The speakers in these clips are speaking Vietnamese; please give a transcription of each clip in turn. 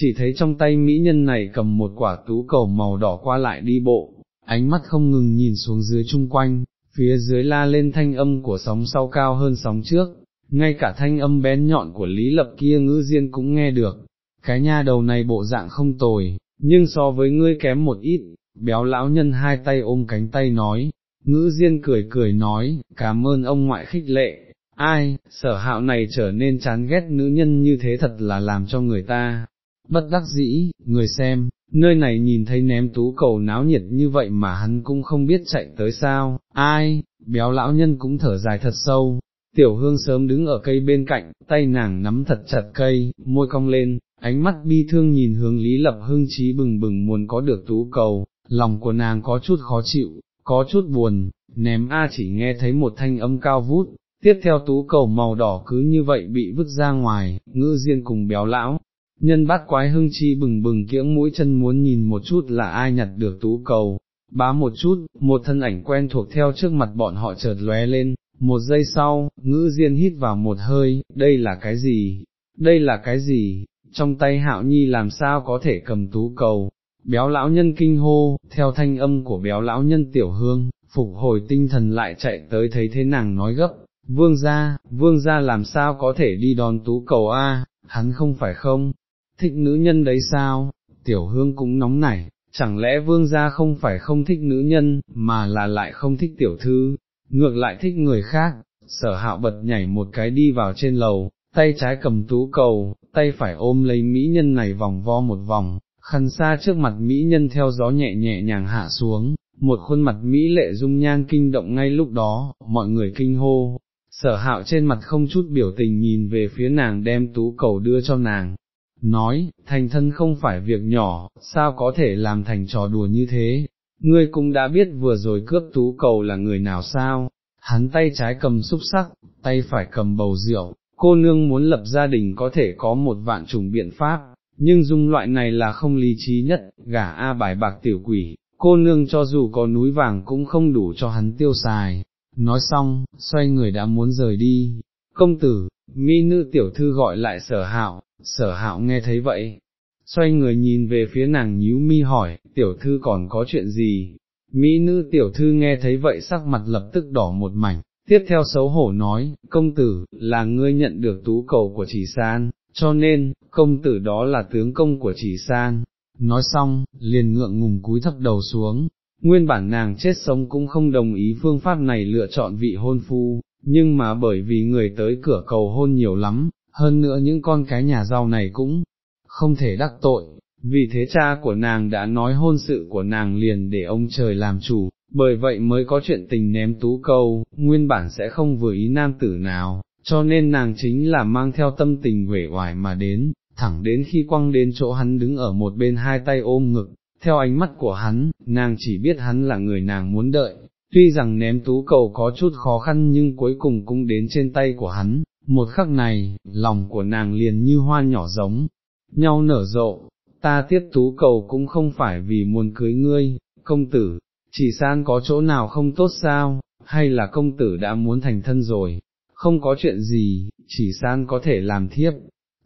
chỉ thấy trong tay mỹ nhân này cầm một quả tú cầu màu đỏ qua lại đi bộ, ánh mắt không ngừng nhìn xuống dưới chung quanh, phía dưới la lên thanh âm của sóng sau cao hơn sóng trước, ngay cả thanh âm bén nhọn của Lý Lập kia ngữ diên cũng nghe được, cái nha đầu này bộ dạng không tồi, nhưng so với ngươi kém một ít, béo lão nhân hai tay ôm cánh tay nói, ngữ diên cười cười nói, cảm ơn ông ngoại khích lệ, ai, sở hạo này trở nên chán ghét nữ nhân như thế thật là làm cho người ta, bất đắc dĩ, người xem, nơi này nhìn thấy ném tú cầu náo nhiệt như vậy mà hắn cũng không biết chạy tới sao, ai, béo lão nhân cũng thở dài thật sâu, tiểu hương sớm đứng ở cây bên cạnh, tay nàng nắm thật chặt cây, môi cong lên, ánh mắt bi thương nhìn hướng Lý Lập hưng trí bừng bừng muốn có được tú cầu, lòng của nàng có chút khó chịu, có chút buồn, ném A chỉ nghe thấy một thanh âm cao vút, tiếp theo tú cầu màu đỏ cứ như vậy bị vứt ra ngoài, ngư diên cùng béo lão. Nhân bát quái hưng chi bừng bừng kiễng mũi chân muốn nhìn một chút là ai nhặt được tú cầu, bá một chút, một thân ảnh quen thuộc theo trước mặt bọn họ chợt lóe lên, một giây sau, ngữ diên hít vào một hơi, đây là cái gì, đây là cái gì, trong tay hạo nhi làm sao có thể cầm tú cầu, béo lão nhân kinh hô, theo thanh âm của béo lão nhân tiểu hương, phục hồi tinh thần lại chạy tới thấy thế nàng nói gấp, vương gia, vương gia làm sao có thể đi đón tú cầu a? hắn không phải không, thích nữ nhân đấy sao, tiểu hương cũng nóng nảy, chẳng lẽ vương gia không phải không thích nữ nhân, mà là lại không thích tiểu thư, ngược lại thích người khác, sở hạo bật nhảy một cái đi vào trên lầu, tay trái cầm tú cầu, tay phải ôm lấy mỹ nhân này vòng vo một vòng, khăn xa trước mặt mỹ nhân theo gió nhẹ nhẹ nhàng hạ xuống, một khuôn mặt mỹ lệ dung nhan kinh động ngay lúc đó, mọi người kinh hô, sở hạo trên mặt không chút biểu tình nhìn về phía nàng đem tú cầu đưa cho nàng, nói, thành thân không phải việc nhỏ, sao có thể làm thành trò đùa như thế, ngươi cũng đã biết vừa rồi cướp tú cầu là người nào sao, hắn tay trái cầm xúc sắc, tay phải cầm bầu rượu, cô nương muốn lập gia đình có thể có một vạn chủng biện pháp, nhưng dung loại này là không lý trí nhất, gả A bài bạc tiểu quỷ, cô nương cho dù có núi vàng cũng không đủ cho hắn tiêu xài. Nói xong, xoay người đã muốn rời đi, công tử, mi nữ tiểu thư gọi lại sở hạo, sở hạo nghe thấy vậy, xoay người nhìn về phía nàng nhíu mi hỏi, tiểu thư còn có chuyện gì, mỹ nữ tiểu thư nghe thấy vậy sắc mặt lập tức đỏ một mảnh, tiếp theo xấu hổ nói, công tử, là ngươi nhận được tú cầu của chỉ san, cho nên, công tử đó là tướng công của chỉ san, nói xong, liền ngượng ngùng cúi thấp đầu xuống, nguyên bản nàng chết sống cũng không đồng ý phương pháp này lựa chọn vị hôn phu, nhưng mà bởi vì người tới cửa cầu hôn nhiều lắm, hơn nữa những con cái nhà giàu này cũng không thể đắc tội, vì thế cha của nàng đã nói hôn sự của nàng liền để ông trời làm chủ, bởi vậy mới có chuyện tình ném tú câu, nguyên bản sẽ không vừa ý nam tử nào, cho nên nàng chính là mang theo tâm tình huệ hoài mà đến, thẳng đến khi quăng đến chỗ hắn đứng ở một bên hai tay ôm ngực, theo ánh mắt của hắn, nàng chỉ biết hắn là người nàng muốn đợi, tuy rằng ném tú cầu có chút khó khăn nhưng cuối cùng cũng đến trên tay của hắn, một khắc này, lòng của nàng liền như hoa nhỏ giống, nhau nở rộ, ta tiếp tú cầu cũng không phải vì muốn cưới ngươi, công tử, chỉ san có chỗ nào không tốt sao, hay là công tử đã muốn thành thân rồi, không có chuyện gì, chỉ san có thể làm thiếp.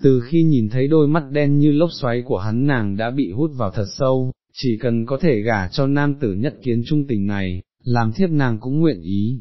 Từ khi nhìn thấy đôi mắt đen như lốc xoáy của hắn nàng đã bị hút vào thật sâu, chỉ cần có thể gả cho nam tử nhất kiến trung tình này, làm thiếp nàng cũng nguyện ý.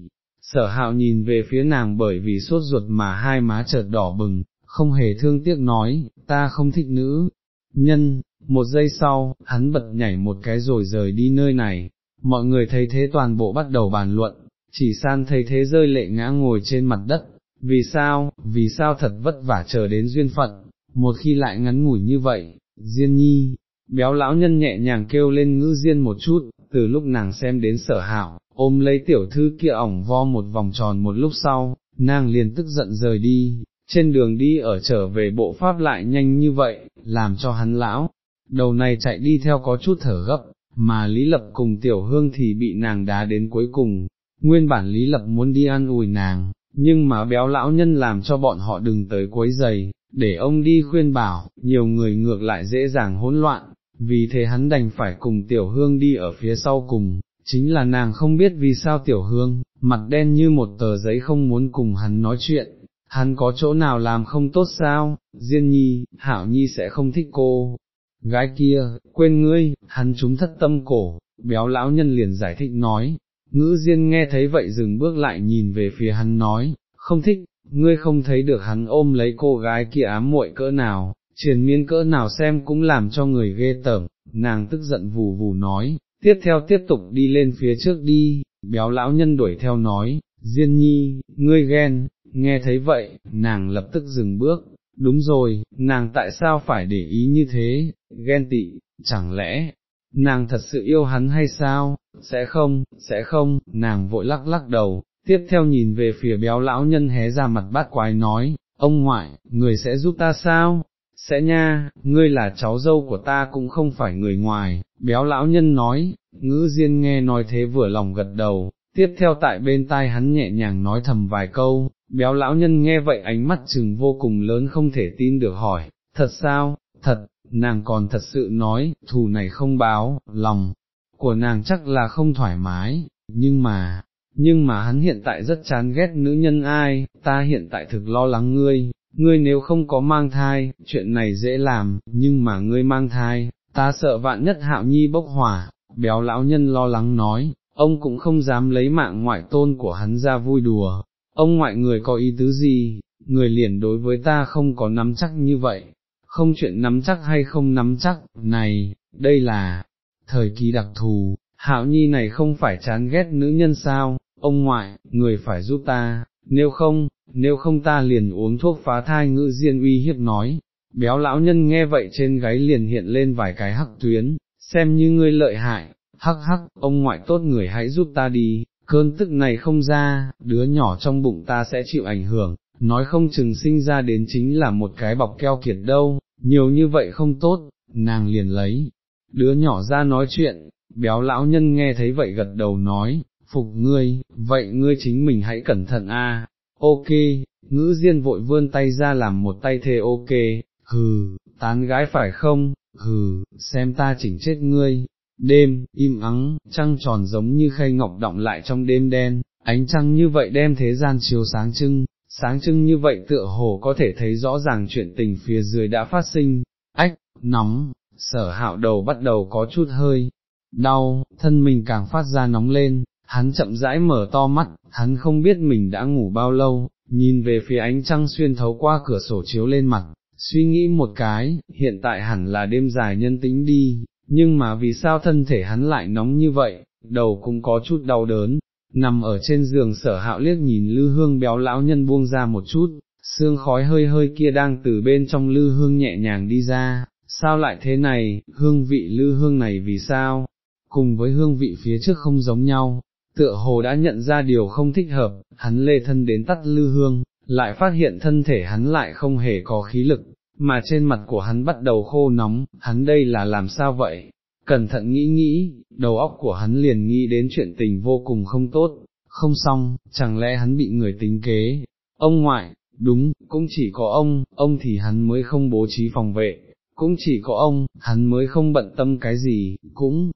Sở hạo nhìn về phía nàng bởi vì sốt ruột mà hai má chợt đỏ bừng, không hề thương tiếc nói, ta không thích nữ, nhân, một giây sau, hắn bật nhảy một cái rồi rời đi nơi này, mọi người thấy thế toàn bộ bắt đầu bàn luận, chỉ san thấy thế rơi lệ ngã ngồi trên mặt đất, vì sao, vì sao thật vất vả chờ đến duyên phận, một khi lại ngắn ngủi như vậy, Diên nhi, béo lão nhân nhẹ nhàng kêu lên ngữ diên một chút, từ lúc nàng xem đến sở hạo, ôm lấy tiểu thư kia ỏng vo một vòng tròn một lúc sau, nàng liền tức giận rời đi, trên đường đi ở trở về bộ pháp lại nhanh như vậy, làm cho hắn lão, đầu này chạy đi theo có chút thở gấp, mà Lý Lập cùng Tiểu Hương thì bị nàng đá đến cuối cùng, nguyên bản Lý Lập muốn đi ăn ủi nàng, nhưng mà béo lão nhân làm cho bọn họ đừng tới quấy giày, để ông đi khuyên bảo, nhiều người ngược lại dễ dàng hỗn loạn, vì thế hắn đành phải cùng Tiểu Hương đi ở phía sau cùng, chính là nàng không biết vì sao Tiểu Hương, mặt đen như một tờ giấy không muốn cùng hắn nói chuyện, hắn có chỗ nào làm không tốt sao, Diên Nhi, Hảo Nhi sẽ không thích cô. Gái kia, quên ngươi, hắn chúng thất tâm cổ, béo lão nhân liền giải thích nói, ngữ Diên nghe thấy vậy dừng bước lại nhìn về phía hắn nói, không thích, ngươi không thấy được hắn ôm lấy cô gái kia ám muội cỡ nào, triền miên cỡ nào xem cũng làm cho người ghê tởm, nàng tức giận vù vù nói, tiếp theo tiếp tục đi lên phía trước đi, béo lão nhân đuổi theo nói, Diên nhi, ngươi ghen, nghe thấy vậy, nàng lập tức dừng bước, đúng rồi, nàng tại sao phải để ý như thế, ghen tị, chẳng lẽ, nàng thật sự yêu hắn hay sao, sẽ không, sẽ không, nàng vội lắc lắc đầu, tiếp theo nhìn về phía béo lão nhân hé ra mặt bát quái nói, ông ngoại, người sẽ giúp ta sao? Sẽ nha, ngươi là cháu dâu của ta cũng không phải người ngoài, béo lão nhân nói, ngữ diên nghe nói thế vừa lòng gật đầu, tiếp theo tại bên tai hắn nhẹ nhàng nói thầm vài câu, béo lão nhân nghe vậy ánh mắt chừng vô cùng lớn không thể tin được hỏi, thật sao, thật, nàng còn thật sự nói, thù này không báo, lòng của nàng chắc là không thoải mái, nhưng mà, nhưng mà hắn hiện tại rất chán ghét nữ nhân ai, ta hiện tại thực lo lắng ngươi, ngươi nếu không có mang thai, chuyện này dễ làm, nhưng mà ngươi mang thai, ta sợ vạn nhất hạo nhi bốc hỏa, béo lão nhân lo lắng nói, ông cũng không dám lấy mạng ngoại tôn của hắn ra vui đùa, ông ngoại người có ý tứ gì, người liền đối với ta không có nắm chắc như vậy, không chuyện nắm chắc hay không nắm chắc, này, đây là, thời kỳ đặc thù, hạo nhi này không phải chán ghét nữ nhân sao, ông ngoại, người phải giúp ta, nếu không, nếu không ta liền uống thuốc phá thai ngữ diên uy hiếp nói, béo lão nhân nghe vậy trên gáy liền hiện lên vài cái hắc tuyến, xem như ngươi lợi hại, hắc hắc, ông ngoại tốt người hãy giúp ta đi, cơn tức này không ra, đứa nhỏ trong bụng ta sẽ chịu ảnh hưởng, nói không chừng sinh ra đến chính là một cái bọc keo kiệt đâu, nhiều như vậy không tốt, nàng liền lấy, đứa nhỏ ra nói chuyện, béo lão nhân nghe thấy vậy gật đầu nói, phục ngươi, vậy ngươi chính mình hãy cẩn thận a. ok, ngữ diên vội vươn tay ra làm một tay thề ok, hừ, tán gái phải không, hừ, xem ta chỉnh chết ngươi, đêm, im ắng, trăng tròn giống như khay ngọc động lại trong đêm đen, ánh trăng như vậy đem thế gian chiếu sáng trưng, sáng trưng như vậy tựa hồ có thể thấy rõ ràng chuyện tình phía dưới đã phát sinh, ách, nóng, sở hạo đầu bắt đầu có chút hơi, đau, thân mình càng phát ra nóng lên, hắn chậm rãi mở to mắt, hắn không biết mình đã ngủ bao lâu, nhìn về phía ánh trăng xuyên thấu qua cửa sổ chiếu lên mặt, suy nghĩ một cái, hiện tại hẳn là đêm dài nhân tính đi, nhưng mà vì sao thân thể hắn lại nóng như vậy, đầu cũng có chút đau đớn, nằm ở trên giường sở hạo liếc nhìn lư hương béo lão nhân buông ra một chút, xương khói hơi hơi kia đang từ bên trong lư hương nhẹ nhàng đi ra, sao lại thế này, hương vị lư hương này vì sao, cùng với hương vị phía trước không giống nhau, tựa hồ đã nhận ra điều không thích hợp, hắn lê thân đến tắt lư hương, lại phát hiện thân thể hắn lại không hề có khí lực, mà trên mặt của hắn bắt đầu khô nóng, hắn đây là làm sao vậy? Cẩn thận nghĩ nghĩ, đầu óc của hắn liền nghĩ đến chuyện tình vô cùng không tốt, không xong, chẳng lẽ hắn bị người tính kế, ông ngoại, đúng, cũng chỉ có ông, ông thì hắn mới không bố trí phòng vệ, cũng chỉ có ông, hắn mới không bận tâm cái gì, cũng,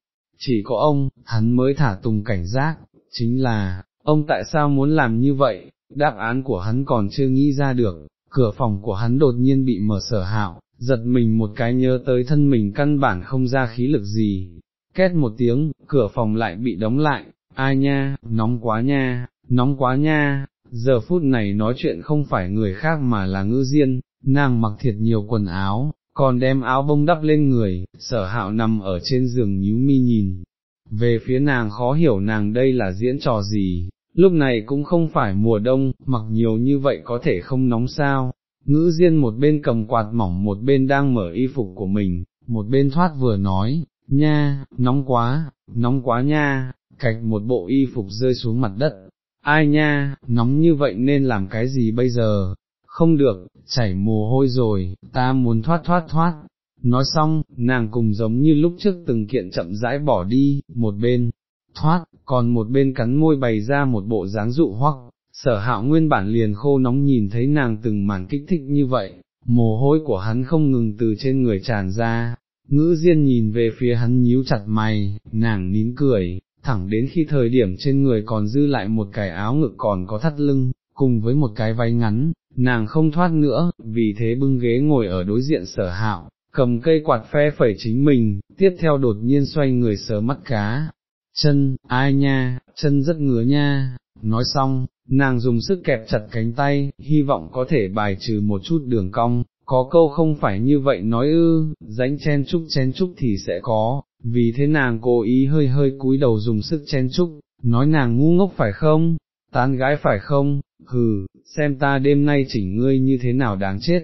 chỉ có ông, hắn mới thả tùng cảnh giác, chính là, ông tại sao muốn làm như vậy, đáp án của hắn còn chưa nghĩ ra được, cửa phòng của hắn đột nhiên bị mở sở hạo, giật mình một cái nhớ tới thân mình căn bản không ra khí lực gì, két một tiếng, cửa phòng lại bị đóng lại, ai nha, nóng quá nha, nóng quá nha, giờ phút này nói chuyện không phải người khác mà là ngư diên, nàng mặc thiệt nhiều quần áo, còn đem áo bông đắp lên người, sở hạo nằm ở trên giường nhíu mi nhìn, về phía nàng khó hiểu nàng đây là diễn trò gì, lúc này cũng không phải mùa đông, mặc nhiều như vậy có thể không nóng sao, ngữ diên một bên cầm quạt mỏng một bên đang mở y phục của mình, một bên thoát vừa nói, nha, nóng quá, nóng quá nha, cạch một bộ y phục rơi xuống mặt đất, ai nha, nóng như vậy nên làm cái gì bây giờ, không được, chảy mồ hôi rồi, ta muốn thoát thoát thoát. Nói xong, nàng cùng giống như lúc trước từng kiện chậm rãi bỏ đi, một bên, thoát, còn một bên cắn môi bày ra một bộ dáng dụ hoắc, sở hạo nguyên bản liền khô nóng nhìn thấy nàng từng màn kích thích như vậy, mồ hôi của hắn không ngừng từ trên người tràn ra, ngữ diên nhìn về phía hắn nhíu chặt mày, nàng nín cười, thẳng đến khi thời điểm trên người còn dư lại một cái áo ngực còn có thắt lưng, cùng với một cái váy ngắn, nàng không thoát nữa, vì thế bưng ghế ngồi ở đối diện sở hạo, cầm cây quạt phe phẩy chính mình, tiếp theo đột nhiên xoay người sờ mắt cá, chân, ai nha, chân rất ngứa nha, nói xong, nàng dùng sức kẹp chặt cánh tay, hy vọng có thể bài trừ một chút đường cong, có câu không phải như vậy nói ư, dánh chen chúc chen chúc thì sẽ có, vì thế nàng cố ý hơi hơi cúi đầu dùng sức chen chúc, nói nàng ngu ngốc phải không, tán gái phải không, hừ, xem ta đêm nay chỉnh ngươi như thế nào đáng chết.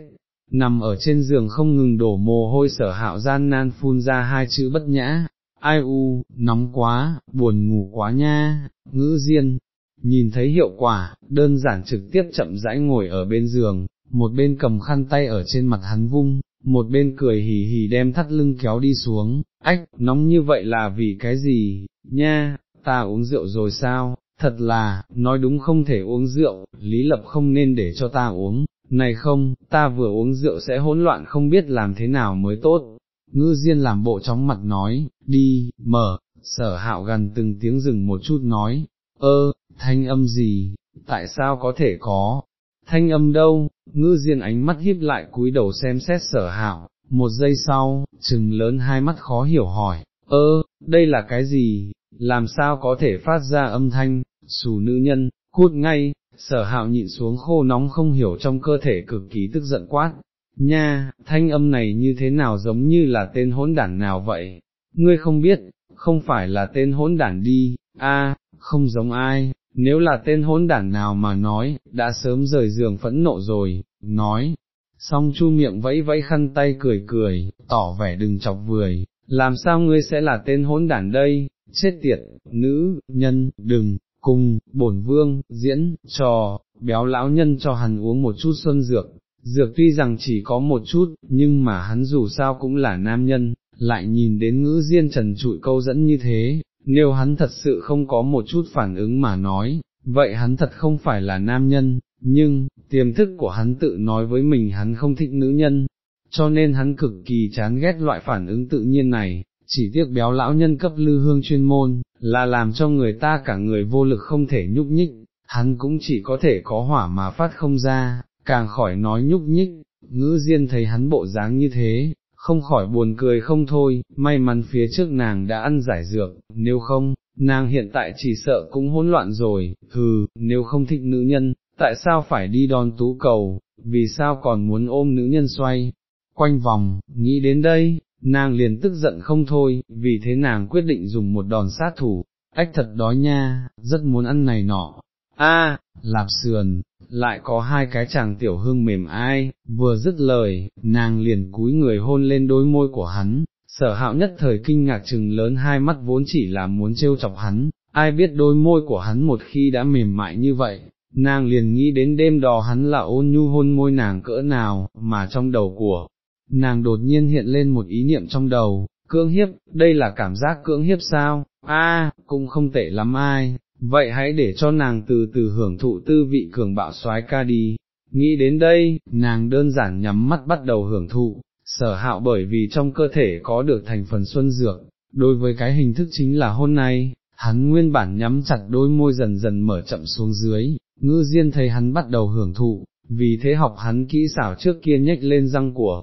Nằm ở trên giường không ngừng đổ mồ hôi sở hạo gian nan phun ra hai chữ bất nhã, ai u, nóng quá, buồn ngủ quá nha, ngữ diên, nhìn thấy hiệu quả, đơn giản trực tiếp chậm rãi ngồi ở bên giường, một bên cầm khăn tay ở trên mặt hắn vung, một bên cười hì hì đem thắt lưng kéo đi xuống, ách, nóng như vậy là vì cái gì, nha, ta uống rượu rồi sao, thật là, nói đúng không thể uống rượu, Lý Lập không nên để cho ta uống, này không, ta vừa uống rượu sẽ hỗn loạn không biết làm thế nào mới tốt. Ngư Diên làm bộ chóng mặt nói, đi, mở, sở hạo gần từng tiếng dừng một chút nói, ơ, thanh âm gì, tại sao có thể có, thanh âm đâu, ngư Diên ánh mắt híp lại cúi đầu xem xét sở hạo, một giây sau, trừng lớn hai mắt khó hiểu hỏi, ơ, đây là cái gì, làm sao có thể phát ra âm thanh, xù nữ nhân, cút ngay, sở hạo nhịn xuống khô nóng không hiểu trong cơ thể cực kỳ tức giận quát, nha, thanh âm này như thế nào giống như là tên hỗn đản nào vậy, ngươi không biết, không phải là tên hỗn đản đi, a, không giống ai, nếu là tên hỗn đản nào mà nói, đã sớm rời giường phẫn nộ rồi, nói, xong chu miệng vẫy vẫy khăn tay cười cười, tỏ vẻ đừng chọc vười, làm sao ngươi sẽ là tên hỗn đản đây, chết tiệt, nữ, nhân, đừng, cùng, bổn vương, diễn, trò, béo lão nhân cho hắn uống một chút xuân dược, dược tuy rằng chỉ có một chút, nhưng mà hắn dù sao cũng là nam nhân, lại nhìn đến ngữ diên trần trụi câu dẫn như thế, nếu hắn thật sự không có một chút phản ứng mà nói, vậy hắn thật không phải là nam nhân, nhưng, tiềm thức của hắn tự nói với mình hắn không thích nữ nhân, cho nên hắn cực kỳ chán ghét loại phản ứng tự nhiên này, chỉ tiếc béo lão nhân cấp lư hương chuyên môn, là làm cho người ta cả người vô lực không thể nhúc nhích, hắn cũng chỉ có thể có hỏa mà phát không ra, càng khỏi nói nhúc nhích, ngữ diên thấy hắn bộ dáng như thế, không khỏi buồn cười không thôi, may mắn phía trước nàng đã ăn giải dược, nếu không, nàng hiện tại chỉ sợ cũng hỗn loạn rồi, hừ, nếu không thích nữ nhân, tại sao phải đi đòn tú cầu, vì sao còn muốn ôm nữ nhân xoay, quanh vòng, nghĩ đến đây, nàng liền tức giận không thôi, vì thế nàng quyết định dùng một đòn sát thủ, ách thật đói nha, rất muốn ăn này nọ. A, lạp sườn, lại có hai cái chàng tiểu hương mềm ai, vừa dứt lời, nàng liền cúi người hôn lên đôi môi của hắn, sở hạo nhất thời kinh ngạc chừng lớn hai mắt vốn chỉ là muốn trêu chọc hắn, ai biết đôi môi của hắn một khi đã mềm mại như vậy, nàng liền nghĩ đến đêm đò hắn là ôn nhu hôn môi nàng cỡ nào, mà trong đầu của nàng đột nhiên hiện lên một ý niệm trong đầu, cưỡng hiếp, đây là cảm giác cưỡng hiếp sao, a, cũng không tệ lắm ai, vậy hãy để cho nàng từ từ hưởng thụ tư vị cường bạo soái ca đi. Nghĩ đến đây, nàng đơn giản nhắm mắt bắt đầu hưởng thụ, sở hạo bởi vì trong cơ thể có được thành phần xuân dược, đối với cái hình thức chính là hôn này, hắn nguyên bản nhắm chặt đôi môi dần dần mở chậm xuống dưới, ngư diên thấy hắn bắt đầu hưởng thụ, vì thế học hắn kỹ xảo trước kia nhếch lên răng của,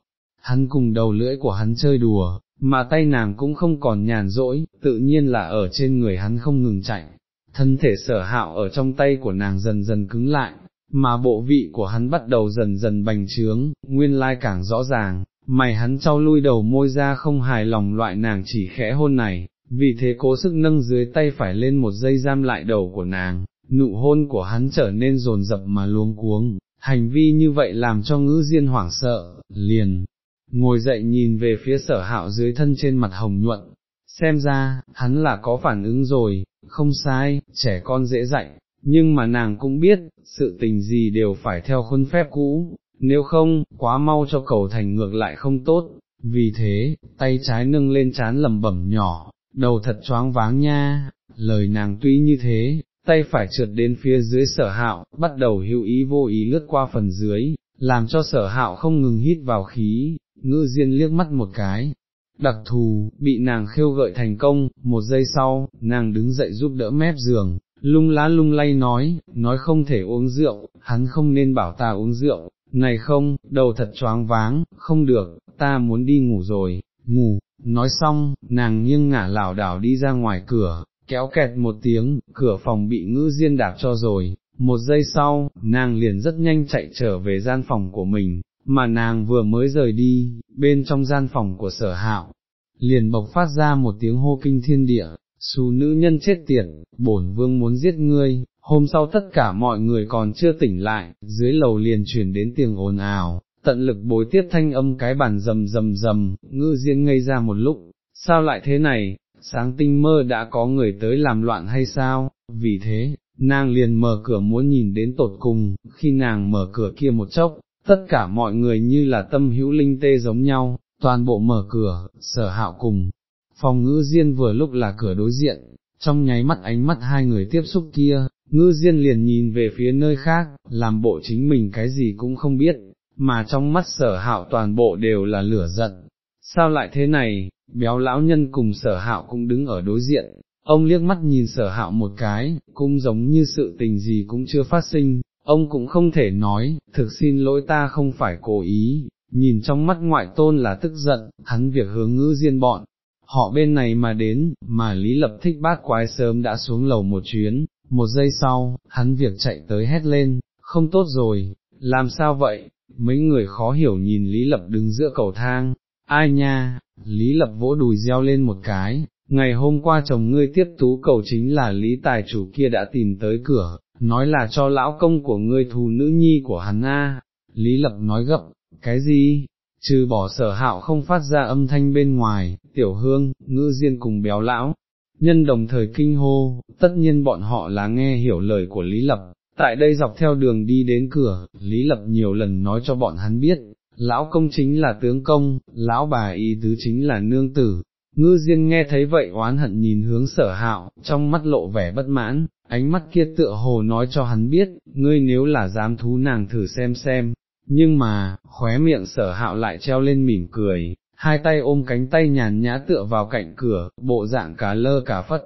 hắn cùng đầu lưỡi của hắn chơi đùa, mà tay nàng cũng không còn nhàn rỗi, tự nhiên là ở trên người hắn không ngừng chạy, thân thể sở hạo ở trong tay của nàng dần dần cứng lại, mà bộ vị của hắn bắt đầu dần dần bành trướng, nguyên lai càng rõ ràng, mày hắn trao lui đầu môi ra không hài lòng loại nàng chỉ khẽ hôn này, vì thế cố sức nâng dưới tay phải lên một dây giam lại đầu của nàng, nụ hôn của hắn trở nên rồn rập mà luống cuống, hành vi như vậy làm cho ngữ diên hoảng sợ, liền, ngồi dậy nhìn về phía sở hạo dưới thân trên mặt hồng nhuận, xem ra, hắn là có phản ứng rồi, không sai, trẻ con dễ dạy, nhưng mà nàng cũng biết, sự tình gì đều phải theo khuôn phép cũ, nếu không, quá mau cho cầu thành ngược lại không tốt, vì thế, tay trái nâng lên chán lầm bẩm nhỏ, đầu thật choáng váng nha, lời nàng tuy như thế, tay phải trượt đến phía dưới sở hạo, bắt đầu hữu ý vô ý lướt qua phần dưới, làm cho sở hạo không ngừng hít vào khí, ngư diên liếc mắt một cái, đặc thù, bị nàng khêu gợi thành công, một giây sau, nàng đứng dậy giúp đỡ mép giường, lung lá lung lay nói, nói không thể uống rượu, hắn không nên bảo ta uống rượu, này không, đầu thật choáng váng, không được, ta muốn đi ngủ rồi, ngủ, nói xong, nàng nghiêng ngả lảo đảo đi ra ngoài cửa, kéo kẹt một tiếng, cửa phòng bị ngữ diên đạp cho rồi, một giây sau, nàng liền rất nhanh chạy trở về gian phòng của mình, mà nàng vừa mới rời đi, bên trong gian phòng của sở hạo, liền bộc phát ra một tiếng hô kinh thiên địa, xù nữ nhân chết tiệt, bổn vương muốn giết ngươi, hôm sau tất cả mọi người còn chưa tỉnh lại, dưới lầu liền chuyển đến tiếng ồn ào, tận lực bối tiếp thanh âm cái bàn rầm rầm rầm, ngư diên ngây ra một lúc, sao lại thế này, sáng tinh mơ đã có người tới làm loạn hay sao, vì thế, nàng liền mở cửa muốn nhìn đến tột cùng, khi nàng mở cửa kia một chốc, tất cả mọi người như là tâm hữu linh tê giống nhau, toàn bộ mở cửa, sở hạo cùng, phòng ngữ diên vừa lúc là cửa đối diện, trong nháy mắt ánh mắt hai người tiếp xúc kia, ngư diên liền nhìn về phía nơi khác, làm bộ chính mình cái gì cũng không biết, mà trong mắt sở hạo toàn bộ đều là lửa giận. Sao lại thế này, béo lão nhân cùng sở hạo cũng đứng ở đối diện, ông liếc mắt nhìn sở hạo một cái, cũng giống như sự tình gì cũng chưa phát sinh, ông cũng không thể nói, thực xin lỗi ta không phải cố ý, nhìn trong mắt ngoại tôn là tức giận, hắn việc hướng ngữ diên bọn, họ bên này mà đến, mà Lý Lập thích bát quái sớm đã xuống lầu một chuyến, một giây sau, hắn việc chạy tới hét lên, không tốt rồi, làm sao vậy, mấy người khó hiểu nhìn Lý Lập đứng giữa cầu thang, ai nha, Lý Lập vỗ đùi reo lên một cái, ngày hôm qua chồng ngươi tiếp tú cầu chính là Lý Tài chủ kia đã tìm tới cửa, nói là cho lão công của ngươi thù nữ nhi của hắn a. Lý Lập nói gấp, cái gì, trừ bỏ sở hạo không phát ra âm thanh bên ngoài, tiểu hương, ngư diên cùng béo lão, nhân đồng thời kinh hô, tất nhiên bọn họ là nghe hiểu lời của Lý Lập, tại đây dọc theo đường đi đến cửa, Lý Lập nhiều lần nói cho bọn hắn biết, lão công chính là tướng công, lão bà y tứ chính là nương tử. Ngư Diên nghe thấy vậy oán hận nhìn hướng sở hạo, trong mắt lộ vẻ bất mãn, ánh mắt kia tựa hồ nói cho hắn biết, ngươi nếu là dám thú nàng thử xem xem, nhưng mà, khóe miệng sở hạo lại treo lên mỉm cười, hai tay ôm cánh tay nhàn nhã tựa vào cạnh cửa, bộ dạng cá lơ cá phất,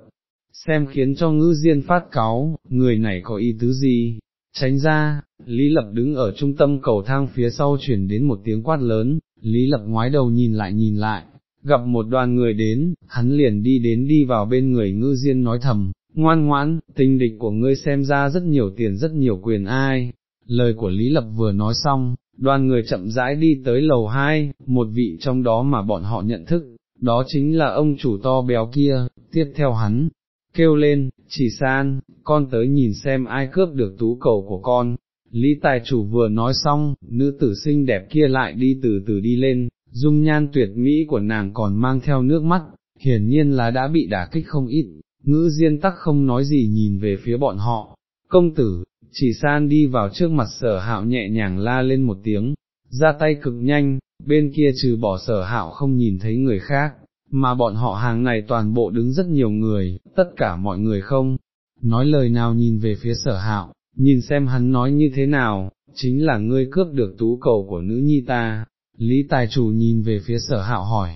xem khiến cho ngư diên phát cáu, người này có ý tứ gì, tránh ra, Lý Lập đứng ở trung tâm cầu thang phía sau chuyển đến một tiếng quát lớn, Lý Lập ngoái đầu nhìn lại nhìn lại, gặp một đoàn người đến, hắn liền đi đến đi vào bên người ngư diên nói thầm, ngoan ngoãn, tình địch của ngươi xem ra rất nhiều tiền rất nhiều quyền ai, lời của Lý Lập vừa nói xong, đoàn người chậm rãi đi tới lầu hai, một vị trong đó mà bọn họ nhận thức, đó chính là ông chủ to béo kia, tiếp theo hắn, kêu lên, chỉ san, con tới nhìn xem ai cướp được tú cầu của con. Lý tài chủ vừa nói xong, nữ tử xinh đẹp kia lại đi từ từ đi lên, dung nhan tuyệt mỹ của nàng còn mang theo nước mắt, hiển nhiên là đã bị đả kích không ít, ngữ diên tắc không nói gì nhìn về phía bọn họ. Công tử, chỉ san đi vào trước mặt sở hạo nhẹ nhàng la lên một tiếng, ra tay cực nhanh, bên kia trừ bỏ sở hạo không nhìn thấy người khác, mà bọn họ hàng này toàn bộ đứng rất nhiều người, tất cả mọi người không, nói lời nào nhìn về phía sở hạo, nhìn xem hắn nói như thế nào, chính là ngươi cướp được tú cầu của nữ nhi ta, lý tài chủ nhìn về phía sở hạo hỏi,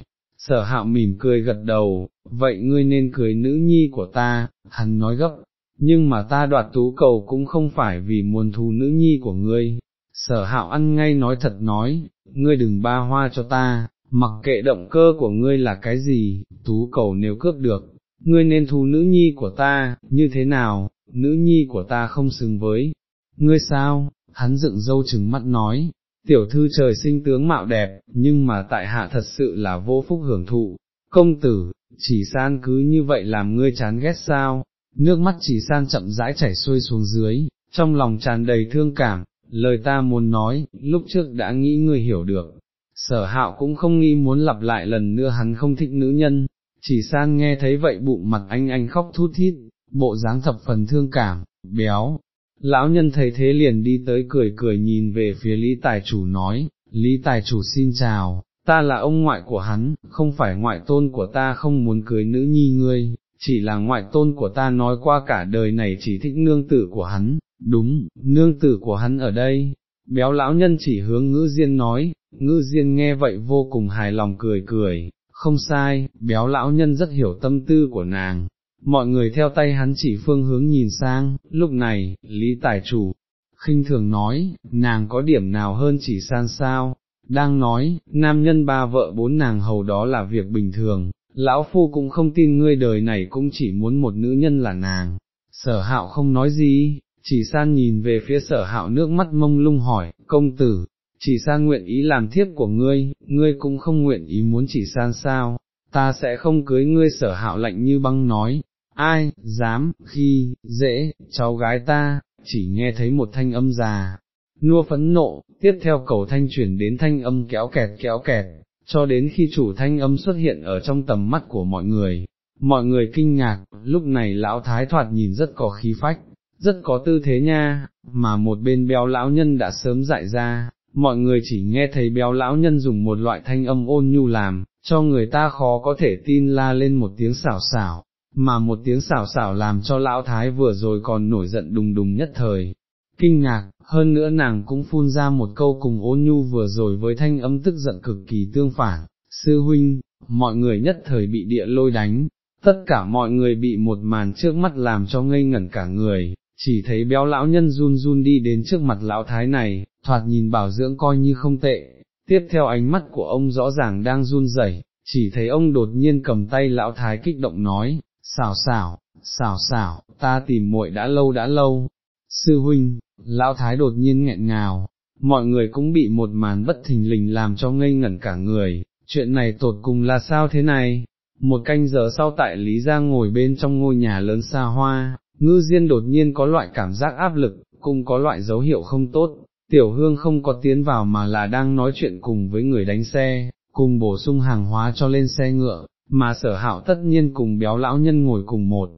sở hạo mỉm cười gật đầu, vậy ngươi nên cưới nữ nhi của ta, hắn nói gấp, nhưng mà ta đoạt tú cầu cũng không phải vì muốn thù nữ nhi của ngươi, sở hạo ăn ngay nói thật nói, ngươi đừng ba hoa cho ta, mặc kệ động cơ của ngươi là cái gì, tú cầu nếu cướp được, ngươi nên thù nữ nhi của ta, như thế nào, nữ nhi của ta không xứng với, ngươi sao, hắn dựng dâu trừng mắt nói, tiểu thư trời sinh tướng mạo đẹp, nhưng mà tại hạ thật sự là vô phúc hưởng thụ, công tử, chỉ san cứ như vậy làm ngươi chán ghét sao, nước mắt chỉ san chậm rãi chảy xuôi xuống dưới, trong lòng tràn đầy thương cảm, lời ta muốn nói, lúc trước đã nghĩ ngươi hiểu được, sở hạo cũng không nghĩ muốn lặp lại lần nữa hắn không thích nữ nhân, chỉ san nghe thấy vậy bụng mặt anh anh khóc thút thít, bộ dáng thập phần thương cảm, béo. Lão nhân thấy thế liền đi tới cười cười nhìn về phía Lý Tài Chủ nói, Lý Tài Chủ xin chào, ta là ông ngoại của hắn, không phải ngoại tôn của ta không muốn cưới nữ nhi ngươi, chỉ là ngoại tôn của ta nói qua cả đời này chỉ thích nương tử của hắn, đúng, nương tử của hắn ở đây, béo lão nhân chỉ hướng ngữ diên nói, ngữ diên nghe vậy vô cùng hài lòng cười cười, không sai, béo lão nhân rất hiểu tâm tư của nàng, mọi người theo tay hắn chỉ phương hướng nhìn sang, lúc này, Lý Tài Chủ, khinh thường nói, nàng có điểm nào hơn chỉ san sao, đang nói, nam nhân ba vợ bốn nàng hầu đó là việc bình thường, lão phu cũng không tin ngươi đời này cũng chỉ muốn một nữ nhân là nàng, sở hạo không nói gì, chỉ san nhìn về phía sở hạo nước mắt mông lung hỏi, công tử, chỉ san nguyện ý làm thiếp của ngươi, ngươi cũng không nguyện ý muốn chỉ san sao, ta sẽ không cưới ngươi. Sở hạo lạnh như băng nói, ai, dám, khi, dễ, cháu gái ta, chỉ nghe thấy một thanh âm già, nua phẫn nộ, tiếp theo cầu thanh chuyển đến thanh âm kéo kẹt kéo kẹt, cho đến khi chủ thanh âm xuất hiện ở trong tầm mắt của mọi người. Mọi người kinh ngạc, lúc này lão thái thoạt nhìn rất có khí phách, rất có tư thế nha, mà một bên béo lão nhân đã sớm dại ra, mọi người chỉ nghe thấy béo lão nhân dùng một loại thanh âm ôn nhu làm, cho người ta khó có thể tin la lên một tiếng xảo xảo, mà một tiếng xảo xảo làm cho lão thái vừa rồi còn nổi giận đùng đùng nhất thời. Kinh ngạc, hơn nữa nàng cũng phun ra một câu cùng ôn nhu vừa rồi với thanh âm tức giận cực kỳ tương phản, sư huynh, mọi người nhất thời bị địa lôi đánh, tất cả mọi người bị một màn trước mắt làm cho ngây ngẩn cả người, chỉ thấy béo lão nhân run run đi đến trước mặt lão thái này, thoạt nhìn bảo dưỡng coi như không tệ, tiếp theo ánh mắt của ông rõ ràng đang run rẩy, chỉ thấy ông đột nhiên cầm tay lão thái kích động nói, xảo xảo, xảo xảo, ta tìm muội đã lâu đã lâu, sư huynh, lão thái đột nhiên nghẹn ngào, mọi người cũng bị một màn bất thình lình làm cho ngây ngẩn cả người, chuyện này tột cùng là sao thế này, một canh giờ sau tại Lý Giang ngồi bên trong ngôi nhà lớn xa hoa, ngư diên đột nhiên có loại cảm giác áp lực, cũng có loại dấu hiệu không tốt, tiểu hương không có tiến vào mà là đang nói chuyện cùng với người đánh xe, cùng bổ sung hàng hóa cho lên xe ngựa, mà sở hạo tất nhiên cùng béo lão nhân ngồi cùng một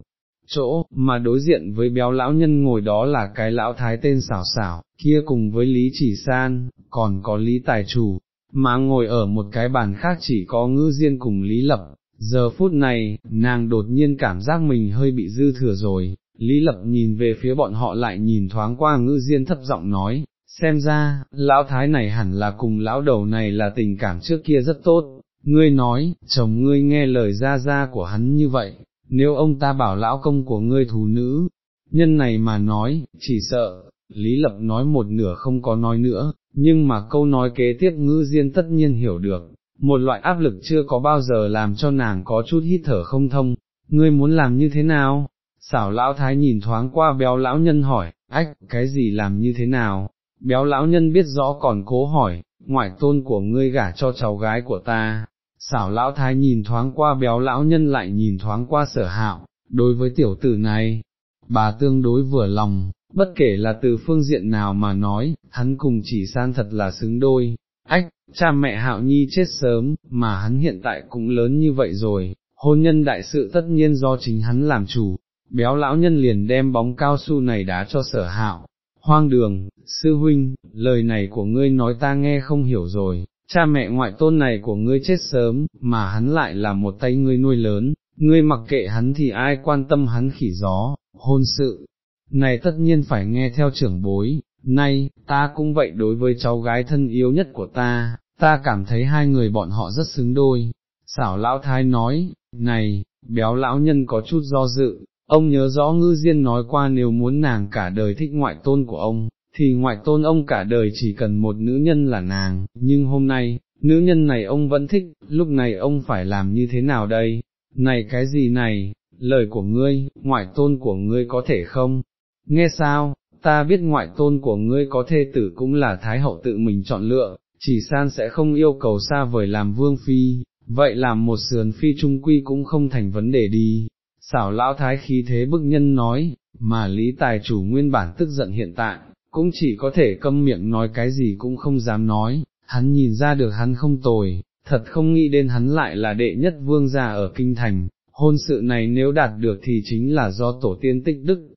chỗ, mà đối diện với béo lão nhân ngồi đó là cái lão thái tên xảo xảo, kia cùng với Lý Chỉ San, còn có Lý Tài Chủ, mà ngồi ở một cái bàn khác chỉ có ngư diên cùng Lý Lập. Giờ phút này, nàng đột nhiên cảm giác mình hơi bị dư thừa rồi, Lý Lập nhìn về phía bọn họ lại nhìn thoáng qua ngư diên thấp giọng nói, xem ra, lão thái này hẳn là cùng lão đầu này là tình cảm trước kia rất tốt, ngươi nói, chồng ngươi nghe lời ra ra của hắn như vậy, nếu ông ta bảo lão công của ngươi thú nữ, nhân này mà nói, chỉ sợ, Lý Lập nói một nửa không có nói nữa, nhưng mà câu nói kế tiếp ngữ diên tất nhiên hiểu được, một loại áp lực chưa có bao giờ làm cho nàng có chút hít thở không thông, ngươi muốn làm như thế nào? Xảo lão thái nhìn thoáng qua béo lão nhân hỏi, ách, cái gì làm như thế nào? Béo lão nhân biết rõ còn cố hỏi, ngoại tôn của ngươi gả cho cháu gái của ta, xảo lão thái nhìn thoáng qua béo lão nhân lại nhìn thoáng qua sở hạo, đối với tiểu tử này, bà tương đối vừa lòng, bất kể là từ phương diện nào mà nói, hắn cùng chỉ san thật là xứng đôi, ách, cha mẹ hạo nhi chết sớm, mà hắn hiện tại cũng lớn như vậy rồi, hôn nhân đại sự tất nhiên do chính hắn làm chủ, béo lão nhân liền đem bóng cao su này đá cho sở hạo, hoang đường, sư huynh, lời này của ngươi nói ta nghe không hiểu rồi, cha mẹ ngoại tôn này của ngươi chết sớm, mà hắn lại là một tay ngươi nuôi lớn, ngươi mặc kệ hắn thì ai quan tâm hắn khỉ gió, hôn sự, này tất nhiên phải nghe theo trưởng bối, nay, ta cũng vậy đối với cháu gái thân yếu nhất của ta, ta cảm thấy hai người bọn họ rất xứng đôi. Xảo lão thái nói, này, béo lão nhân có chút do dự, ông nhớ rõ ngư diên nói qua nếu muốn nàng cả đời thích ngoại tôn của ông, thì ngoại tôn ông cả đời chỉ cần một nữ nhân là nàng, nhưng hôm nay, nữ nhân này ông vẫn thích, lúc này ông phải làm như thế nào đây? Này cái gì này, lời của ngươi, ngoại tôn của ngươi có thể không? Nghe sao, ta biết ngoại tôn của ngươi có thê tử cũng là thái hậu tự mình chọn lựa, chỉ san sẽ không yêu cầu xa vời làm vương phi, vậy làm một sườn phi trung quy cũng không thành vấn đề đi. Xảo lão thái khí thế bức nhân nói, mà lý tài chủ nguyên bản tức giận hiện tại, cũng chỉ có thể câm miệng nói cái gì cũng không dám nói, hắn nhìn ra được hắn không tồi, thật không nghĩ đến hắn lại là đệ nhất vương gia ở kinh thành, hôn sự này nếu đạt được thì chính là do tổ tiên tích đức,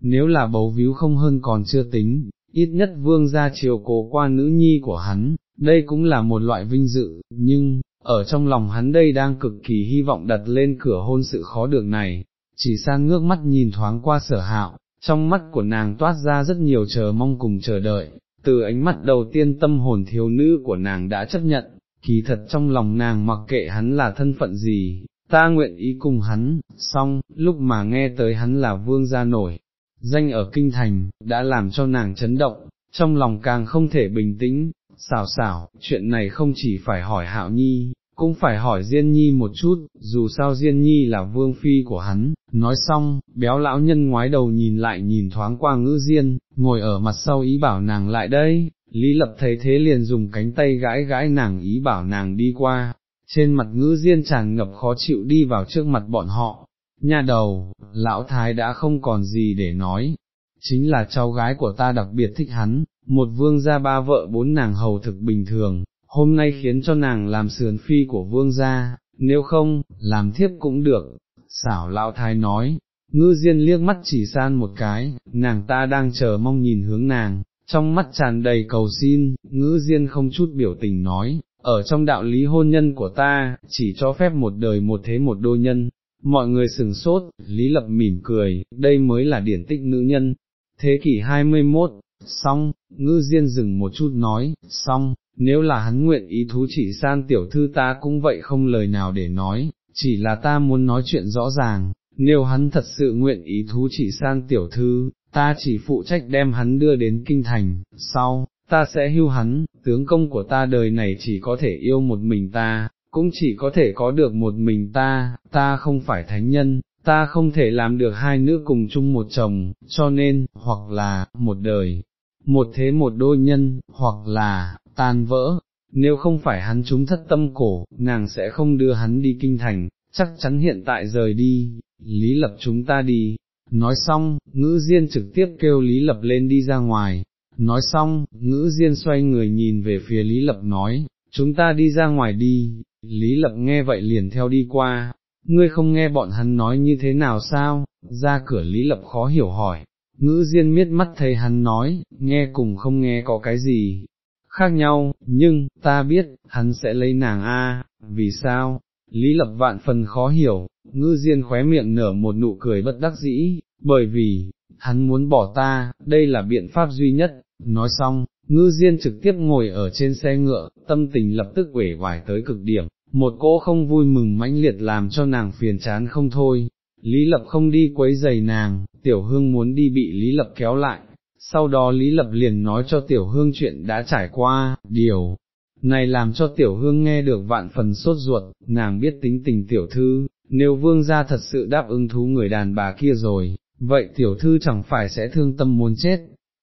nếu là bấu víu không hơn còn chưa tính, ít nhất vương gia chiều cố qua nữ nhi của hắn, đây cũng là một loại vinh dự, nhưng, ở trong lòng hắn đây đang cực kỳ hy vọng đặt lên cửa hôn sự khó được này, chỉ sang ngước mắt nhìn thoáng qua sở hạo, trong mắt của nàng toát ra rất nhiều chờ mong cùng chờ đợi, từ ánh mắt đầu tiên tâm hồn thiếu nữ của nàng đã chấp nhận, kỳ thật trong lòng nàng mặc kệ hắn là thân phận gì, ta nguyện ý cùng hắn, xong, lúc mà nghe tới hắn là vương gia nổi, danh ở kinh thành, đã làm cho nàng chấn động, trong lòng càng không thể bình tĩnh, xảo xảo, chuyện này không chỉ phải hỏi hạo nhi, cũng phải hỏi Diên Nhi một chút, dù sao Diên Nhi là vương phi của hắn, nói xong, béo lão nhân ngoái đầu nhìn lại nhìn thoáng qua ngữ Diên, ngồi ở mặt sau ý bảo nàng lại đây, Lý Lập thấy thế liền dùng cánh tay gãi gãi nàng ý bảo nàng đi qua, trên mặt ngữ Diên tràn ngập khó chịu đi vào trước mặt bọn họ, nha đầu, lão thái đã không còn gì để nói, chính là cháu gái của ta đặc biệt thích hắn, một vương gia ba vợ bốn nàng hầu thực bình thường, hôm nay khiến cho nàng làm sườn phi của vương gia, nếu không, làm thiếp cũng được, xảo lão thái nói, ngư diên liếc mắt chỉ san một cái, nàng ta đang chờ mong nhìn hướng nàng, trong mắt tràn đầy cầu xin, ngữ diên không chút biểu tình nói, ở trong đạo lý hôn nhân của ta, chỉ cho phép một đời một thế một đôi nhân, mọi người sừng sốt, Lý Lập mỉm cười, đây mới là điển tích nữ nhân, thế kỷ 21, xong, ngư diên dừng một chút nói, xong, nếu là hắn nguyện ý thú chỉ san tiểu thư ta cũng vậy không lời nào để nói, chỉ là ta muốn nói chuyện rõ ràng, nếu hắn thật sự nguyện ý thú chỉ san tiểu thư, ta chỉ phụ trách đem hắn đưa đến kinh thành, sau, ta sẽ hưu hắn, tướng công của ta đời này chỉ có thể yêu một mình ta, cũng chỉ có thể có được một mình ta, ta không phải thánh nhân, ta không thể làm được hai nữ cùng chung một chồng, cho nên, hoặc là, một đời, một thế một đôi nhân, hoặc là, tan vỡ, nếu không phải hắn chúng thất tâm cổ, nàng sẽ không đưa hắn đi kinh thành, chắc chắn hiện tại rời đi, Lý Lập chúng ta đi. Nói xong, ngữ diên trực tiếp kêu Lý Lập lên đi ra ngoài, nói xong, ngữ diên xoay người nhìn về phía Lý Lập nói, chúng ta đi ra ngoài đi, Lý Lập nghe vậy liền theo đi qua, ngươi không nghe bọn hắn nói như thế nào sao, ra cửa Lý Lập khó hiểu hỏi, ngữ diên miết mắt thấy hắn nói, nghe cùng không nghe có cái gì, khác nhau, nhưng, ta biết, hắn sẽ lấy nàng a, vì sao? Lý Lập vạn phần khó hiểu, ngư diên khóe miệng nở một nụ cười bất đắc dĩ, bởi vì, hắn muốn bỏ ta, đây là biện pháp duy nhất, nói xong, ngư diên trực tiếp ngồi ở trên xe ngựa, tâm tình lập tức quể hoài tới cực điểm, một cỗ không vui mừng mãnh liệt làm cho nàng phiền chán không thôi, Lý Lập không đi quấy giày nàng, tiểu hương muốn đi bị Lý Lập kéo lại, sau đó Lý Lập liền nói cho tiểu hương chuyện đã trải qua, điều này làm cho tiểu hương nghe được vạn phần sốt ruột, nàng biết tính tình tiểu thư, nếu vương gia thật sự đáp ứng thú người đàn bà kia rồi, vậy tiểu thư chẳng phải sẽ thương tâm muốn chết.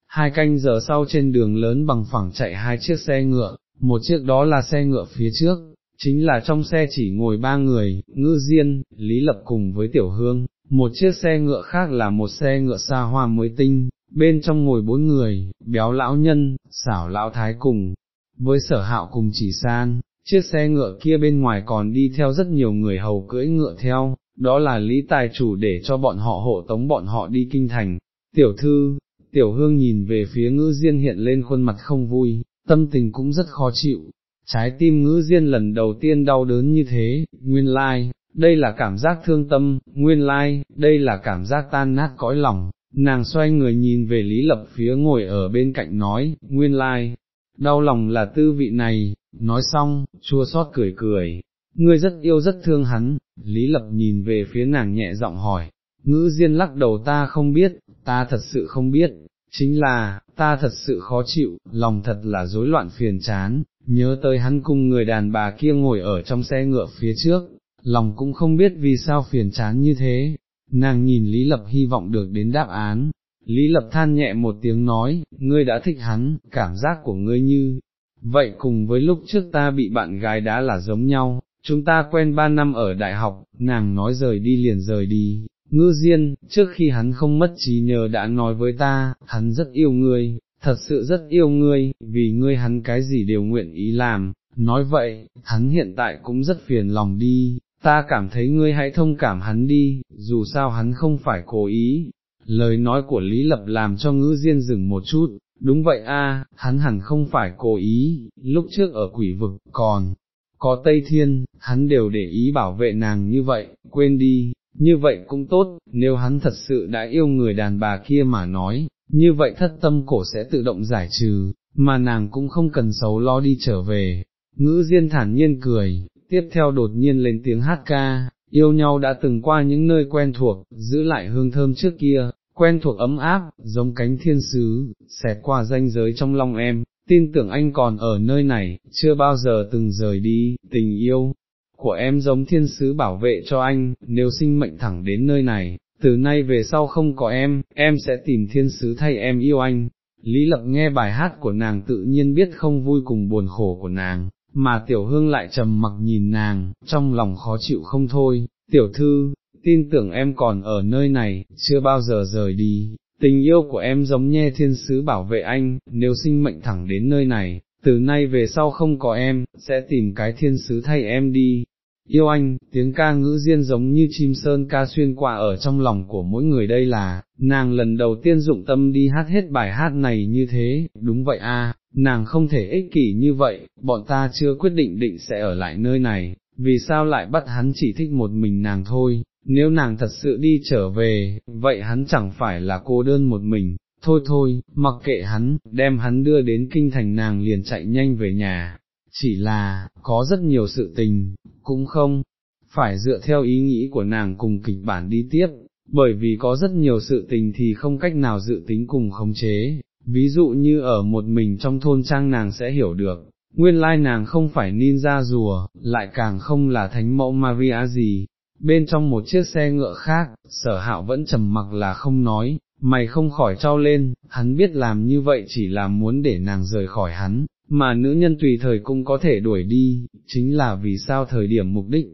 Hai canh giờ sau trên đường lớn bằng phẳng chạy hai chiếc xe ngựa, một chiếc đó là xe ngựa phía trước, chính là trong xe chỉ ngồi ba người, ngư diên, Lý Lập cùng với tiểu hương, một chiếc xe ngựa khác là một xe ngựa xa hoa mới tinh, bên trong ngồi bốn người, béo lão nhân, xảo lão thái cùng, với sở hạo cùng chỉ san, chiếc xe ngựa kia bên ngoài còn đi theo rất nhiều người hầu cưỡi ngựa theo, đó là lý tài chủ để cho bọn họ hộ tống bọn họ đi kinh thành. Tiểu thư, tiểu hương nhìn về phía ngữ diên hiện lên khuôn mặt không vui, tâm tình cũng rất khó chịu, trái tim ngữ diên lần đầu tiên đau đớn như thế, nguyên lai, like, đây là cảm giác thương tâm, nguyên lai, like, đây là cảm giác tan nát cõi lòng, nàng xoay người nhìn về Lý Lập phía ngồi ở bên cạnh nói, nguyên lai, đau lòng là tư vị này, nói xong, chua xót cười cười, ngươi rất yêu rất thương hắn, Lý Lập nhìn về phía nàng nhẹ giọng hỏi, ngữ diên lắc đầu ta không biết, ta thật sự không biết, chính là, ta thật sự khó chịu, lòng thật là rối loạn phiền chán, nhớ tới hắn cùng người đàn bà kia ngồi ở trong xe ngựa phía trước, lòng cũng không biết vì sao phiền chán như thế, nàng nhìn Lý Lập hy vọng được đến đáp án, Lý Lập than nhẹ một tiếng nói, ngươi đã thích hắn, cảm giác của ngươi như, vậy cùng với lúc trước ta bị bạn gái đã là giống nhau, chúng ta quen ba năm ở đại học, nàng nói rời đi liền rời đi, ngư diên, trước khi hắn không mất trí nhờ đã nói với ta, hắn rất yêu ngươi, thật sự rất yêu ngươi, vì ngươi hắn cái gì đều nguyện ý làm, nói vậy, hắn hiện tại cũng rất phiền lòng đi, ta cảm thấy ngươi hãy thông cảm hắn đi, dù sao hắn không phải cố ý. Lời nói của Lý Lập làm cho ngữ diên dừng một chút, đúng vậy a, hắn hẳn không phải cố ý, lúc trước ở quỷ vực, còn, có Tây Thiên, hắn đều để ý bảo vệ nàng như vậy, quên đi, như vậy cũng tốt, nếu hắn thật sự đã yêu người đàn bà kia mà nói, như vậy thất tâm cổ sẽ tự động giải trừ, mà nàng cũng không cần xấu lo đi trở về. Ngữ Diên thản nhiên cười, tiếp theo đột nhiên lên tiếng hát ca, yêu nhau đã từng qua những nơi quen thuộc, giữ lại hương thơm trước kia, quen thuộc ấm áp, giống cánh thiên sứ, xẹt qua danh giới trong lòng em, tin tưởng anh còn ở nơi này, chưa bao giờ từng rời đi, tình yêu của em giống thiên sứ bảo vệ cho anh, nếu sinh mệnh thẳng đến nơi này, từ nay về sau không có em, em sẽ tìm thiên sứ thay em yêu anh. Lý Lập nghe bài hát của nàng tự nhiên biết không vui cùng buồn khổ của nàng, mà tiểu hương lại trầm mặc nhìn nàng, trong lòng khó chịu không thôi, tiểu thư, tin tưởng em còn ở nơi này, chưa bao giờ rời đi, tình yêu của em giống nhe thiên sứ bảo vệ anh, nếu sinh mệnh thẳng đến nơi này, từ nay về sau không có em, sẽ tìm cái thiên sứ thay em đi. Yêu anh, tiếng ca ngữ diên giống như chim sơn ca xuyên qua ở trong lòng của mỗi người đây là, nàng lần đầu tiên dụng tâm đi hát hết bài hát này như thế, đúng vậy à? Nàng không thể ích kỷ như vậy, bọn ta chưa quyết định định sẽ ở lại nơi này, vì sao lại bắt hắn chỉ thích một mình nàng thôi, nếu nàng thật sự đi trở về, vậy hắn chẳng phải là cô đơn một mình, thôi thôi, mặc kệ hắn, đem hắn đưa đến kinh thành nàng liền chạy nhanh về nhà, chỉ là, có rất nhiều sự tình, cũng không, phải dựa theo ý nghĩ của nàng cùng kịch bản đi tiếp, bởi vì có rất nhiều sự tình thì không cách nào dự tính cùng khống chế, ví dụ như ở một mình trong thôn trang nàng sẽ hiểu được, nguyên lai nàng không phải ninja rùa, lại càng không là thánh mẫu Maria gì. Bên trong một chiếc xe ngựa khác, sở hạo vẫn trầm mặc là không nói, mày không khỏi trao lên, hắn biết làm như vậy chỉ là muốn để nàng rời khỏi hắn, mà nữ nhân tùy thời cũng có thể đuổi đi, chính là vì sao thời điểm mục đích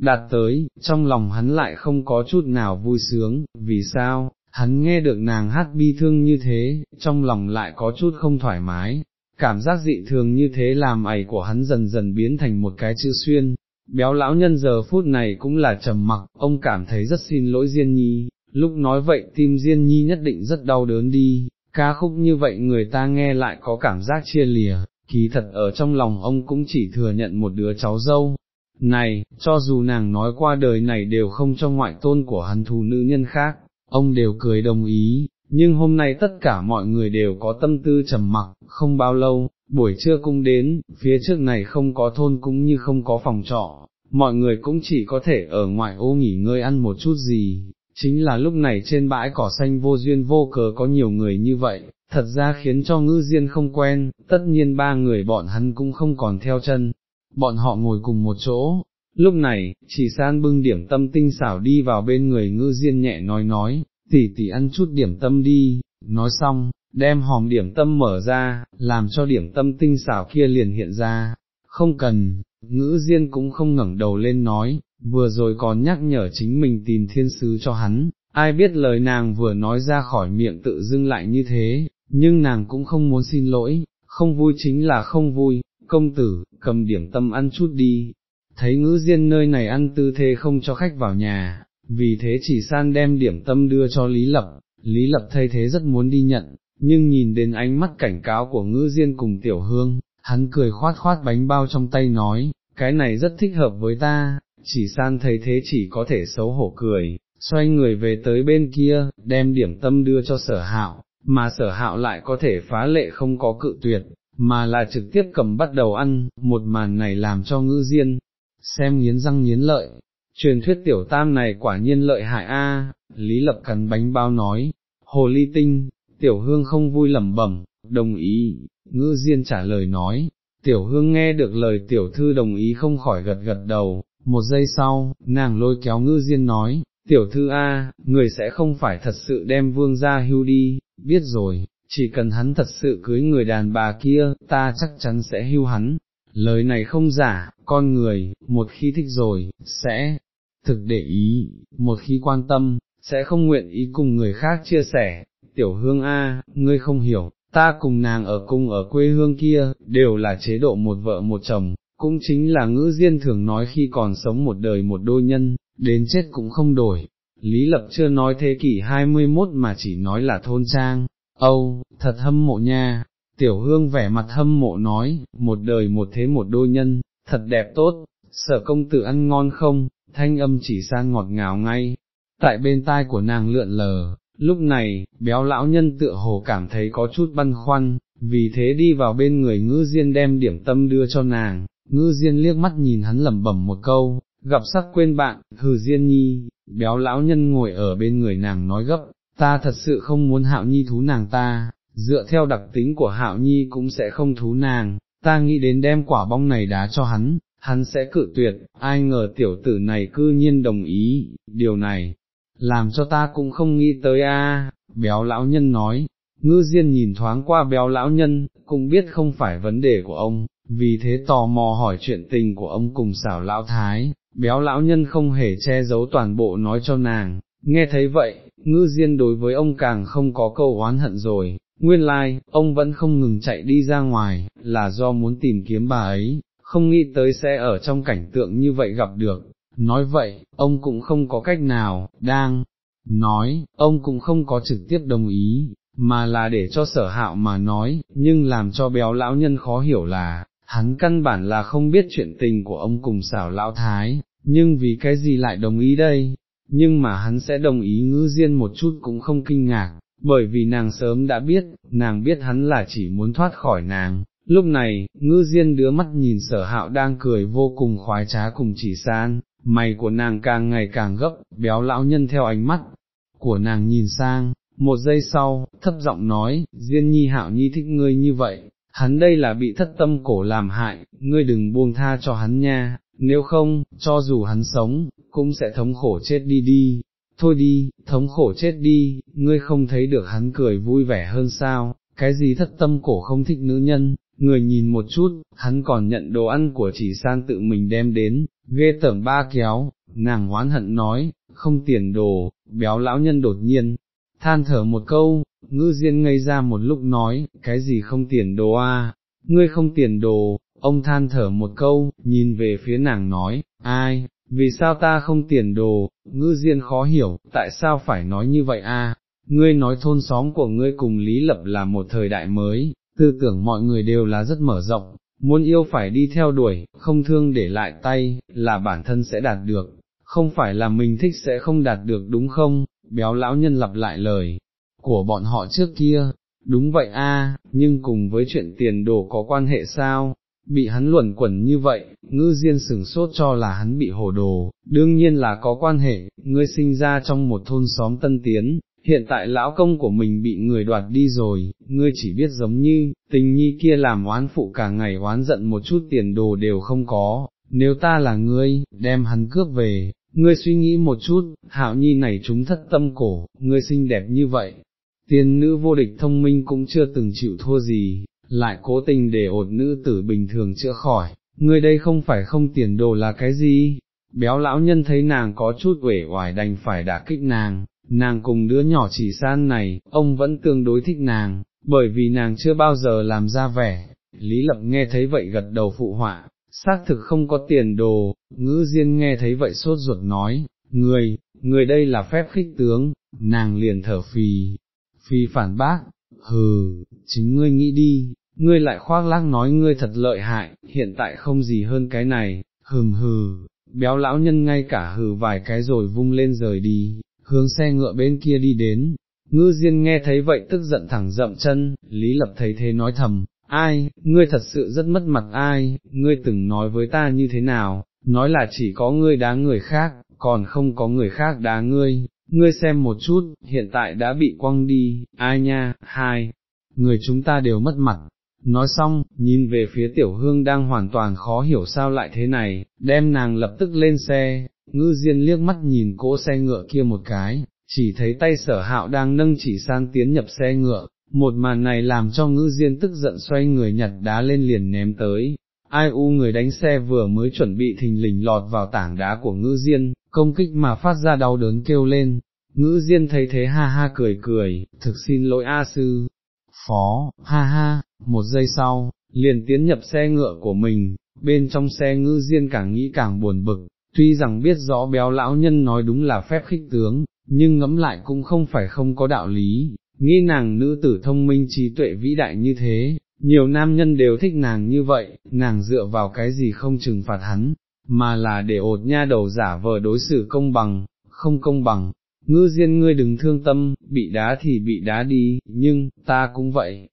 đạt tới, trong lòng hắn lại không có chút nào vui sướng, vì sao, hắn nghe được nàng hát bi thương như thế, trong lòng lại có chút không thoải mái, cảm giác dị thường như thế làm ảy của hắn dần dần biến thành một cái chữ xuyên. Béo lão nhân giờ phút này cũng là trầm mặc, ông cảm thấy rất xin lỗi Diên Nhi, lúc nói vậy tim Diên Nhi nhất định rất đau đớn đi, ca khúc như vậy người ta nghe lại có cảm giác chia lìa, kỳ thật ở trong lòng ông cũng chỉ thừa nhận một đứa cháu dâu. Này, cho dù nàng nói qua đời này đều không cho ngoại tôn của hắn thù nữ nhân khác, ông đều cười đồng ý, nhưng hôm nay tất cả mọi người đều có tâm tư trầm mặc, không bao lâu, buổi trưa cũng đến, phía trước này không có thôn cũng như không có phòng trọ, mọi người cũng chỉ có thể ở ngoại ô nghỉ ngơi ăn một chút gì, chính là lúc này trên bãi cỏ xanh vô duyên vô cớ có nhiều người như vậy, thật ra khiến cho ngư diên không quen, tất nhiên ba người bọn hắn cũng không còn theo chân, bọn họ ngồi cùng một chỗ. Lúc này, chỉ san bưng điểm tâm tinh xảo đi vào bên người ngư diên nhẹ nói nói, tỷ tỷ ăn chút điểm tâm đi, nói xong, đem hòm điểm tâm mở ra, làm cho điểm tâm tinh xảo kia liền hiện ra, không cần, ngữ diên cũng không ngẩng đầu lên nói, vừa rồi còn nhắc nhở chính mình tìm thiên sứ cho hắn, ai biết lời nàng vừa nói ra khỏi miệng tự dưng lại như thế, nhưng nàng cũng không muốn xin lỗi, không vui chính là không vui, công tử, cầm điểm tâm ăn chút đi, thấy ngữ diên nơi này ăn tư thế không cho khách vào nhà, vì thế chỉ san đem điểm tâm đưa cho Lý Lập, Lý Lập thay thế rất muốn đi nhận, nhưng nhìn đến ánh mắt cảnh cáo của ngữ diên cùng tiểu hương, hắn cười khoát khoát bánh bao trong tay nói, cái này rất thích hợp với ta, chỉ san thấy thế chỉ có thể xấu hổ cười, xoay người về tới bên kia, đem điểm tâm đưa cho sở hạo, mà sở hạo lại có thể phá lệ không có cự tuyệt, mà là trực tiếp cầm bắt đầu ăn, một màn này làm cho ngữ diên, xem nghiến răng nghiến lợi, truyền thuyết tiểu tam này quả nhiên lợi hại a. Lý Lập cắn bánh bao nói, hồ ly tinh, tiểu hương không vui lẩm bẩm, đồng ý, ngữ diên trả lời nói, tiểu hương nghe được lời tiểu thư đồng ý không khỏi gật gật đầu, một giây sau, nàng lôi kéo ngữ diên nói, tiểu thư A, người sẽ không phải thật sự đem vương ra hưu đi, biết rồi, chỉ cần hắn thật sự cưới người đàn bà kia, ta chắc chắn sẽ hưu hắn. Lời này không giả, con người, một khi thích rồi, sẽ thực để ý, một khi quan tâm, sẽ không nguyện ý cùng người khác chia sẻ. Tiểu hương A, ngươi không hiểu, ta cùng nàng ở cung ở quê hương kia, đều là chế độ một vợ một chồng, cũng chính là ngữ diên thường nói khi còn sống một đời một đôi nhân, đến chết cũng không đổi. Lý Lập chưa nói thế kỷ 21 mà chỉ nói là thôn trang, âu, thật hâm mộ nha, tiểu hương vẻ mặt hâm mộ nói, một đời một thế một đôi nhân, thật đẹp tốt, sở công tử ăn ngon không, thanh âm chỉ sang ngọt ngào ngay, tại bên tai của nàng lượn lờ, lúc này, béo lão nhân tựa hồ cảm thấy có chút băn khoăn, vì thế đi vào bên người ngư diên đem điểm tâm đưa cho nàng, ngư diên liếc mắt nhìn hắn lẩm bẩm một câu, gặp sắc quên bạn, hừ Diên Nhi, béo lão nhân ngồi ở bên người nàng nói gấp, ta thật sự không muốn hạo nhi thú nàng ta, dựa theo đặc tính của hạo nhi cũng sẽ không thú nàng, ta nghĩ đến đem quả bong này đá cho hắn, hắn sẽ cự tuyệt, ai ngờ tiểu tử này cư nhiên đồng ý, điều này, làm cho ta cũng không nghĩ tới a. béo lão nhân nói, ngư diên nhìn thoáng qua béo lão nhân, cũng biết không phải vấn đề của ông, vì thế tò mò hỏi chuyện tình của ông cùng xảo lão thái, béo lão nhân không hề che giấu toàn bộ nói cho nàng, nghe thấy vậy, ngư diên đối với ông càng không có câu oán hận rồi, nguyên lai, like, ông vẫn không ngừng chạy đi ra ngoài, là do muốn tìm kiếm bà ấy, không nghĩ tới sẽ ở trong cảnh tượng như vậy gặp được, nói vậy, ông cũng không có cách nào, đang nói, ông cũng không có trực tiếp đồng ý, mà là để cho sở hạo mà nói, nhưng làm cho béo lão nhân khó hiểu là, hắn căn bản là không biết chuyện tình của ông cùng xảo lão thái, nhưng vì cái gì lại đồng ý đây, nhưng mà hắn sẽ đồng ý ngữ diên một chút cũng không kinh ngạc, bởi vì nàng sớm đã biết, nàng biết hắn là chỉ muốn thoát khỏi nàng. Lúc này, ngư diên đứa mắt nhìn sở hạo đang cười vô cùng khoái trá cùng chỉ san, mày của nàng càng ngày càng gấp, béo lão nhân theo ánh mắt của nàng nhìn sang, một giây sau, thấp giọng nói, Diên nhi hạo nhi thích ngươi như vậy, hắn đây là bị thất tâm cổ làm hại, ngươi đừng buông tha cho hắn nha, nếu không, cho dù hắn sống, cũng sẽ thống khổ chết đi đi, thôi đi, thống khổ chết đi, ngươi không thấy được hắn cười vui vẻ hơn sao, cái gì thất tâm cổ không thích nữ nhân, người nhìn một chút, hắn còn nhận đồ ăn của chỉ san tự mình đem đến, ghê tởm ba kéo, nàng hoán hận nói, không tiền đồ, béo lão nhân đột nhiên, than thở một câu, ngư diên ngây ra một lúc nói, cái gì không tiền đồ a? ngươi không tiền đồ, ông than thở một câu, nhìn về phía nàng nói, ai, vì sao ta không tiền đồ, ngư diên khó hiểu, tại sao phải nói như vậy a? ngươi nói thôn xóm của ngươi cùng Lý Lập là một thời đại mới, tư tưởng mọi người đều là rất mở rộng, muốn yêu phải đi theo đuổi, không thương để lại tay, là bản thân sẽ đạt được, không phải là mình thích sẽ không đạt được đúng không, béo lão nhân lặp lại lời của bọn họ trước kia, đúng vậy a, nhưng cùng với chuyện tiền đồ có quan hệ sao, bị hắn luẩn quẩn như vậy, ngư diên sừng sốt cho là hắn bị hồ đồ, đương nhiên là có quan hệ, ngươi sinh ra trong một thôn xóm tân tiến, hiện tại lão công của mình bị người đoạt đi rồi, ngươi chỉ biết giống như, tình nhi kia làm oán phụ cả ngày oán giận một chút tiền đồ đều không có, nếu ta là ngươi, đem hắn cướp về, ngươi suy nghĩ một chút, hạo nhi này chúng thất tâm cổ, ngươi xinh đẹp như vậy, tiên nữ vô địch thông minh cũng chưa từng chịu thua gì, lại cố tình để ột nữ tử bình thường chữa khỏi, ngươi đây không phải không tiền đồ là cái gì, béo lão nhân thấy nàng có chút uể oải đành phải đả kích nàng, nàng cùng đứa nhỏ chỉ san này, ông vẫn tương đối thích nàng, bởi vì nàng chưa bao giờ làm ra vẻ, Lý Lập nghe thấy vậy gật đầu phụ họa, xác thực không có tiền đồ, ngữ diên nghe thấy vậy sốt ruột nói, người, người đây là phép khích tướng, nàng liền thở phì, phì phản bác, hừ, chính ngươi nghĩ đi, ngươi lại khoác lác nói ngươi thật lợi hại, hiện tại không gì hơn cái này, hừm hừ, béo lão nhân ngay cả hừ vài cái rồi vung lên rời đi, hướng xe ngựa bên kia đi đến, ngư diên nghe thấy vậy tức giận thẳng dậm chân, Lý Lập thấy thế nói thầm, ai, ngươi thật sự rất mất mặt ai, ngươi từng nói với ta như thế nào, nói là chỉ có ngươi đá người khác, còn không có người khác đá ngươi, ngươi xem một chút, hiện tại đã bị quăng đi, ai nha, hai, người chúng ta đều mất mặt. Nói xong, nhìn về phía tiểu hương đang hoàn toàn khó hiểu sao lại thế này, đem nàng lập tức lên xe, ngư diên liếc mắt nhìn cỗ xe ngựa kia một cái, chỉ thấy tay sở hạo đang nâng chỉ san tiến nhập xe ngựa, một màn này làm cho ngư diên tức giận xoay người nhặt đá lên liền ném tới, ai u người đánh xe vừa mới chuẩn bị thình lình lọt vào tảng đá của ngư diên, công kích mà phát ra đau đớn kêu lên, ngữ diên thấy thế ha ha cười cười, thực xin lỗi A sư, phó, ha ha, một giây sau, liền tiến nhập xe ngựa của mình, bên trong xe ngữ diên càng nghĩ càng buồn bực, tuy rằng biết rõ béo lão nhân nói đúng là phép khích tướng, nhưng ngẫm lại cũng không phải không có đạo lý, nghĩ nàng nữ tử thông minh trí tuệ vĩ đại như thế, nhiều nam nhân đều thích nàng như vậy, nàng dựa vào cái gì không trừng phạt hắn, mà là để ột nha đầu giả vờ đối xử công bằng, không công bằng, ngư diên ngươi đừng thương tâm, bị đá thì bị đá đi, nhưng, ta cũng vậy,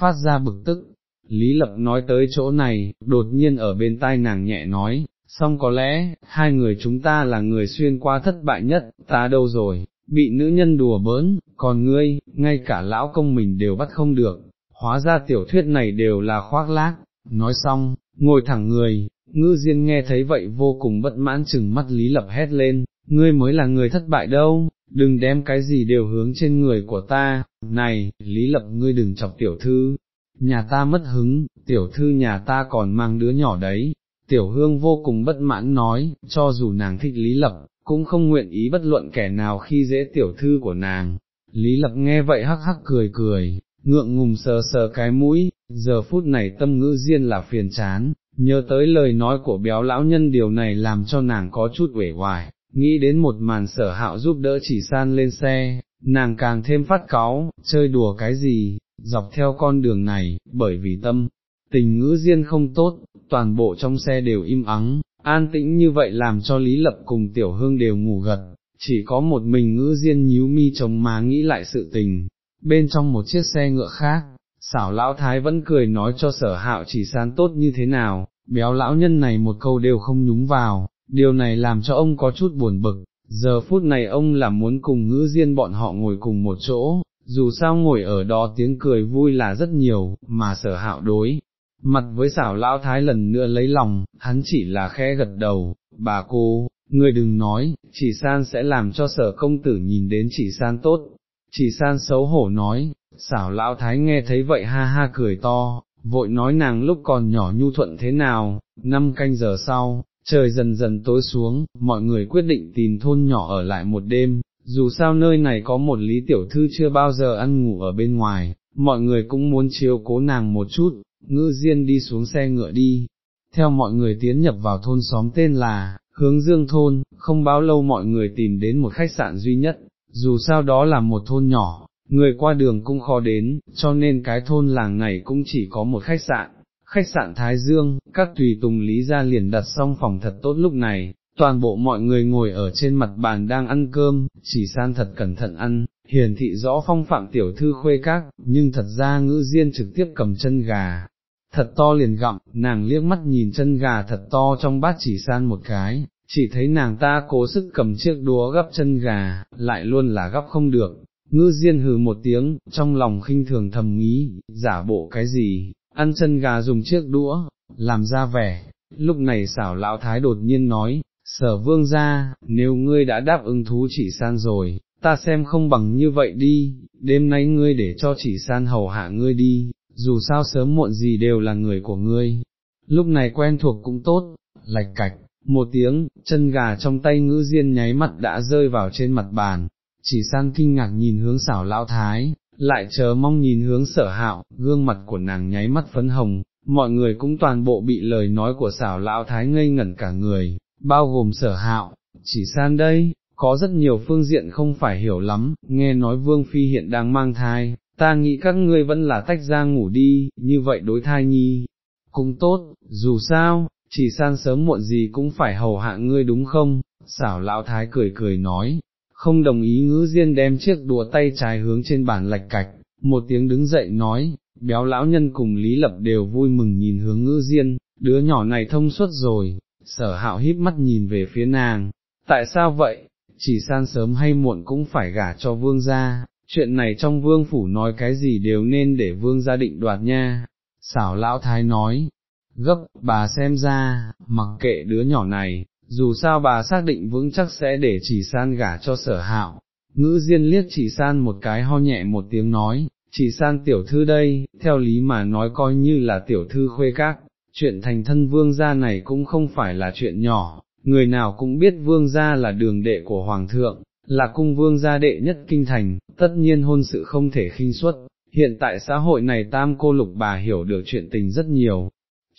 phát ra bực tức. Lý Lập nói tới chỗ này, đột nhiên ở bên tai nàng nhẹ nói, song có lẽ, hai người chúng ta là người xuyên qua thất bại nhất, ta đâu rồi, bị nữ nhân đùa bỡn, còn ngươi, ngay cả lão công mình đều bắt không được, hóa ra tiểu thuyết này đều là khoác lác, nói xong, ngồi thẳng người, ngư diên nghe thấy vậy vô cùng bất mãn chừng mắt Lý Lập hét lên, ngươi mới là người thất bại đâu, đừng đem cái gì đều hướng trên người của ta, này, Lý Lập ngươi đừng chọc tiểu thư, nhà ta mất hứng, tiểu thư nhà ta còn mang đứa nhỏ đấy, tiểu hương vô cùng bất mãn nói, cho dù nàng thích Lý Lập, cũng không nguyện ý bất luận kẻ nào khi dễ tiểu thư của nàng. Lý Lập nghe vậy hắc hắc cười cười, ngượng ngùng sờ sờ cái mũi, giờ phút này tâm ngữ riêng là phiền chán, nhớ tới lời nói của béo lão nhân điều này làm cho nàng có chút uể hoài nghĩ đến một màn sở hạo giúp đỡ chỉ san lên xe, nàng càng thêm phát cáu, chơi đùa cái gì, dọc theo con đường này, bởi vì tâm, tình ngữ diên không tốt, toàn bộ trong xe đều im ắng, an tĩnh như vậy làm cho Lý Lập cùng Tiểu Hương đều ngủ gật, chỉ có một mình ngữ diên nhíu mi chồng má nghĩ lại sự tình, bên trong một chiếc xe ngựa khác, xảo lão thái vẫn cười nói cho sở hạo chỉ san tốt như thế nào, béo lão nhân này một câu đều không nhúng vào, điều này làm cho ông có chút buồn bực, giờ phút này ông là muốn cùng ngữ diên bọn họ ngồi cùng một chỗ, dù sao ngồi ở đó tiếng cười vui là rất nhiều, mà sở hạo đối. Mặt với xảo lão thái lần nữa lấy lòng, hắn chỉ là khẽ gật đầu, bà cô, người đừng nói, chỉ san sẽ làm cho sở công tử nhìn đến chỉ san tốt, chỉ san xấu hổ nói, xảo lão thái nghe thấy vậy ha ha cười to, vội nói nàng lúc còn nhỏ nhu thuận thế nào, năm canh giờ sau, trời dần dần tối xuống, mọi người quyết định tìm thôn nhỏ ở lại một đêm, dù sao nơi này có một lý tiểu thư chưa bao giờ ăn ngủ ở bên ngoài, mọi người cũng muốn chiếu cố nàng một chút, ngư diên đi xuống xe ngựa đi, theo mọi người tiến nhập vào thôn xóm tên là, hướng dương thôn, không bao lâu mọi người tìm đến một khách sạn duy nhất, dù sao đó là một thôn nhỏ, người qua đường cũng khó đến, cho nên cái thôn làng này cũng chỉ có một khách sạn, khách sạn Thái Dương, các tùy tùng lý ra liền đặt xong phòng thật tốt lúc này, toàn bộ mọi người ngồi ở trên mặt bàn đang ăn cơm, chỉ san thật cẩn thận ăn, hiển thị rõ phong phạm tiểu thư khuê các, nhưng thật ra ngữ diên trực tiếp cầm chân gà. Thật to liền gặm, nàng liếc mắt nhìn chân gà thật to trong bát chỉ san một cái, chỉ thấy nàng ta cố sức cầm chiếc đúa gấp chân gà, lại luôn là gấp không được, ngư diên hừ một tiếng, trong lòng khinh thường thầm nghĩ, giả bộ cái gì, ăn chân gà dùng chiếc đũa, làm ra vẻ, lúc này xảo lão thái đột nhiên nói, sở vương ra, nếu ngươi đã đáp ứng thú chỉ san rồi, ta xem không bằng như vậy đi, đêm nay ngươi để cho chỉ san hầu hạ ngươi đi, dù sao sớm muộn gì đều là người của ngươi, lúc này quen thuộc cũng tốt, lạch cạch, một tiếng, chân gà trong tay ngữ diên nháy mặt đã rơi vào trên mặt bàn, chỉ san kinh ngạc nhìn hướng xảo lão thái, lại chờ mong nhìn hướng sở hạo, gương mặt của nàng nháy mắt phấn hồng, mọi người cũng toàn bộ bị lời nói của xảo lão thái ngây ngẩn cả người, bao gồm sở hạo, chỉ san đây, có rất nhiều phương diện không phải hiểu lắm, nghe nói vương phi hiện đang mang thai, ta nghĩ các ngươi vẫn là tách ra ngủ đi, như vậy đối thai nhi, cũng tốt, dù sao, chỉ san sớm muộn gì cũng phải hầu hạ ngươi đúng không, xảo lão thái cười cười nói, không đồng ý ngữ diên đem chiếc đùa tay trái hướng trên bàn lạch cạch, một tiếng đứng dậy nói, béo lão nhân cùng Lý Lập đều vui mừng nhìn hướng ngữ diên, đứa nhỏ này thông suốt rồi, sở hạo híp mắt nhìn về phía nàng, tại sao vậy, chỉ san sớm hay muộn cũng phải gả cho vương gia, chuyện này trong vương phủ nói cái gì đều nên để vương gia định đoạt nha, xảo lão thái nói, gấp, bà xem ra, mặc kệ đứa nhỏ này, dù sao bà xác định vững chắc sẽ để chỉ san gả cho sở hạo. Ngữ diên liếc chỉ san một cái ho nhẹ một tiếng nói, chỉ san tiểu thư đây, theo lý mà nói coi như là tiểu thư khuê các, chuyện thành thân vương gia này cũng không phải là chuyện nhỏ, người nào cũng biết vương gia là đường đệ của hoàng thượng, là cung vương gia đệ nhất kinh thành, tất nhiên hôn sự không thể khinh suất. Hiện tại xã hội này tam cô lục bà hiểu được chuyện tình rất nhiều,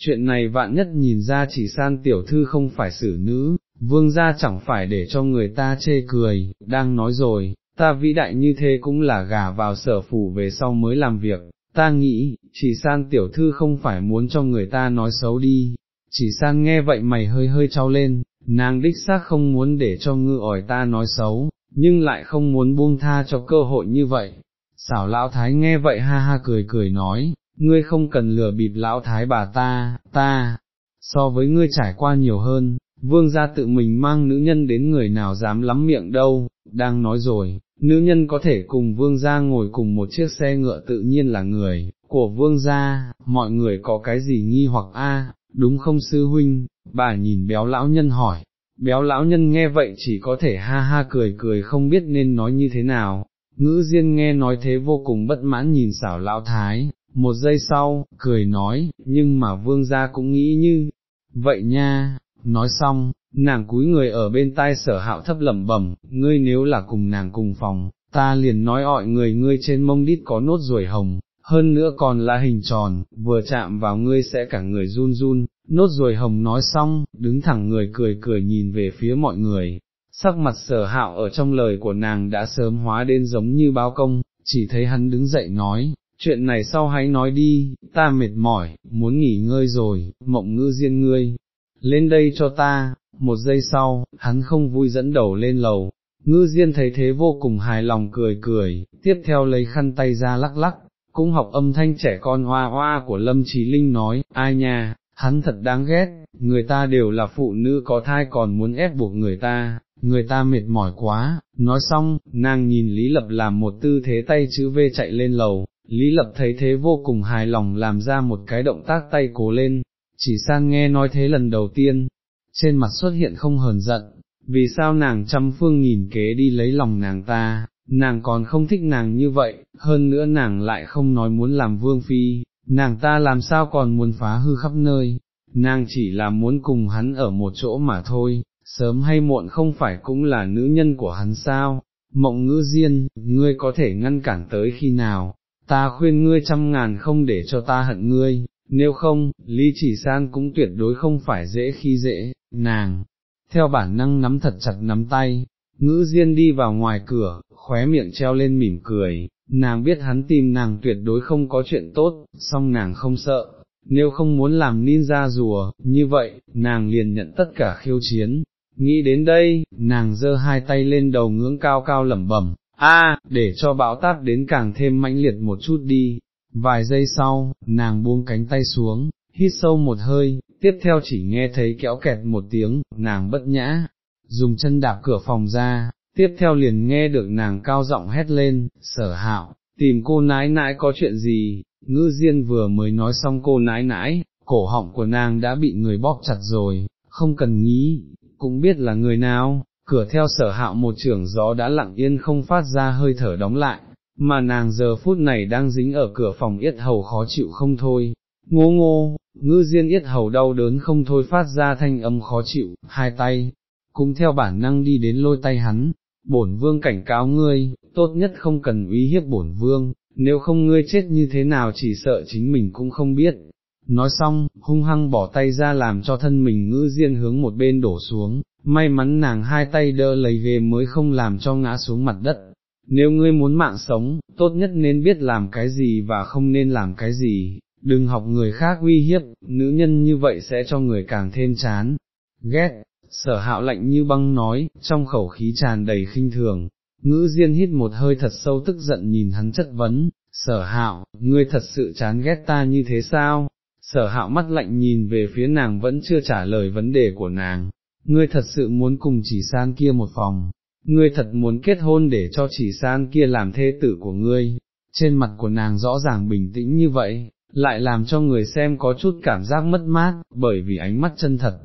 chuyện này vạn nhất nhìn ra chỉ san tiểu thư không phải xử nữ, vương gia chẳng phải để cho người ta chê cười, đang nói rồi, ta vĩ đại như thế cũng là gà vào sở phủ về sau mới làm việc, ta nghĩ, chỉ san tiểu thư không phải muốn cho người ta nói xấu đi, chỉ san nghe vậy mày hơi hơi trao lên, nàng đích xác không muốn để cho ngư ỏi ta nói xấu, nhưng lại không muốn buông tha cho cơ hội như vậy. Xảo lão thái nghe vậy ha ha cười cười nói, ngươi không cần lừa bịp lão thái bà ta, ta, so với ngươi trải qua nhiều hơn, vương gia tự mình mang nữ nhân đến người nào dám lắm miệng đâu, đang nói rồi, nữ nhân có thể cùng vương gia ngồi cùng một chiếc xe ngựa tự nhiên là người, của vương gia, mọi người có cái gì nghi hoặc a đúng không sư huynh, bà nhìn béo lão nhân hỏi, béo lão nhân nghe vậy chỉ có thể ha ha cười cười không biết nên nói như thế nào, ngữ diên nghe nói thế vô cùng bất mãn nhìn xảo lão thái, một giây sau, cười nói, nhưng mà vương gia cũng nghĩ như, vậy nha, nói xong, nàng cúi người ở bên tai sở hạo thấp lẩm bẩm, ngươi nếu là cùng nàng cùng phòng, ta liền nói ọi người ngươi trên mông đít có nốt ruồi hồng, hơn nữa còn là hình tròn, vừa chạm vào ngươi sẽ cả người run run, nốt ruồi hồng nói xong, đứng thẳng người cười cười nhìn về phía mọi người, sắc mặt sở hạo ở trong lời của nàng đã sớm hóa đến giống như báo công, chỉ thấy hắn đứng dậy nói, chuyện này sau hãy nói đi, ta mệt mỏi, muốn nghỉ ngơi rồi, mộng ngữ diên ngươi, lên đây cho ta, một giây sau, hắn không vui dẫn đầu lên lầu, ngư diên thấy thế vô cùng hài lòng cười cười, tiếp theo lấy khăn tay ra lắc lắc, cũng học âm thanh trẻ con hoa hoa của Lâm Trí Linh nói, ai nha, hắn thật đáng ghét, người ta đều là phụ nữ có thai còn muốn ép buộc người ta, người ta mệt mỏi quá, nói xong, nàng nhìn Lý Lập làm một tư thế tay chữ V chạy lên lầu, Lý Lập thấy thế vô cùng hài lòng làm ra một cái động tác tay cố lên, chỉ sang nghe nói thế lần đầu tiên, trên mặt xuất hiện không hờn giận, vì sao nàng trăm phương nghìn kế đi lấy lòng nàng ta, nàng còn không thích nàng như vậy, hơn nữa nàng lại không nói muốn làm vương phi, nàng ta làm sao còn muốn phá hư khắp nơi, nàng chỉ là muốn cùng hắn ở một chỗ mà thôi, sớm hay muộn không phải cũng là nữ nhân của hắn sao, mộng ngữ diên, ngươi có thể ngăn cản tới khi nào, ta khuyên ngươi trăm ngàn không để cho ta hận ngươi, nếu không, Lý Chỉ San cũng tuyệt đối không phải dễ khi dễ, nàng, theo bản năng nắm thật chặt nắm tay, ngữ diên đi vào ngoài cửa, khóe miệng treo lên mỉm cười, nàng biết hắn tìm nàng tuyệt đối không có chuyện tốt, song nàng không sợ, nếu không muốn làm ninja rùa, như vậy, nàng liền nhận tất cả khiêu chiến. Nghĩ đến đây, nàng giơ hai tay lên đầu ngưỡng cao cao lẩm bẩm, a, để cho bão táp đến càng thêm mãnh liệt một chút đi, Vài giây sau, nàng buông cánh tay xuống, hít sâu một hơi, tiếp theo chỉ nghe thấy kéo kẹt một tiếng, nàng bất nhã, dùng chân đạp cửa phòng ra, tiếp theo liền nghe được nàng cao giọng hét lên, sở hạo, tìm cô nãi nãi có chuyện gì, ngư diên vừa mới nói xong cô nãi nãi, cổ họng của nàng đã bị người bóp chặt rồi, không cần nghĩ, cũng biết là người nào, cửa theo sở hạo một trưởng gió đã lặng yên không phát ra hơi thở đóng lại, mà nàng giờ phút này đang dính ở cửa phòng yết hầu khó chịu không thôi, ngô ngô, ngư diên yết hầu đau đớn không thôi phát ra thanh âm khó chịu, hai tay, cũng theo bản năng đi đến lôi tay hắn, bổn vương cảnh cáo ngươi, tốt nhất không cần uy hiếp bổn vương, nếu không ngươi chết như thế nào chỉ sợ chính mình cũng không biết. Nói xong, hung hăng bỏ tay ra làm cho thân mình ngư diên hướng một bên đổ xuống, may mắn nàng hai tay đỡ lấy ghế mới không làm cho ngã xuống mặt đất, nếu ngươi muốn mạng sống, tốt nhất nên biết làm cái gì và không nên làm cái gì, đừng học người khác uy hiếp, nữ nhân như vậy sẽ cho người càng thêm chán, ghét, sở hạo lạnh như băng nói, trong khẩu khí tràn đầy khinh thường, ngữ diên hít một hơi thật sâu tức giận nhìn hắn chất vấn, sở hạo, ngươi thật sự chán ghét ta như thế sao? Sở hạo mắt lạnh nhìn về phía nàng vẫn chưa trả lời vấn đề của nàng, ngươi thật sự muốn cùng chỉ san kia một phòng, ngươi thật muốn kết hôn để cho chỉ san kia làm thê tử của ngươi, trên mặt của nàng rõ ràng bình tĩnh như vậy, lại làm cho người xem có chút cảm giác mất mát, bởi vì ánh mắt chân thật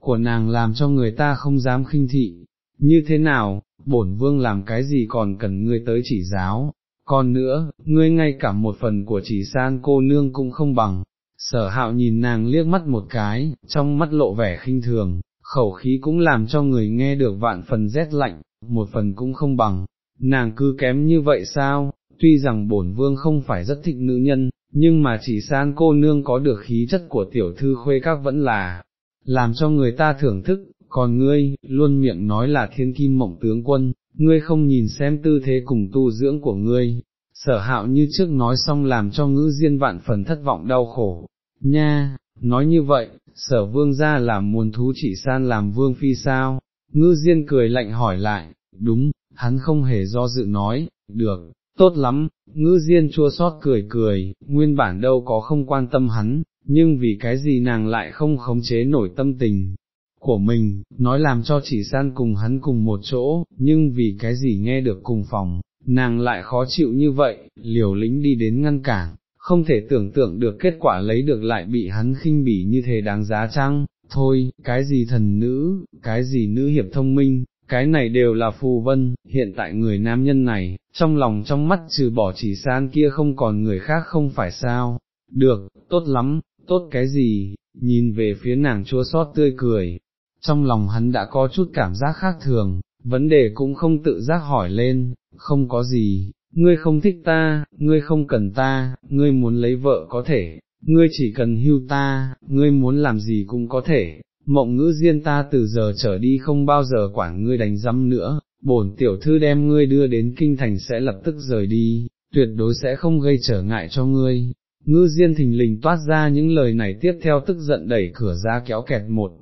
của nàng làm cho người ta không dám khinh thị, như thế nào, bổn vương làm cái gì còn cần ngươi tới chỉ giáo, còn nữa, ngươi ngay cả một phần của chỉ san cô nương cũng không bằng, sở hạo nhìn nàng liếc mắt một cái, trong mắt lộ vẻ khinh thường, khẩu khí cũng làm cho người nghe được vạn phần rét lạnh, một phần cũng không bằng, nàng cứ kém như vậy sao, tuy rằng bổn vương không phải rất thích nữ nhân, nhưng mà chỉ san cô nương có được khí chất của tiểu thư khuê các vẫn là, làm cho người ta thưởng thức, còn ngươi, luôn miệng nói là thiên kim mộng tướng quân, ngươi không nhìn xem tư thế cùng tu dưỡng của ngươi, sở hạo như trước nói xong làm cho ngữ diên vạn phần thất vọng đau khổ, nha, nói như vậy, sở vương ra làm muôn thú chỉ san làm vương phi sao, ngư diên cười lạnh hỏi lại, đúng, hắn không hề do dự nói, được, tốt lắm, ngư diên chua xót cười cười, nguyên bản đâu có không quan tâm hắn, nhưng vì cái gì nàng lại không khống chế nổi tâm tình của mình, nói làm cho chỉ san cùng hắn cùng một chỗ, nhưng vì cái gì nghe được cùng phòng, nàng lại khó chịu như vậy, liều lĩnh đi đến ngăn cản, không thể tưởng tượng được kết quả lấy được lại bị hắn khinh bỉ như thế đáng giá chăng, thôi, cái gì thần nữ, cái gì nữ hiệp thông minh, cái này đều là phù vân, hiện tại người nam nhân này, trong lòng trong mắt trừ bỏ chỉ san kia không còn người khác không phải sao, được, tốt lắm, tốt cái gì, nhìn về phía nàng chua xót tươi cười, trong lòng hắn đã có chút cảm giác khác thường, vấn đề cũng không tự giác hỏi lên, không có gì, ngươi không thích ta, ngươi không cần ta, ngươi muốn lấy vợ có thể, ngươi chỉ cần hưu ta, ngươi muốn làm gì cũng có thể, mộng ngữ riêng ta từ giờ trở đi không bao giờ quản ngươi đánh dâm nữa, bổn tiểu thư đem ngươi đưa đến kinh thành sẽ lập tức rời đi, tuyệt đối sẽ không gây trở ngại cho ngươi. Ngư Diên thình lình toát ra những lời này tiếp theo tức giận đẩy cửa ra kéo kẹt một,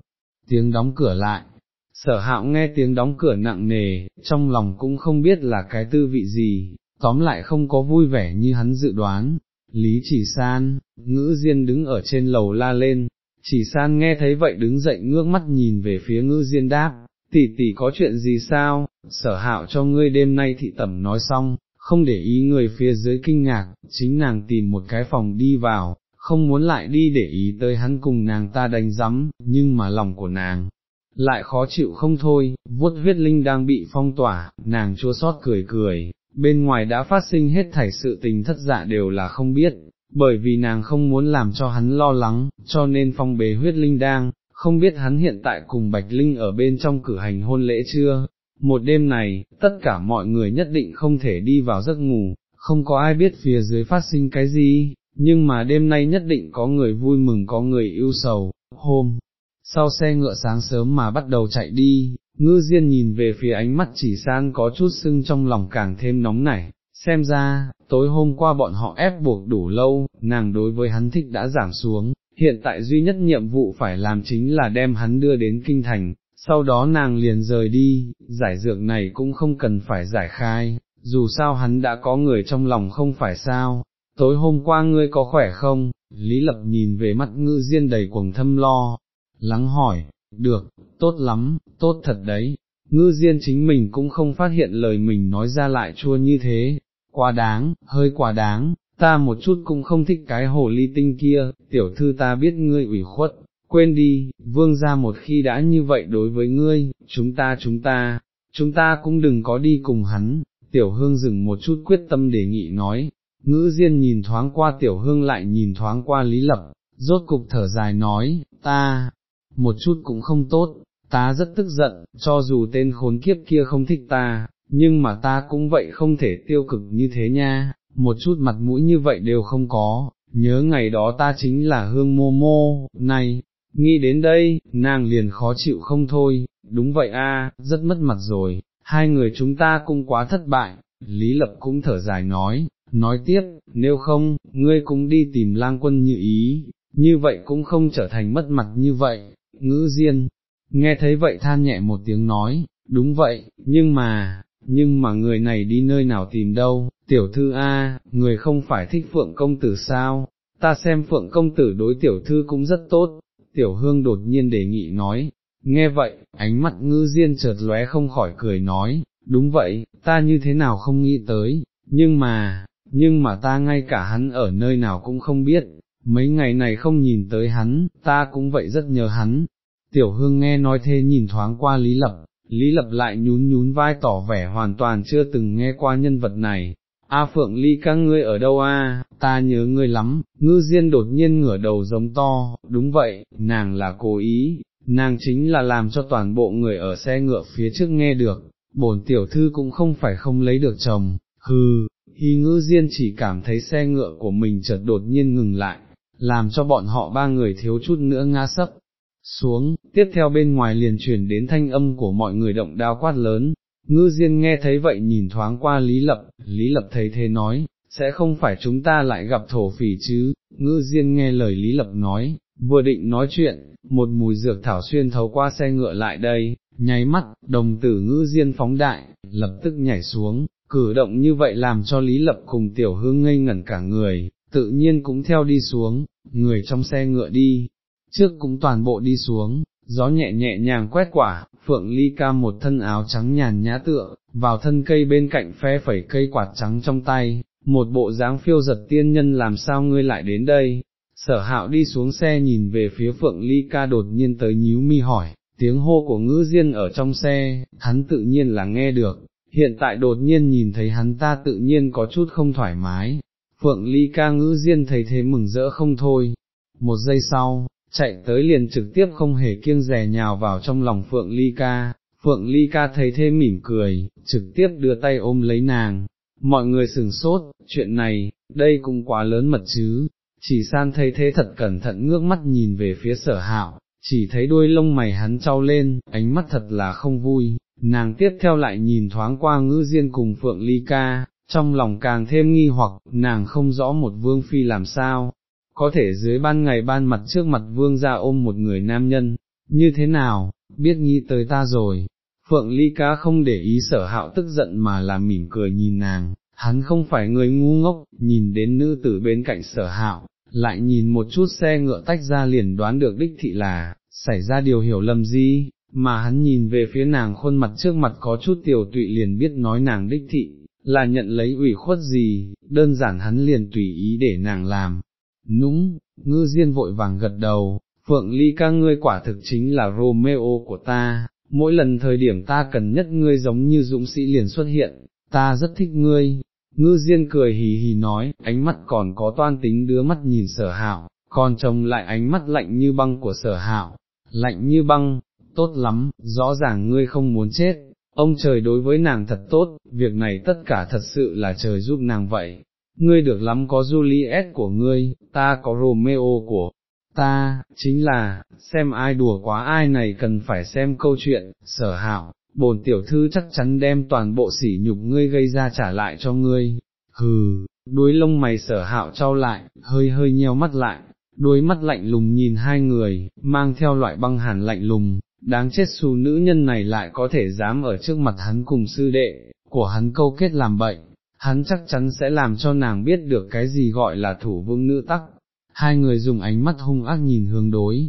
tiếng đóng cửa lại, sở hạo nghe tiếng đóng cửa nặng nề, trong lòng cũng không biết là cái tư vị gì, tóm lại không có vui vẻ như hắn dự đoán. Lý chỉ san, ngữ diên đứng ở trên lầu la lên, chỉ san nghe thấy vậy đứng dậy ngước mắt nhìn về phía ngữ diên đáp, tỷ tỷ có chuyện gì sao, sở hạo cho ngươi đêm nay thị tẩm nói xong, không để ý người phía dưới kinh ngạc, chính nàng tìm một cái phòng đi vào, không muốn lại đi để ý tới hắn cùng nàng ta đánh rắm, nhưng mà lòng của nàng lại khó chịu không thôi, vuốt huyết linh đang bị phong tỏa, nàng chua xót cười cười, bên ngoài đã phát sinh hết thảy sự tình thất dạ đều là không biết, bởi vì nàng không muốn làm cho hắn lo lắng, cho nên phong bế huyết linh đang, không biết hắn hiện tại cùng Bạch Linh ở bên trong cử hành hôn lễ chưa. Một đêm này, tất cả mọi người nhất định không thể đi vào giấc ngủ, không có ai biết phía dưới phát sinh cái gì, nhưng mà đêm nay nhất định có người vui mừng có người yêu sầu, hôm, sau xe ngựa sáng sớm mà bắt đầu chạy đi, ngư diên nhìn về phía ánh mắt chỉ sang có chút sưng trong lòng càng thêm nóng nảy, xem ra, tối hôm qua bọn họ ép buộc đủ lâu, nàng đối với hắn thích đã giảm xuống, hiện tại duy nhất nhiệm vụ phải làm chính là đem hắn đưa đến kinh thành, sau đó nàng liền rời đi, giải dược này cũng không cần phải giải khai, dù sao hắn đã có người trong lòng không phải sao, tối hôm qua ngươi có khỏe không, Lý Lập nhìn về mắt ngư diên đầy cuồng thâm lo, lắng hỏi, được, tốt lắm, tốt thật đấy, ngư diên chính mình cũng không phát hiện lời mình nói ra lại chua như thế, quá đáng, hơi quá đáng, ta một chút cũng không thích cái hồ ly tinh kia, tiểu thư ta biết ngươi ủy khuất, quên đi, vương ra một khi đã như vậy đối với ngươi, chúng ta chúng ta, chúng ta cũng đừng có đi cùng hắn, tiểu hương dừng một chút quyết tâm đề nghị nói, ngữ diên nhìn thoáng qua tiểu hương lại nhìn thoáng qua lý lập, rốt cục thở dài nói, ta, một chút cũng không tốt, ta rất tức giận, cho dù tên khốn kiếp kia không thích ta, nhưng mà ta cũng vậy không thể tiêu cực như thế nha, một chút mặt mũi như vậy đều không có, nhớ ngày đó ta chính là hương mô mô, này, nghĩ đến đây, nàng liền khó chịu không thôi, đúng vậy a, rất mất mặt rồi, hai người chúng ta cũng quá thất bại, Lý Lập cũng thở dài nói, nói tiếp, nếu không, ngươi cũng đi tìm lang quân như ý, như vậy cũng không trở thành mất mặt như vậy, ngữ diên, nghe thấy vậy than nhẹ một tiếng nói, đúng vậy, nhưng mà, nhưng mà người này đi nơi nào tìm đâu, tiểu thư A, người không phải thích phượng công tử sao, ta xem phượng công tử đối tiểu thư cũng rất tốt, tiểu hương đột nhiên đề nghị nói, nghe vậy, ánh mắt ngư diên chợt lóe không khỏi cười nói, đúng vậy, ta như thế nào không nghĩ tới, nhưng mà, nhưng mà ta ngay cả hắn ở nơi nào cũng không biết, mấy ngày này không nhìn tới hắn, ta cũng vậy rất nhớ hắn. Tiểu hương nghe nói thế nhìn thoáng qua Lý Lập, Lý Lập lại nhún nhún vai tỏ vẻ hoàn toàn chưa từng nghe qua nhân vật này. A Phượng Ly các ngươi ở đâu a? ta nhớ ngươi lắm, ngư diên đột nhiên ngửa đầu giống to, đúng vậy, nàng là cố ý, nàng chính là làm cho toàn bộ người ở xe ngựa phía trước nghe được, bổn tiểu thư cũng không phải không lấy được chồng, hừ, hy ngư diên chỉ cảm thấy xe ngựa của mình chợt đột nhiên ngừng lại, làm cho bọn họ ba người thiếu chút nữa ngã sấp xuống, tiếp theo bên ngoài liền chuyển đến thanh âm của mọi người động đao quát lớn, ngư diên nghe thấy vậy nhìn thoáng qua Lý Lập, Lý Lập thấy thế nói, sẽ không phải chúng ta lại gặp thổ phỉ chứ, ngư diên nghe lời Lý Lập nói, vừa định nói chuyện, một mùi dược thảo xuyên thấu qua xe ngựa lại đây, nháy mắt, đồng tử ngư diên phóng đại, lập tức nhảy xuống, cử động như vậy làm cho Lý Lập cùng tiểu hương ngây ngẩn cả người, tự nhiên cũng theo đi xuống, người trong xe ngựa đi, trước cũng toàn bộ đi xuống, gió nhẹ nhẹ nhàng quét quả, Phượng Ly ca một thân áo trắng nhàn nhã tựa, vào thân cây bên cạnh phe phẩy cây quạt trắng trong tay, một bộ dáng phiêu giật tiên nhân làm sao ngươi lại đến đây. Sở hạo đi xuống xe nhìn về phía Phượng Ly ca đột nhiên tới nhíu mi hỏi, tiếng hô của ngữ diên ở trong xe, hắn tự nhiên là nghe được, hiện tại đột nhiên nhìn thấy hắn ta tự nhiên có chút không thoải mái, Phượng Ly ca ngữ diên thấy thế mừng rỡ không thôi, một giây sau, chạy tới liền trực tiếp không hề kiêng rè nhào vào trong lòng Phượng Ly ca, Phượng Ly ca thấy thế mỉm cười, trực tiếp đưa tay ôm lấy nàng, mọi người sừng sốt, chuyện này, đây cũng quá lớn mật chứ, chỉ san thấy thế thật cẩn thận ngước mắt nhìn về phía sở hạo, chỉ thấy đuôi lông mày hắn trao lên, ánh mắt thật là không vui, nàng tiếp theo lại nhìn thoáng qua ngữ diên cùng Phượng Ly ca, trong lòng càng thêm nghi hoặc, nàng không rõ một vương phi làm sao, có thể dưới ban ngày ban mặt trước mặt vương ra ôm một người nam nhân, như thế nào, biết nghĩ tới ta rồi. Phượng Ly Cá không để ý sở hạo tức giận mà là mỉm cười nhìn nàng, hắn không phải người ngu ngốc, nhìn đến nữ tử bên cạnh sở hạo, lại nhìn một chút xe ngựa tách ra liền đoán được đích thị là, xảy ra điều hiểu lầm gì, mà hắn nhìn về phía nàng khuôn mặt trước mặt có chút tiểu tụy liền biết nói nàng đích thị, là nhận lấy ủy khuất gì, đơn giản hắn liền tùy ý để nàng làm. Núng, ngư diên vội vàng gật đầu, Phượng Ly ca ngươi quả thực chính là Romeo của ta, mỗi lần thời điểm ta cần nhất ngươi giống như dũng sĩ liền xuất hiện, ta rất thích ngươi. Ngư Diên cười hì hì nói, ánh mắt còn có toan tính đứa mắt nhìn sở hạo, còn trông lại ánh mắt lạnh như băng của sở hạo, lạnh như băng, tốt lắm, rõ ràng ngươi không muốn chết, ông trời đối với nàng thật tốt, việc này tất cả thật sự là trời giúp nàng vậy, ngươi được lắm có Juliet của ngươi, ta có Romeo của ta, chính là, xem ai đùa quá ai này cần phải xem câu chuyện, sở hảo, bồn tiểu thư chắc chắn đem toàn bộ sỉ nhục ngươi gây ra trả lại cho ngươi, hừ, đuôi lông mày sở hạo trao lại, hơi hơi nheo mắt lại, đuôi mắt lạnh lùng nhìn hai người, mang theo loại băng hàn lạnh lùng, đáng chết xù nữ nhân này lại có thể dám ở trước mặt hắn cùng sư đệ, của hắn câu kết làm bệnh, hắn chắc chắn sẽ làm cho nàng biết được cái gì gọi là thủ vương nữ tắc. Hai người dùng ánh mắt hung ác nhìn hướng đối,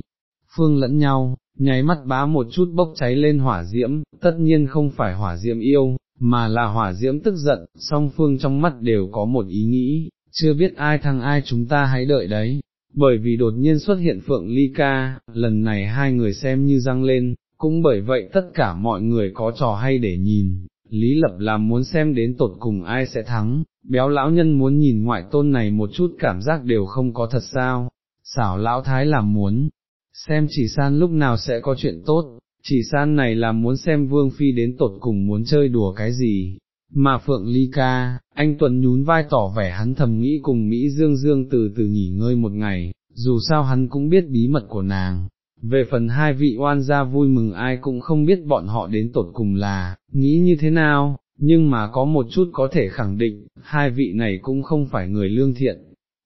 phương lẫn nhau, nháy mắt bá một chút bốc cháy lên hỏa diễm, tất nhiên không phải hỏa diễm yêu, mà là hỏa diễm tức giận, song phương trong mắt đều có một ý nghĩ, chưa biết ai thăng ai chúng ta hãy đợi đấy, bởi vì đột nhiên xuất hiện Phượng Ly Ca, lần này hai người xem như răng lên, cũng bởi vậy tất cả mọi người có trò hay để nhìn, Lý Lập làm muốn xem đến tột cùng ai sẽ thắng, béo lão nhân muốn nhìn ngoại tôn này một chút cảm giác đều không có thật sao, xảo lão thái làm muốn, xem chỉ san lúc nào sẽ có chuyện tốt, chỉ san này là muốn xem vương phi đến tột cùng muốn chơi đùa cái gì, mà Phượng Ly ca, anh Tuấn nhún vai tỏ vẻ hắn thầm nghĩ cùng Mỹ Dương Dương từ từ nghỉ ngơi một ngày, dù sao hắn cũng biết bí mật của nàng. Về phần hai vị oan gia vui mừng ai cũng không biết bọn họ đến tột cùng là, nghĩ như thế nào, nhưng mà có một chút có thể khẳng định, hai vị này cũng không phải người lương thiện.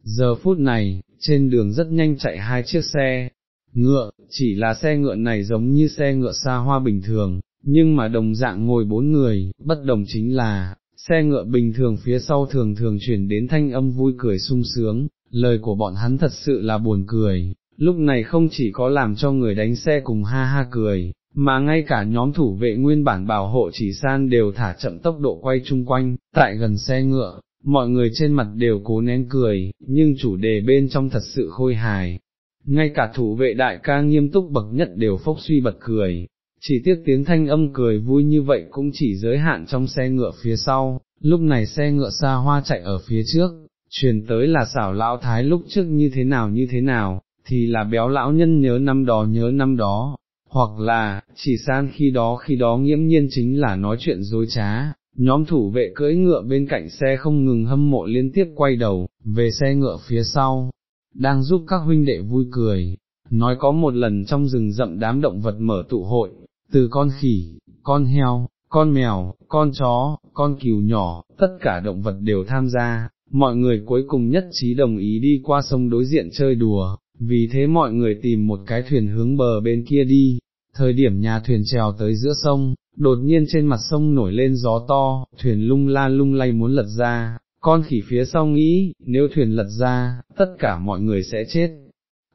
Giờ phút này, trên đường rất nhanh chạy hai chiếc xe, ngựa, chỉ là xe ngựa này giống như xe ngựa xa hoa bình thường, nhưng mà đồng dạng ngồi bốn người, bất đồng chính là, xe ngựa bình thường phía sau thường thường chuyển đến thanh âm vui cười sung sướng, lời của bọn hắn thật sự là buồn cười, lúc này không chỉ có làm cho người đánh xe cùng ha ha cười, mà ngay cả nhóm thủ vệ nguyên bản bảo hộ chỉ san đều thả chậm tốc độ quay chung quanh, tại gần xe ngựa, mọi người trên mặt đều cố nén cười, nhưng chủ đề bên trong thật sự khôi hài. Ngay cả thủ vệ đại ca nghiêm túc bậc nhất đều phốc suy bật cười, chỉ tiếc tiếng thanh âm cười vui như vậy cũng chỉ giới hạn trong xe ngựa phía sau, lúc này xe ngựa xa hoa chạy ở phía trước, truyền tới là xảo lão thái lúc trước như thế nào như thế nào, thì là béo lão nhân nhớ năm đó nhớ năm đó, hoặc là, chỉ san khi đó khi đó nghiễm nhiên chính là nói chuyện dối trá, nhóm thủ vệ cưỡi ngựa bên cạnh xe không ngừng hâm mộ liên tiếp quay đầu, về xe ngựa phía sau, đang giúp các huynh đệ vui cười, nói có một lần trong rừng rậm đám động vật mở tụ hội, từ con khỉ, con heo, con mèo, con chó, con cừu nhỏ, tất cả động vật đều tham gia, mọi người cuối cùng nhất trí đồng ý đi qua sông đối diện chơi đùa, vì thế mọi người tìm một cái thuyền hướng bờ bên kia đi, thời điểm nhà thuyền trèo tới giữa sông, đột nhiên trên mặt sông nổi lên gió to, thuyền lung la lung lay muốn lật ra, con khỉ phía sau nghĩ, nếu thuyền lật ra, tất cả mọi người sẽ chết.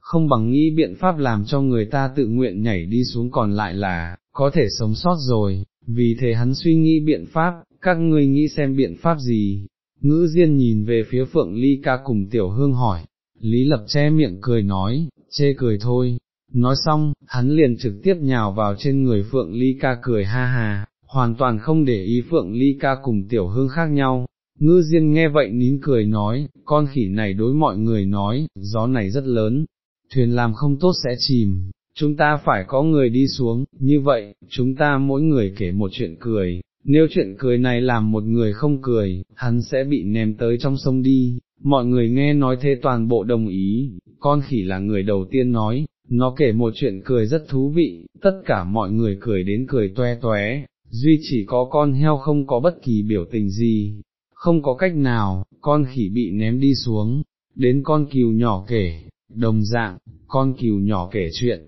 không bằng nghĩ biện pháp làm cho người ta tự nguyện nhảy đi xuống còn lại là, có thể sống sót rồi, vì thế hắn suy nghĩ biện pháp, các ngươi nghĩ xem biện pháp gì. Ngữ Diên nhìn về phía Phượng Ly ca cùng Tiểu Hương hỏi, Lý Lập che miệng cười nói, chê cười thôi, nói xong, hắn liền trực tiếp nhào vào trên người Phượng Ly ca cười ha ha, hoàn toàn không để ý Phượng Ly ca cùng Tiểu Hương khác nhau. Ngư Diên nghe vậy nín cười nói, con khỉ này đối mọi người nói, gió này rất lớn, thuyền làm không tốt sẽ chìm, chúng ta phải có người đi xuống, như vậy, chúng ta mỗi người kể một chuyện cười, nếu chuyện cười này làm một người không cười, hắn sẽ bị ném tới trong sông đi, mọi người nghe nói thế toàn bộ đồng ý, con khỉ là người đầu tiên nói, nó kể một chuyện cười rất thú vị, tất cả mọi người cười đến cười toe toé, duy chỉ có con heo không có bất kỳ biểu tình gì, không có cách nào, con khỉ bị ném đi xuống, đến con cừu nhỏ kể, đồng dạng, con cừu nhỏ kể chuyện,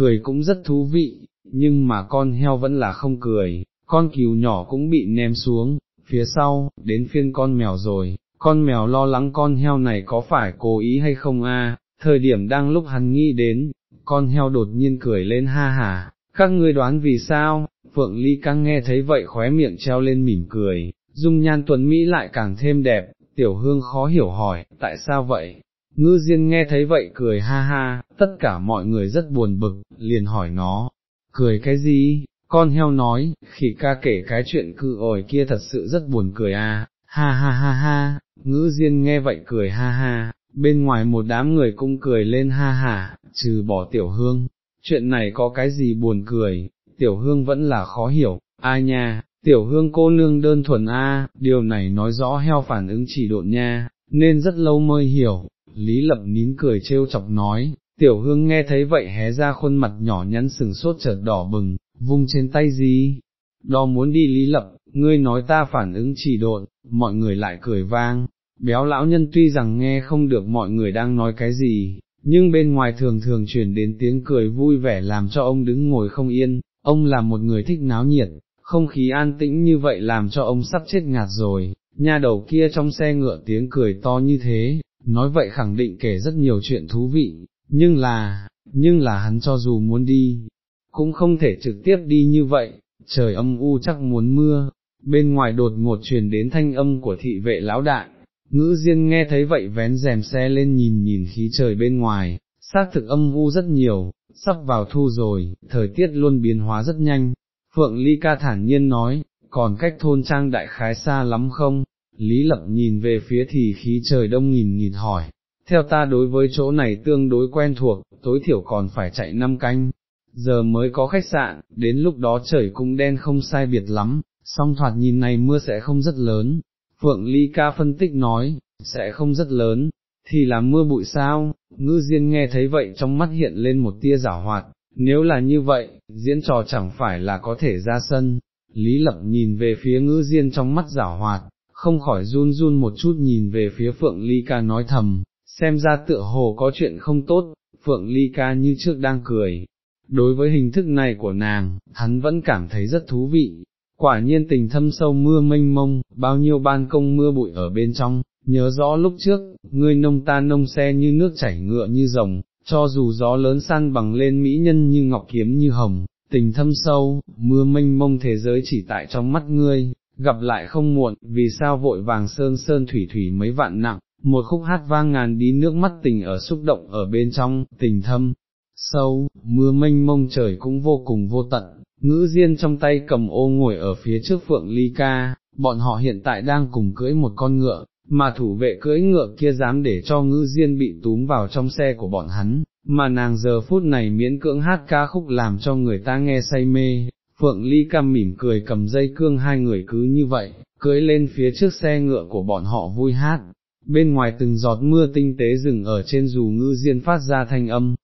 cười cũng rất thú vị, nhưng mà con heo vẫn là không cười, con cừu nhỏ cũng bị ném xuống, phía sau, đến phiên con mèo rồi, con mèo lo lắng con heo này có phải cố ý hay không a? thời điểm đang lúc hắn nghĩ đến, con heo đột nhiên cười lên ha hà, các ngươi đoán vì sao, Phượng Ly căng nghe thấy vậy khóe miệng treo lên mỉm cười, dung nhan tuấn Mỹ lại càng thêm đẹp, tiểu hương khó hiểu hỏi, tại sao vậy? Ngư Diên nghe thấy vậy cười ha ha, tất cả mọi người rất buồn bực, liền hỏi nó, cười cái gì? Con heo nói, khỉ ca kể cái chuyện cự ổi kia thật sự rất buồn cười à, ha ha ha ha, ngữ Diên nghe vậy cười ha ha, bên ngoài một đám người cũng cười lên ha ha, trừ bỏ tiểu hương, chuyện này có cái gì buồn cười, tiểu hương vẫn là khó hiểu, ai nha, tiểu hương cô nương đơn thuần a, điều này nói rõ heo phản ứng chỉ độn nha, nên rất lâu mới hiểu, Lý Lập nín cười trêu chọc nói, tiểu hương nghe thấy vậy hé ra khuôn mặt nhỏ nhắn sừng sốt chợt đỏ bừng, vung trên tay gì, đó muốn đi Lý Lập, ngươi nói ta phản ứng chỉ độn, mọi người lại cười vang, béo lão nhân tuy rằng nghe không được mọi người đang nói cái gì, nhưng bên ngoài thường thường truyền đến tiếng cười vui vẻ làm cho ông đứng ngồi không yên, ông là một người thích náo nhiệt, không khí an tĩnh như vậy làm cho ông sắp chết ngạt rồi, nhà đầu kia trong xe ngựa tiếng cười to như thế, nói vậy khẳng định kể rất nhiều chuyện thú vị, nhưng là, nhưng là hắn cho dù muốn đi, cũng không thể trực tiếp đi như vậy, trời âm u chắc muốn mưa, bên ngoài đột ngột truyền đến thanh âm của thị vệ lão đại, ngữ diên nghe thấy vậy vén rèm xe lên nhìn nhìn khí trời bên ngoài, xác thực âm u rất nhiều, sắp vào thu rồi, thời tiết luôn biến hóa rất nhanh, Phượng Ly ca thản nhiên nói, còn cách thôn trang đại khái xa lắm không? Lý Lập nhìn về phía thì khí trời đông nghìn nghìn hỏi, theo ta đối với chỗ này tương đối quen thuộc, tối thiểu còn phải chạy năm canh, giờ mới có khách sạn, đến lúc đó trời cũng đen không sai biệt lắm, song thoạt nhìn này mưa sẽ không rất lớn. Phượng Ly ca phân tích nói, sẽ không rất lớn, thì là mưa bụi sao, ngư diên nghe thấy vậy trong mắt hiện lên một tia giả hoạt, nếu là như vậy, diễn trò chẳng phải là có thể ra sân. Lý Lập nhìn về phía ngư diên trong mắt giả hoạt, không khỏi run run một chút nhìn về phía Phượng Ly ca nói thầm, xem ra tựa hồ có chuyện không tốt, Phượng Ly ca như trước đang cười. Đối với hình thức này của nàng, hắn vẫn cảm thấy rất thú vị, quả nhiên tình thâm sâu mưa mênh mông, bao nhiêu ban công mưa bụi ở bên trong, nhớ rõ lúc trước, ngươi nông ta nông xe như nước chảy ngựa như rồng, cho dù gió lớn săn bằng lên mỹ nhân như ngọc kiếm như hồng, tình thâm sâu, mưa mênh mông thế giới chỉ tại trong mắt ngươi, gặp lại không muộn, vì sao vội vàng sơn sơn thủy thủy mấy vạn nặng, một khúc hát vang ngàn đi nước mắt tình ở xúc động ở bên trong, tình thâm, sâu, mưa mênh mông trời cũng vô cùng vô tận, ngữ diên trong tay cầm ô ngồi ở phía trước phượng ly ca, bọn họ hiện tại đang cùng cưỡi một con ngựa, mà thủ vệ cưỡi ngựa kia dám để cho ngữ diên bị túm vào trong xe của bọn hắn, mà nàng giờ phút này miễn cưỡng hát ca khúc làm cho người ta nghe say mê, Phượng Ly Cam mỉm cười cầm dây cương hai người cứ như vậy, cưỡi lên phía trước xe ngựa của bọn họ vui hát, bên ngoài từng giọt mưa tinh tế rừng ở trên dù ngư diên phát ra thanh âm,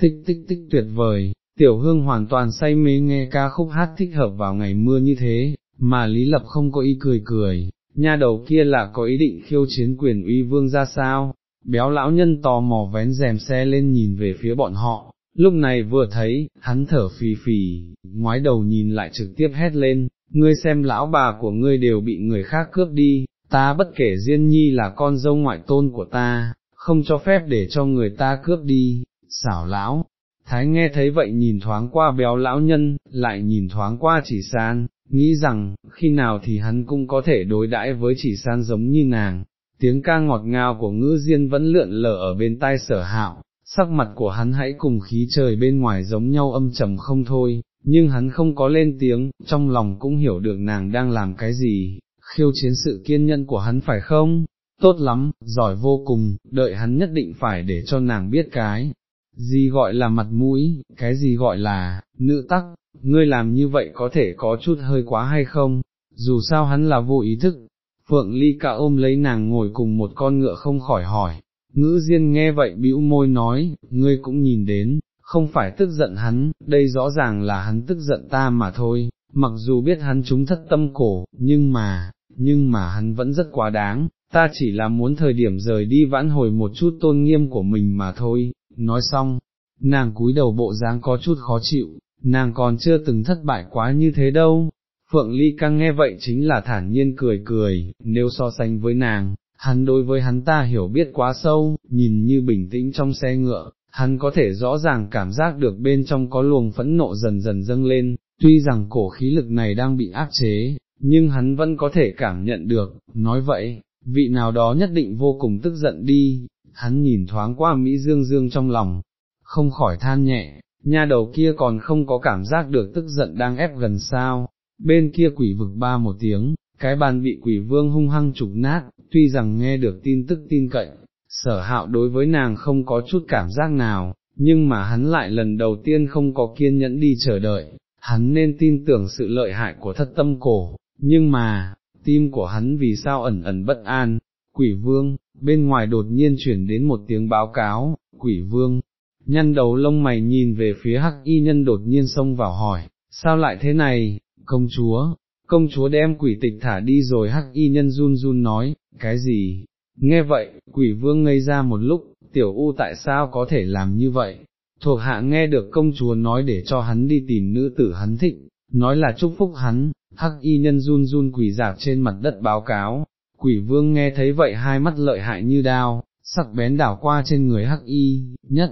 thích tích tích tuyệt vời, tiểu hương hoàn toàn say mê nghe ca khúc hát thích hợp vào ngày mưa như thế, mà Lý Lập không có ý cười cười, nha đầu kia là có ý định khiêu chiến quyền uy vương ra sao, béo lão nhân tò mò vén rèm xe lên nhìn về phía bọn họ, lúc này vừa thấy, hắn thở phì phì, ngoái đầu nhìn lại trực tiếp hét lên, ngươi xem lão bà của ngươi đều bị người khác cướp đi, ta bất kể Diên Nhi là con dâu ngoại tôn của ta, không cho phép để cho người ta cướp đi, xảo lão. Thái nghe thấy vậy nhìn thoáng qua béo lão nhân, lại nhìn thoáng qua chỉ san, nghĩ rằng, khi nào thì hắn cũng có thể đối đãi với chỉ san giống như nàng. Tiếng ca ngọt ngào của ngữ diên vẫn lượn lờ ở bên tai sở hạo, sắc mặt của hắn hãy cùng khí trời bên ngoài giống nhau âm trầm không thôi, nhưng hắn không có lên tiếng, trong lòng cũng hiểu được nàng đang làm cái gì, khiêu chiến sự kiên nhẫn của hắn phải không? Tốt lắm, giỏi vô cùng, đợi hắn nhất định phải để cho nàng biết cái, gì gọi là mặt mũi, cái gì gọi là, nữ tắc, ngươi làm như vậy có thể có chút hơi quá hay không, dù sao hắn là vô ý thức. Phượng Ly cả ôm lấy nàng ngồi cùng một con ngựa không khỏi hỏi, ngữ diên nghe vậy bĩu môi nói, ngươi cũng nhìn đến, không phải tức giận hắn, đây rõ ràng là hắn tức giận ta mà thôi, mặc dù biết hắn chúng thất tâm cổ, nhưng mà, nhưng mà hắn vẫn rất quá đáng, ta chỉ là muốn thời điểm rời đi vãn hồi một chút tôn nghiêm của mình mà thôi, nói xong, nàng cúi đầu bộ dáng có chút khó chịu, nàng còn chưa từng thất bại quá như thế đâu. Phượng Ly Căng nghe vậy chính là thản nhiên cười cười, nếu so sánh với nàng, hắn đối với hắn ta hiểu biết quá sâu, nhìn như bình tĩnh trong xe ngựa, hắn có thể rõ ràng cảm giác được bên trong có luồng phẫn nộ dần dần dâng lên, tuy rằng cổ khí lực này đang bị áp chế, nhưng hắn vẫn có thể cảm nhận được, nói vậy, vị nào đó nhất định vô cùng tức giận đi, hắn nhìn thoáng qua Mỹ Dương Dương trong lòng, không khỏi than nhẹ, nha đầu kia còn không có cảm giác được tức giận đang ép gần sao, bên kia quỷ vực ba một tiếng, cái bàn bị quỷ vương hung hăng trục nát, tuy rằng nghe được tin tức tin cậy, sở hạo đối với nàng không có chút cảm giác nào, nhưng mà hắn lại lần đầu tiên không có kiên nhẫn đi chờ đợi, hắn nên tin tưởng sự lợi hại của thất tâm cổ, nhưng mà, tim của hắn vì sao ẩn ẩn bất an, quỷ vương, bên ngoài đột nhiên chuyển đến một tiếng báo cáo, quỷ vương, nhăn đầu lông mày nhìn về phía hắc y nhân đột nhiên xông vào hỏi, sao lại thế này, công chúa, công chúa đem quỷ tịch thả đi rồi hắc y nhân run run nói, cái gì, nghe vậy, quỷ vương ngây ra một lúc, tiểu u tại sao có thể làm như vậy, thuộc hạ nghe được công chúa nói để cho hắn đi tìm nữ tử hắn thịnh, nói là chúc phúc hắn, hắc y nhân run run quỷ dạp trên mặt đất báo cáo, quỷ vương nghe thấy vậy hai mắt lợi hại như đao, sắc bén đảo qua trên người hắc y, nhất,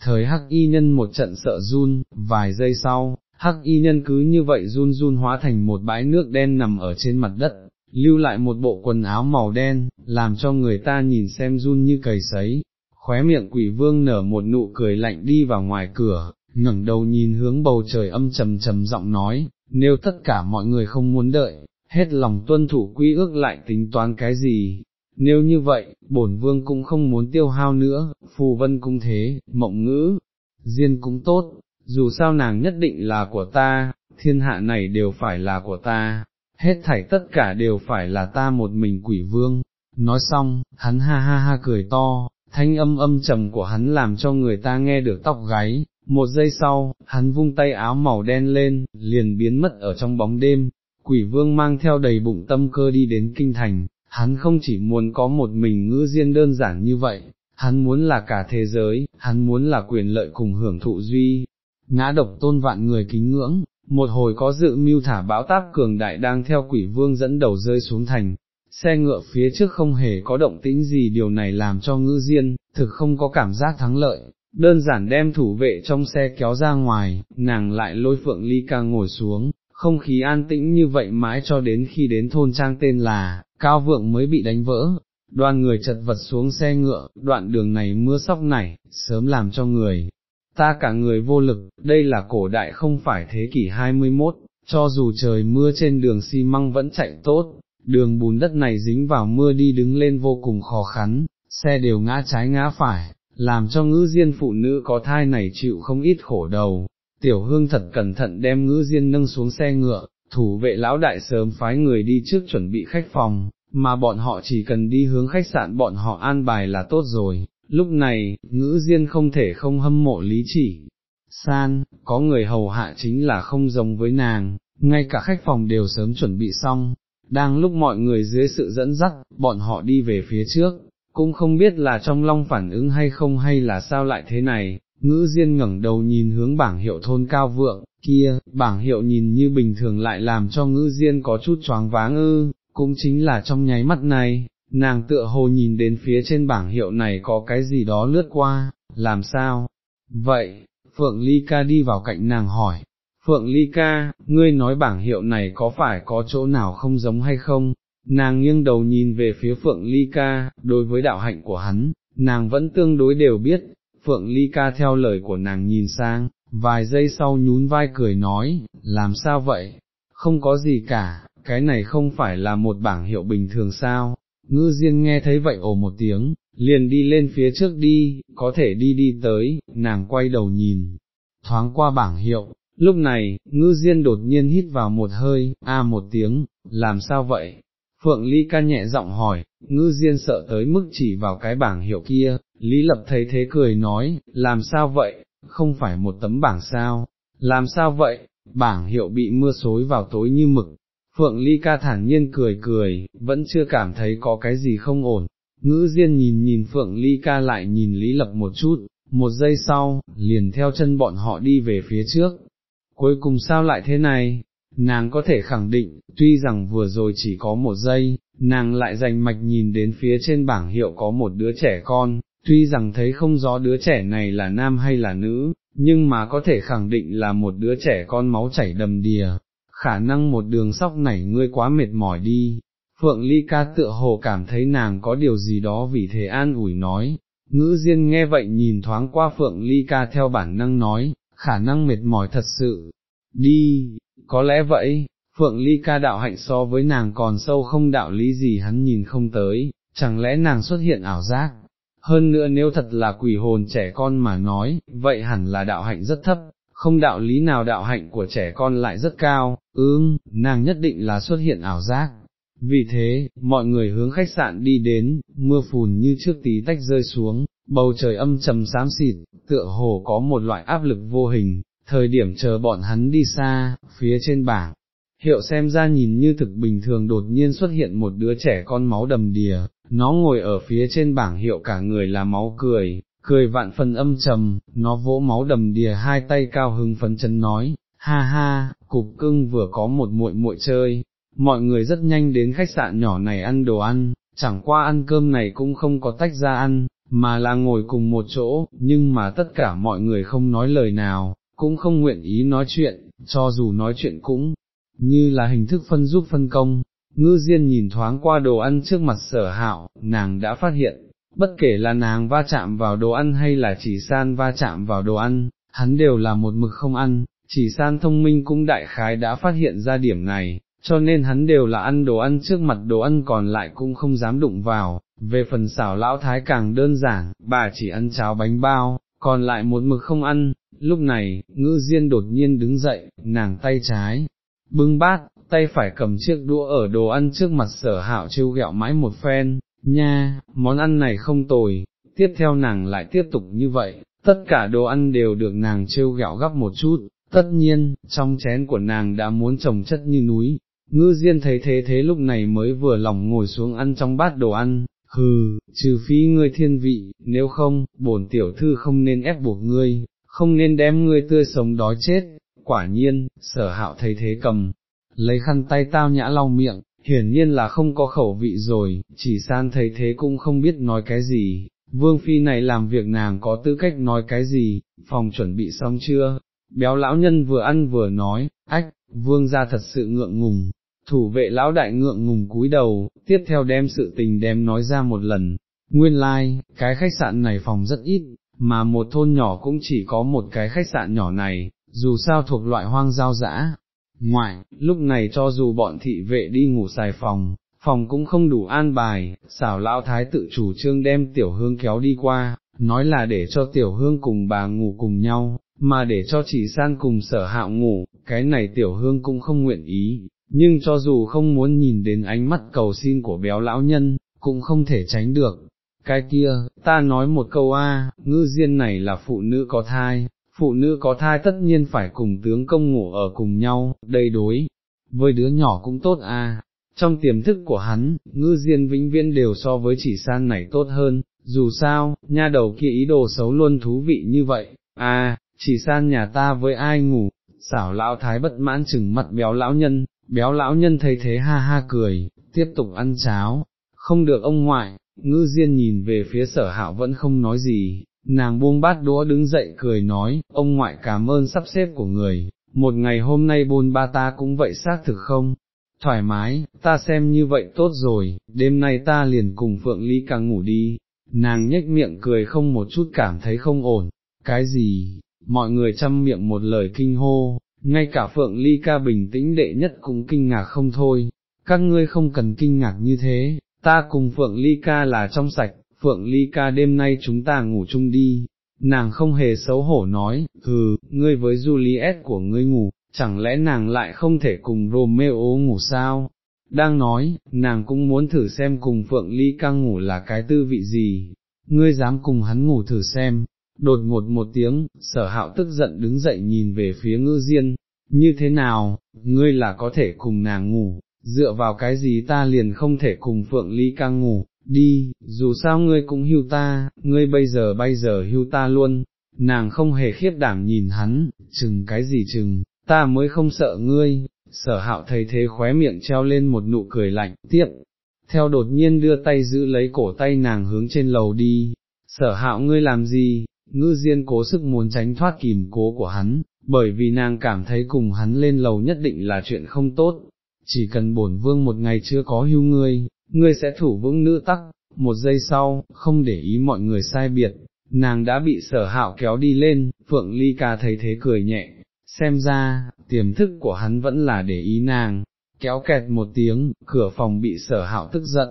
thời hắc y nhân một trận sợ run, vài giây sau, hắc y nhân cứ như vậy run run hóa thành một bãi nước đen nằm ở trên mặt đất, lưu lại một bộ quần áo màu đen, làm cho người ta nhìn xem run như cầy sấy, khóe miệng quỷ vương nở một nụ cười lạnh đi vào ngoài cửa, ngẩng đầu nhìn hướng bầu trời âm trầm trầm giọng nói, nếu tất cả mọi người không muốn đợi, hết lòng tuân thủ quy ước lại tính toán cái gì, nếu như vậy, bổn vương cũng không muốn tiêu hao nữa, phù vân cũng thế, mộng ngữ, diên cũng tốt, dù sao nàng nhất định là của ta, thiên hạ này đều phải là của ta, hết thảy tất cả đều phải là ta một mình quỷ vương. Nói xong, hắn ha ha ha cười to, thanh âm âm trầm của hắn làm cho người ta nghe được tóc gáy, một giây sau, hắn vung tay áo màu đen lên, liền biến mất ở trong bóng đêm, quỷ vương mang theo đầy bụng tâm cơ đi đến kinh thành, hắn không chỉ muốn có một mình ngữ diên đơn giản như vậy, hắn muốn là cả thế giới, hắn muốn là quyền lợi cùng hưởng thụ duy, ngã độc tôn vạn người kính ngưỡng, một hồi có dự mưu thả bão táp cường đại đang theo quỷ vương dẫn đầu rơi xuống thành, xe ngựa phía trước không hề có động tĩnh gì điều này làm cho ngữ diên, thực không có cảm giác thắng lợi, đơn giản đem thủ vệ trong xe kéo ra ngoài, nàng lại lôi phượng ly ca ngồi xuống, không khí an tĩnh như vậy mãi cho đến khi đến thôn trang tên là, cao vượng mới bị đánh vỡ, đoàn người chật vật xuống xe ngựa, đoạn đường này mưa sóc nảy, sớm làm cho người, ta cả người vô lực, đây là cổ đại không phải thế kỷ 21, cho dù trời mưa trên đường xi măng vẫn chạy tốt, đường bùn đất này dính vào mưa đi đứng lên vô cùng khó khăn, xe đều ngã trái ngã phải, làm cho ngữ diên phụ nữ có thai này chịu không ít khổ đầu. Tiểu hương thật cẩn thận đem ngữ diên nâng xuống xe ngựa, thủ vệ lão đại sớm phái người đi trước chuẩn bị khách phòng, mà bọn họ chỉ cần đi hướng khách sạn bọn họ an bài là tốt rồi. Lúc này, ngữ diên không thể không hâm mộ lý chỉ. San, có người hầu hạ chính là không giống với nàng, ngay cả khách phòng đều sớm chuẩn bị xong, đang lúc mọi người dưới sự dẫn dắt, bọn họ đi về phía trước, cũng không biết là trong long phản ứng hay không hay là sao lại thế này, ngữ diên ngẩng đầu nhìn hướng bảng hiệu thôn cao vượng, kia, bảng hiệu nhìn như bình thường lại làm cho ngữ diên có chút choáng váng ư, cũng chính là trong nháy mắt này, nàng tựa hồ nhìn đến phía trên bảng hiệu này có cái gì đó lướt qua, làm sao, vậy, Phượng Ly Ca đi vào cạnh nàng hỏi, Phượng Ly Ca, ngươi nói bảng hiệu này có phải có chỗ nào không giống hay không? Nàng nghiêng đầu nhìn về phía Phượng Ly Ca, đối với đạo hạnh của hắn, nàng vẫn tương đối đều biết, Phượng Ly Ca theo lời của nàng nhìn sang, vài giây sau nhún vai cười nói, làm sao vậy, không có gì cả, cái này không phải là một bảng hiệu bình thường sao, ngư diên nghe thấy vậy ồ một tiếng, liền đi lên phía trước đi, có thể đi đi tới, nàng quay đầu nhìn, thoáng qua bảng hiệu, lúc này, ngư diên đột nhiên hít vào một hơi, a một tiếng, làm sao vậy? Phượng Ly ca nhẹ giọng hỏi, ngư diên sợ tới mức chỉ vào cái bảng hiệu kia, Lý Lập thấy thế cười nói, làm sao vậy, không phải một tấm bảng sao, làm sao vậy, bảng hiệu bị mưa xối vào tối như mực. Phượng Ly ca thản nhiên cười cười, vẫn chưa cảm thấy có cái gì không ổn, ngữ diên nhìn nhìn Phượng Ly ca lại nhìn Lý Lập một chút, một giây sau, liền theo chân bọn họ đi về phía trước. Cuối cùng sao lại thế này? Nàng có thể khẳng định, tuy rằng vừa rồi chỉ có một giây, nàng lại dành mạch nhìn đến phía trên bảng hiệu có một đứa trẻ con, tuy rằng thấy không rõ đứa trẻ này là nam hay là nữ, nhưng mà có thể khẳng định là một đứa trẻ con máu chảy đầm đìa, khả năng một đường sóc nảy ngươi quá mệt mỏi đi. Phượng Ly ca tựa hồ cảm thấy nàng có điều gì đó vì thế an ủi nói, ngữ diên nghe vậy nhìn thoáng qua Phượng Ly ca theo bản năng nói, khả năng mệt mỏi thật sự, đi, có lẽ vậy, Phượng Ly ca đạo hạnh so với nàng còn sâu không đạo lý gì hắn nhìn không tới, chẳng lẽ nàng xuất hiện ảo giác, hơn nữa nếu thật là quỷ hồn trẻ con mà nói, vậy hẳn là đạo hạnh rất thấp, không đạo lý nào đạo hạnh của trẻ con lại rất cao, ương, nàng nhất định là xuất hiện ảo giác. Vì thế, mọi người hướng khách sạn đi đến, mưa phùn như trước tí tách rơi xuống, bầu trời âm trầm xám xịt, tựa hồ có một loại áp lực vô hình, thời điểm chờ bọn hắn đi xa, phía trên bảng, hiệu xem ra nhìn như thực bình thường đột nhiên xuất hiện một đứa trẻ con máu đầm đìa, nó ngồi ở phía trên bảng hiệu cả người là máu cười, cười vạn phần âm trầm, nó vỗ máu đầm đìa hai tay cao hứng phấn chấn nói, ha ha, cục cưng vừa có một muội muội chơi, mọi người rất nhanh đến khách sạn nhỏ này ăn đồ ăn, chẳng qua ăn cơm này cũng không có tách ra ăn, mà là ngồi cùng một chỗ, nhưng mà tất cả mọi người không nói lời nào, cũng không nguyện ý nói chuyện, cho dù nói chuyện cũng như là hình thức phân giúp phân công, ngư diên nhìn thoáng qua đồ ăn trước mặt sở hạo, nàng đã phát hiện, bất kể là nàng va chạm vào đồ ăn hay là chỉ san va chạm vào đồ ăn, hắn đều là một mực không ăn, chỉ san thông minh cũng đại khái đã phát hiện ra điểm này, cho nên hắn đều là ăn đồ ăn trước mặt đồ ăn còn lại cũng không dám đụng vào, về phần xảo lão thái càng đơn giản, bà chỉ ăn cháo bánh bao, còn lại một mực không ăn, lúc này, ngữ diên đột nhiên đứng dậy, nàng tay trái, bưng bát, tay phải cầm chiếc đũa ở đồ ăn trước mặt sở hạo trêu ghẹo mãi một phen, nha, món ăn này không tồi, tiếp theo nàng lại tiếp tục như vậy, tất cả đồ ăn đều được nàng trêu ghẹo gấp một chút, tất nhiên, trong chén của nàng đã muốn trồng chất như núi, ngư diên thấy thế thế lúc này mới vừa lòng ngồi xuống ăn trong bát đồ ăn, hừ, trừ phi ngươi thiên vị, nếu không, bổn tiểu thư không nên ép buộc ngươi, không nên đem ngươi tươi sống đói chết, quả nhiên, sở hạo thấy thế cầm, lấy khăn tay tao nhã lau miệng, hiển nhiên là không có khẩu vị rồi, chỉ san thấy thế cũng không biết nói cái gì, vương phi này làm việc nàng có tư cách nói cái gì, phòng chuẩn bị xong chưa, béo lão nhân vừa ăn vừa nói, ách, vương ra thật sự ngượng ngùng, thủ vệ lão đại ngượng ngùng cúi đầu, tiếp theo đem sự tình đem nói ra một lần, nguyên lai, like, cái khách sạn này phòng rất ít, mà một thôn nhỏ cũng chỉ có một cái khách sạn nhỏ này, dù sao thuộc loại hoang giao dã. Ngoại, lúc này cho dù bọn thị vệ đi ngủ xài phòng, phòng cũng không đủ an bài, xảo lão thái tự chủ trương đem tiểu hương kéo đi qua, nói là để cho tiểu hương cùng bà ngủ cùng nhau, mà để cho chỉ san cùng sở hạo ngủ, cái này tiểu hương cũng không nguyện ý, nhưng cho dù không muốn nhìn đến ánh mắt cầu xin của béo lão nhân, cũng không thể tránh được. Cái kia, ta nói một câu a, ngư diên này là phụ nữ có thai, phụ nữ có thai tất nhiên phải cùng tướng công ngủ ở cùng nhau, đây đối, với đứa nhỏ cũng tốt a. Trong tiềm thức của hắn, ngư diên vĩnh viễn đều so với chỉ san này tốt hơn, dù sao, nha đầu kia ý đồ xấu luôn thú vị như vậy, a, chỉ san nhà ta với ai ngủ, xảo lão thái bất mãn chừng mặt béo lão nhân, béo lão nhân thấy thế ha ha cười, tiếp tục ăn cháo, không được ông ngoại, ngư diên nhìn về phía sở hạo vẫn không nói gì, nàng buông bát đũa đứng dậy cười nói, ông ngoại cảm ơn sắp xếp của người, một ngày hôm nay bôn ba ta cũng vậy xác thực không? Thoải mái, ta xem như vậy tốt rồi, đêm nay ta liền cùng Phượng Ly càng ngủ đi, nàng nhếch miệng cười không một chút cảm thấy không ổn, cái gì, mọi người chăm miệng một lời kinh hô, ngay cả Phượng Ly ca bình tĩnh đệ nhất cũng kinh ngạc không thôi, các ngươi không cần kinh ngạc như thế, ta cùng Phượng Ly ca là trong sạch, Phượng Ly ca đêm nay chúng ta ngủ chung đi, nàng không hề xấu hổ nói, hừ, ngươi với Juliet của ngươi ngủ, chẳng lẽ nàng lại không thể cùng Romeo ngủ sao? Đang nói, nàng cũng muốn thử xem cùng Phượng Ly ca ngủ là cái tư vị gì, ngươi dám cùng hắn ngủ thử xem, đột ngột một tiếng, sở hạo tức giận đứng dậy nhìn về phía ngư diên, như thế nào, ngươi là có thể cùng nàng ngủ, dựa vào cái gì ta liền không thể cùng Phượng Ly căng ngủ, đi, dù sao ngươi cũng hưu ta, ngươi bây giờ bây giờ hưu ta luôn, nàng không hề khiếp đảm nhìn hắn, chừng cái gì chừng, ta mới không sợ ngươi, sở hạo thấy thế khóe miệng treo lên một nụ cười lạnh, tiếp, theo đột nhiên đưa tay giữ lấy cổ tay nàng hướng trên lầu đi, sở hạo ngươi làm gì, ngư diên cố sức muốn tránh thoát kìm cố của hắn, bởi vì nàng cảm thấy cùng hắn lên lầu nhất định là chuyện không tốt, chỉ cần bổn vương một ngày chưa có hưu ngươi, ngươi sẽ thủ vững nữ tắc, một giây sau, không để ý mọi người sai biệt, nàng đã bị sở hạo kéo đi lên, Phượng Ly ca thấy thế cười nhẹ, xem ra, tiềm thức của hắn vẫn là để ý nàng, kéo kẹt một tiếng, cửa phòng bị sở hạo tức giận,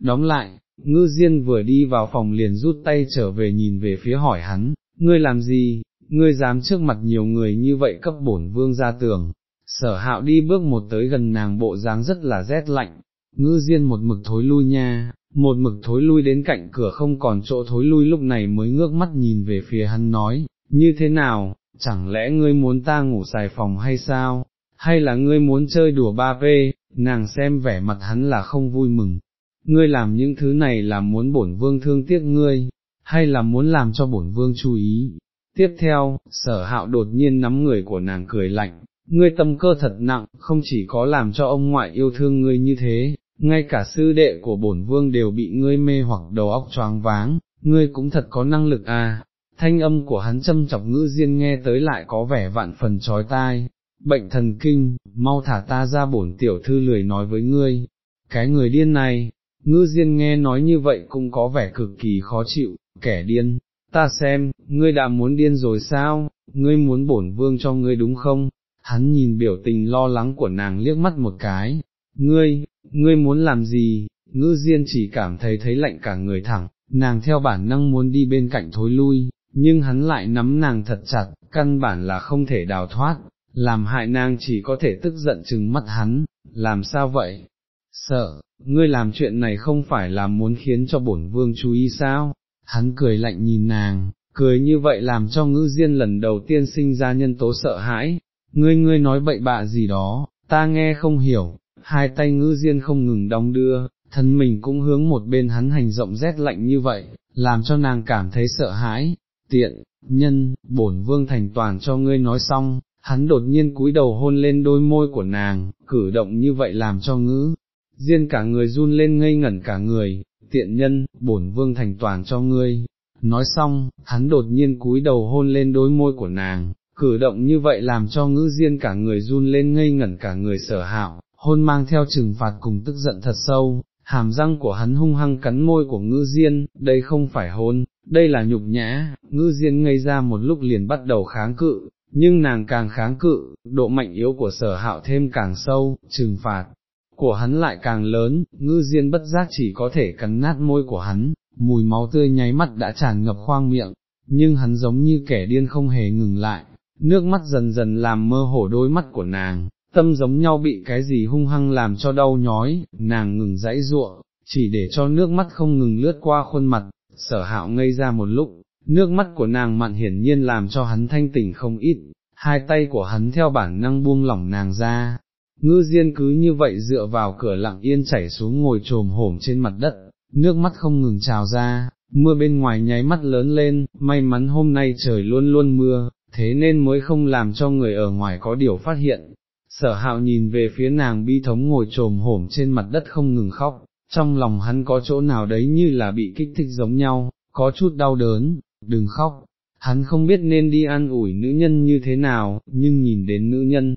đóng lại, ngư diên vừa đi vào phòng liền rút tay trở về nhìn về phía hỏi hắn, ngươi làm gì, ngươi dám trước mặt nhiều người như vậy cấp bổn vương ra tường, sở hạo đi bước một tới gần nàng bộ dáng rất là rét lạnh, ngư diên một mực thối lui nha, một mực thối lui đến cạnh cửa không còn chỗ thối lui lúc này mới ngước mắt nhìn về phía hắn nói, như thế nào, chẳng lẽ ngươi muốn ta ngủ xài phòng hay sao, hay là ngươi muốn chơi đùa ba p, nàng xem vẻ mặt hắn là không vui mừng, ngươi làm những thứ này là muốn bổn vương thương tiếc ngươi, hay là muốn làm cho bổn vương chú ý. Tiếp theo, sở hạo đột nhiên nắm người của nàng cười lạnh, ngươi tâm cơ thật nặng, không chỉ có làm cho ông ngoại yêu thương ngươi như thế, ngay cả sư đệ của bổn vương đều bị ngươi mê hoặc đầu óc choáng váng, ngươi cũng thật có năng lực à, thanh âm của hắn châm chọc ngữ diên nghe tới lại có vẻ vạn phần trói tai, bệnh thần kinh, mau thả ta ra bổn tiểu thư lười nói với ngươi, cái người điên này, ngư diên nghe nói như vậy cũng có vẻ cực kỳ khó chịu, kẻ điên, ta xem, ngươi đã muốn điên rồi sao, ngươi muốn bổn vương cho ngươi đúng không, hắn nhìn biểu tình lo lắng của nàng liếc mắt một cái, ngươi, ngươi muốn làm gì, ngư diên chỉ cảm thấy thấy lạnh cả người thẳng, nàng theo bản năng muốn đi bên cạnh thối lui, nhưng hắn lại nắm nàng thật chặt, căn bản là không thể đào thoát, làm hại nàng chỉ có thể tức giận chừng mắt hắn, làm sao vậy? Sợ, ngươi làm chuyện này không phải là muốn khiến cho bổn vương chú ý sao? Hắn cười lạnh nhìn nàng, cười như vậy làm cho ngữ diên lần đầu tiên sinh ra nhân tố sợ hãi, ngươi ngươi nói bậy bạ gì đó, ta nghe không hiểu, hai tay ngữ diên không ngừng đong đưa, thân mình cũng hướng một bên hắn hành rộng rét lạnh như vậy, làm cho nàng cảm thấy sợ hãi, tiện, nhân, bổn vương thành toàn cho ngươi nói xong, hắn đột nhiên cúi đầu hôn lên đôi môi của nàng, cử động như vậy làm cho ngữ, diên cả người run lên ngây ngẩn cả người, tiện nhân, bổn vương thành toàn cho ngươi. Nói xong, hắn đột nhiên cúi đầu hôn lên đôi môi của nàng, cử động như vậy làm cho ngữ diên cả người run lên ngây ngẩn cả người sở hạo, hôn mang theo trừng phạt cùng tức giận thật sâu, hàm răng của hắn hung hăng cắn môi của ngữ diên, đây không phải hôn, đây là nhục nhã, ngữ diên ngây ra một lúc liền bắt đầu kháng cự, nhưng nàng càng kháng cự, độ mạnh yếu của sở hạo thêm càng sâu, trừng phạt của hắn lại càng lớn, ngư diên bất giác chỉ có thể cắn nát môi của hắn, mùi máu tươi nháy mắt đã tràn ngập khoang miệng, nhưng hắn giống như kẻ điên không hề ngừng lại, nước mắt dần dần làm mơ hồ đôi mắt của nàng, tâm giống nhau bị cái gì hung hăng làm cho đau nhói, nàng ngừng dãy ruộng, chỉ để cho nước mắt không ngừng lướt qua khuôn mặt, sở hạo ngây ra một lúc, nước mắt của nàng mặn hiển nhiên làm cho hắn thanh tỉnh không ít, hai tay của hắn theo bản năng buông lỏng nàng ra, ngư diên cứ như vậy dựa vào cửa lặng yên chảy xuống ngồi trồm hổm trên mặt đất, nước mắt không ngừng trào ra, mưa bên ngoài nháy mắt lớn lên, may mắn hôm nay trời luôn luôn mưa, thế nên mới không làm cho người ở ngoài có điều phát hiện. Sở hạo nhìn về phía nàng bi thống ngồi trồm hổm trên mặt đất không ngừng khóc, trong lòng hắn có chỗ nào đấy như là bị kích thích giống nhau, có chút đau đớn, đừng khóc, hắn không biết nên đi an ủi nữ nhân như thế nào, nhưng nhìn đến nữ nhân,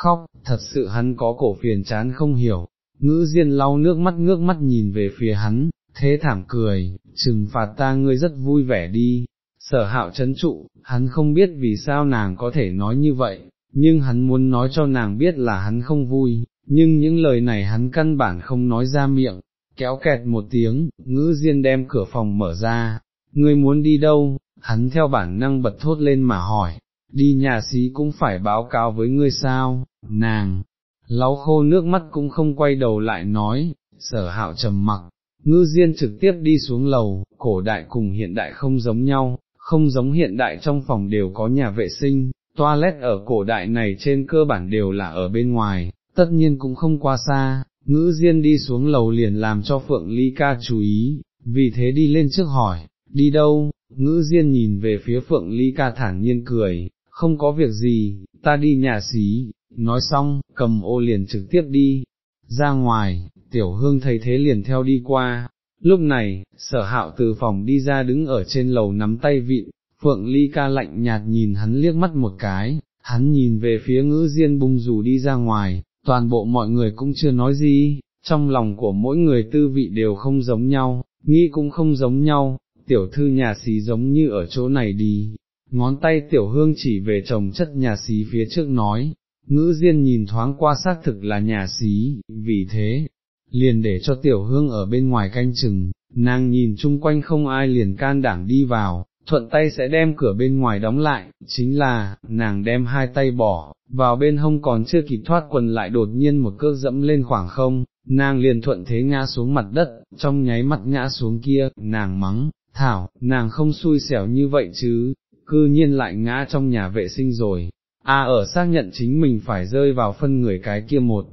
khóc, thật sự hắn có cổ phiền chán không hiểu, ngữ diên lau nước mắt ngước mắt nhìn về phía hắn, thế thảm cười, trừng phạt ta ngươi rất vui vẻ đi, sở hạo chấn trụ, hắn không biết vì sao nàng có thể nói như vậy, nhưng hắn muốn nói cho nàng biết là hắn không vui, nhưng những lời này hắn căn bản không nói ra miệng, kéo kẹt một tiếng, ngữ diên đem cửa phòng mở ra, ngươi muốn đi đâu, hắn theo bản năng bật thốt lên mà hỏi, đi nhà xí cũng phải báo cáo với ngươi sao, nàng, lau khô nước mắt cũng không quay đầu lại nói, sở hạo trầm mặc, ngư diên trực tiếp đi xuống lầu, cổ đại cùng hiện đại không giống nhau, không giống hiện đại trong phòng đều có nhà vệ sinh, toilet ở cổ đại này trên cơ bản đều là ở bên ngoài, tất nhiên cũng không qua xa, ngữ diên đi xuống lầu liền làm cho Phượng Ly ca chú ý, vì thế đi lên trước hỏi, đi đâu, ngữ diên nhìn về phía Phượng Ly ca thản nhiên cười, không có việc gì, ta đi nhà xí, nói xong, cầm ô liền trực tiếp đi, ra ngoài, tiểu hương thấy thế liền theo đi qua, lúc này, sở hạo từ phòng đi ra đứng ở trên lầu nắm tay vịn, Phượng Ly ca lạnh nhạt nhìn hắn liếc mắt một cái, hắn nhìn về phía ngữ diên bung rủ đi ra ngoài, toàn bộ mọi người cũng chưa nói gì, trong lòng của mỗi người tư vị đều không giống nhau, nghĩ cũng không giống nhau, tiểu thư nhà xí giống như ở chỗ này đi, ngón tay tiểu hương chỉ về chồng chất nhà xí phía trước nói, ngữ diên nhìn thoáng qua xác thực là nhà xí, vì thế, liền để cho tiểu hương ở bên ngoài canh chừng, nàng nhìn chung quanh không ai liền can đảm đi vào, thuận tay sẽ đem cửa bên ngoài đóng lại, chính là, nàng đem hai tay bỏ, vào bên hông còn chưa kịp thoát quần lại đột nhiên một cước dẫm lên khoảng không, nàng liền thuận thế ngã xuống mặt đất, trong nháy mắt ngã xuống kia, nàng mắng, thảo, nàng không xui xẻo như vậy chứ, cư nhiên lại ngã trong nhà vệ sinh rồi, a ở xác nhận chính mình phải rơi vào phân người cái kia một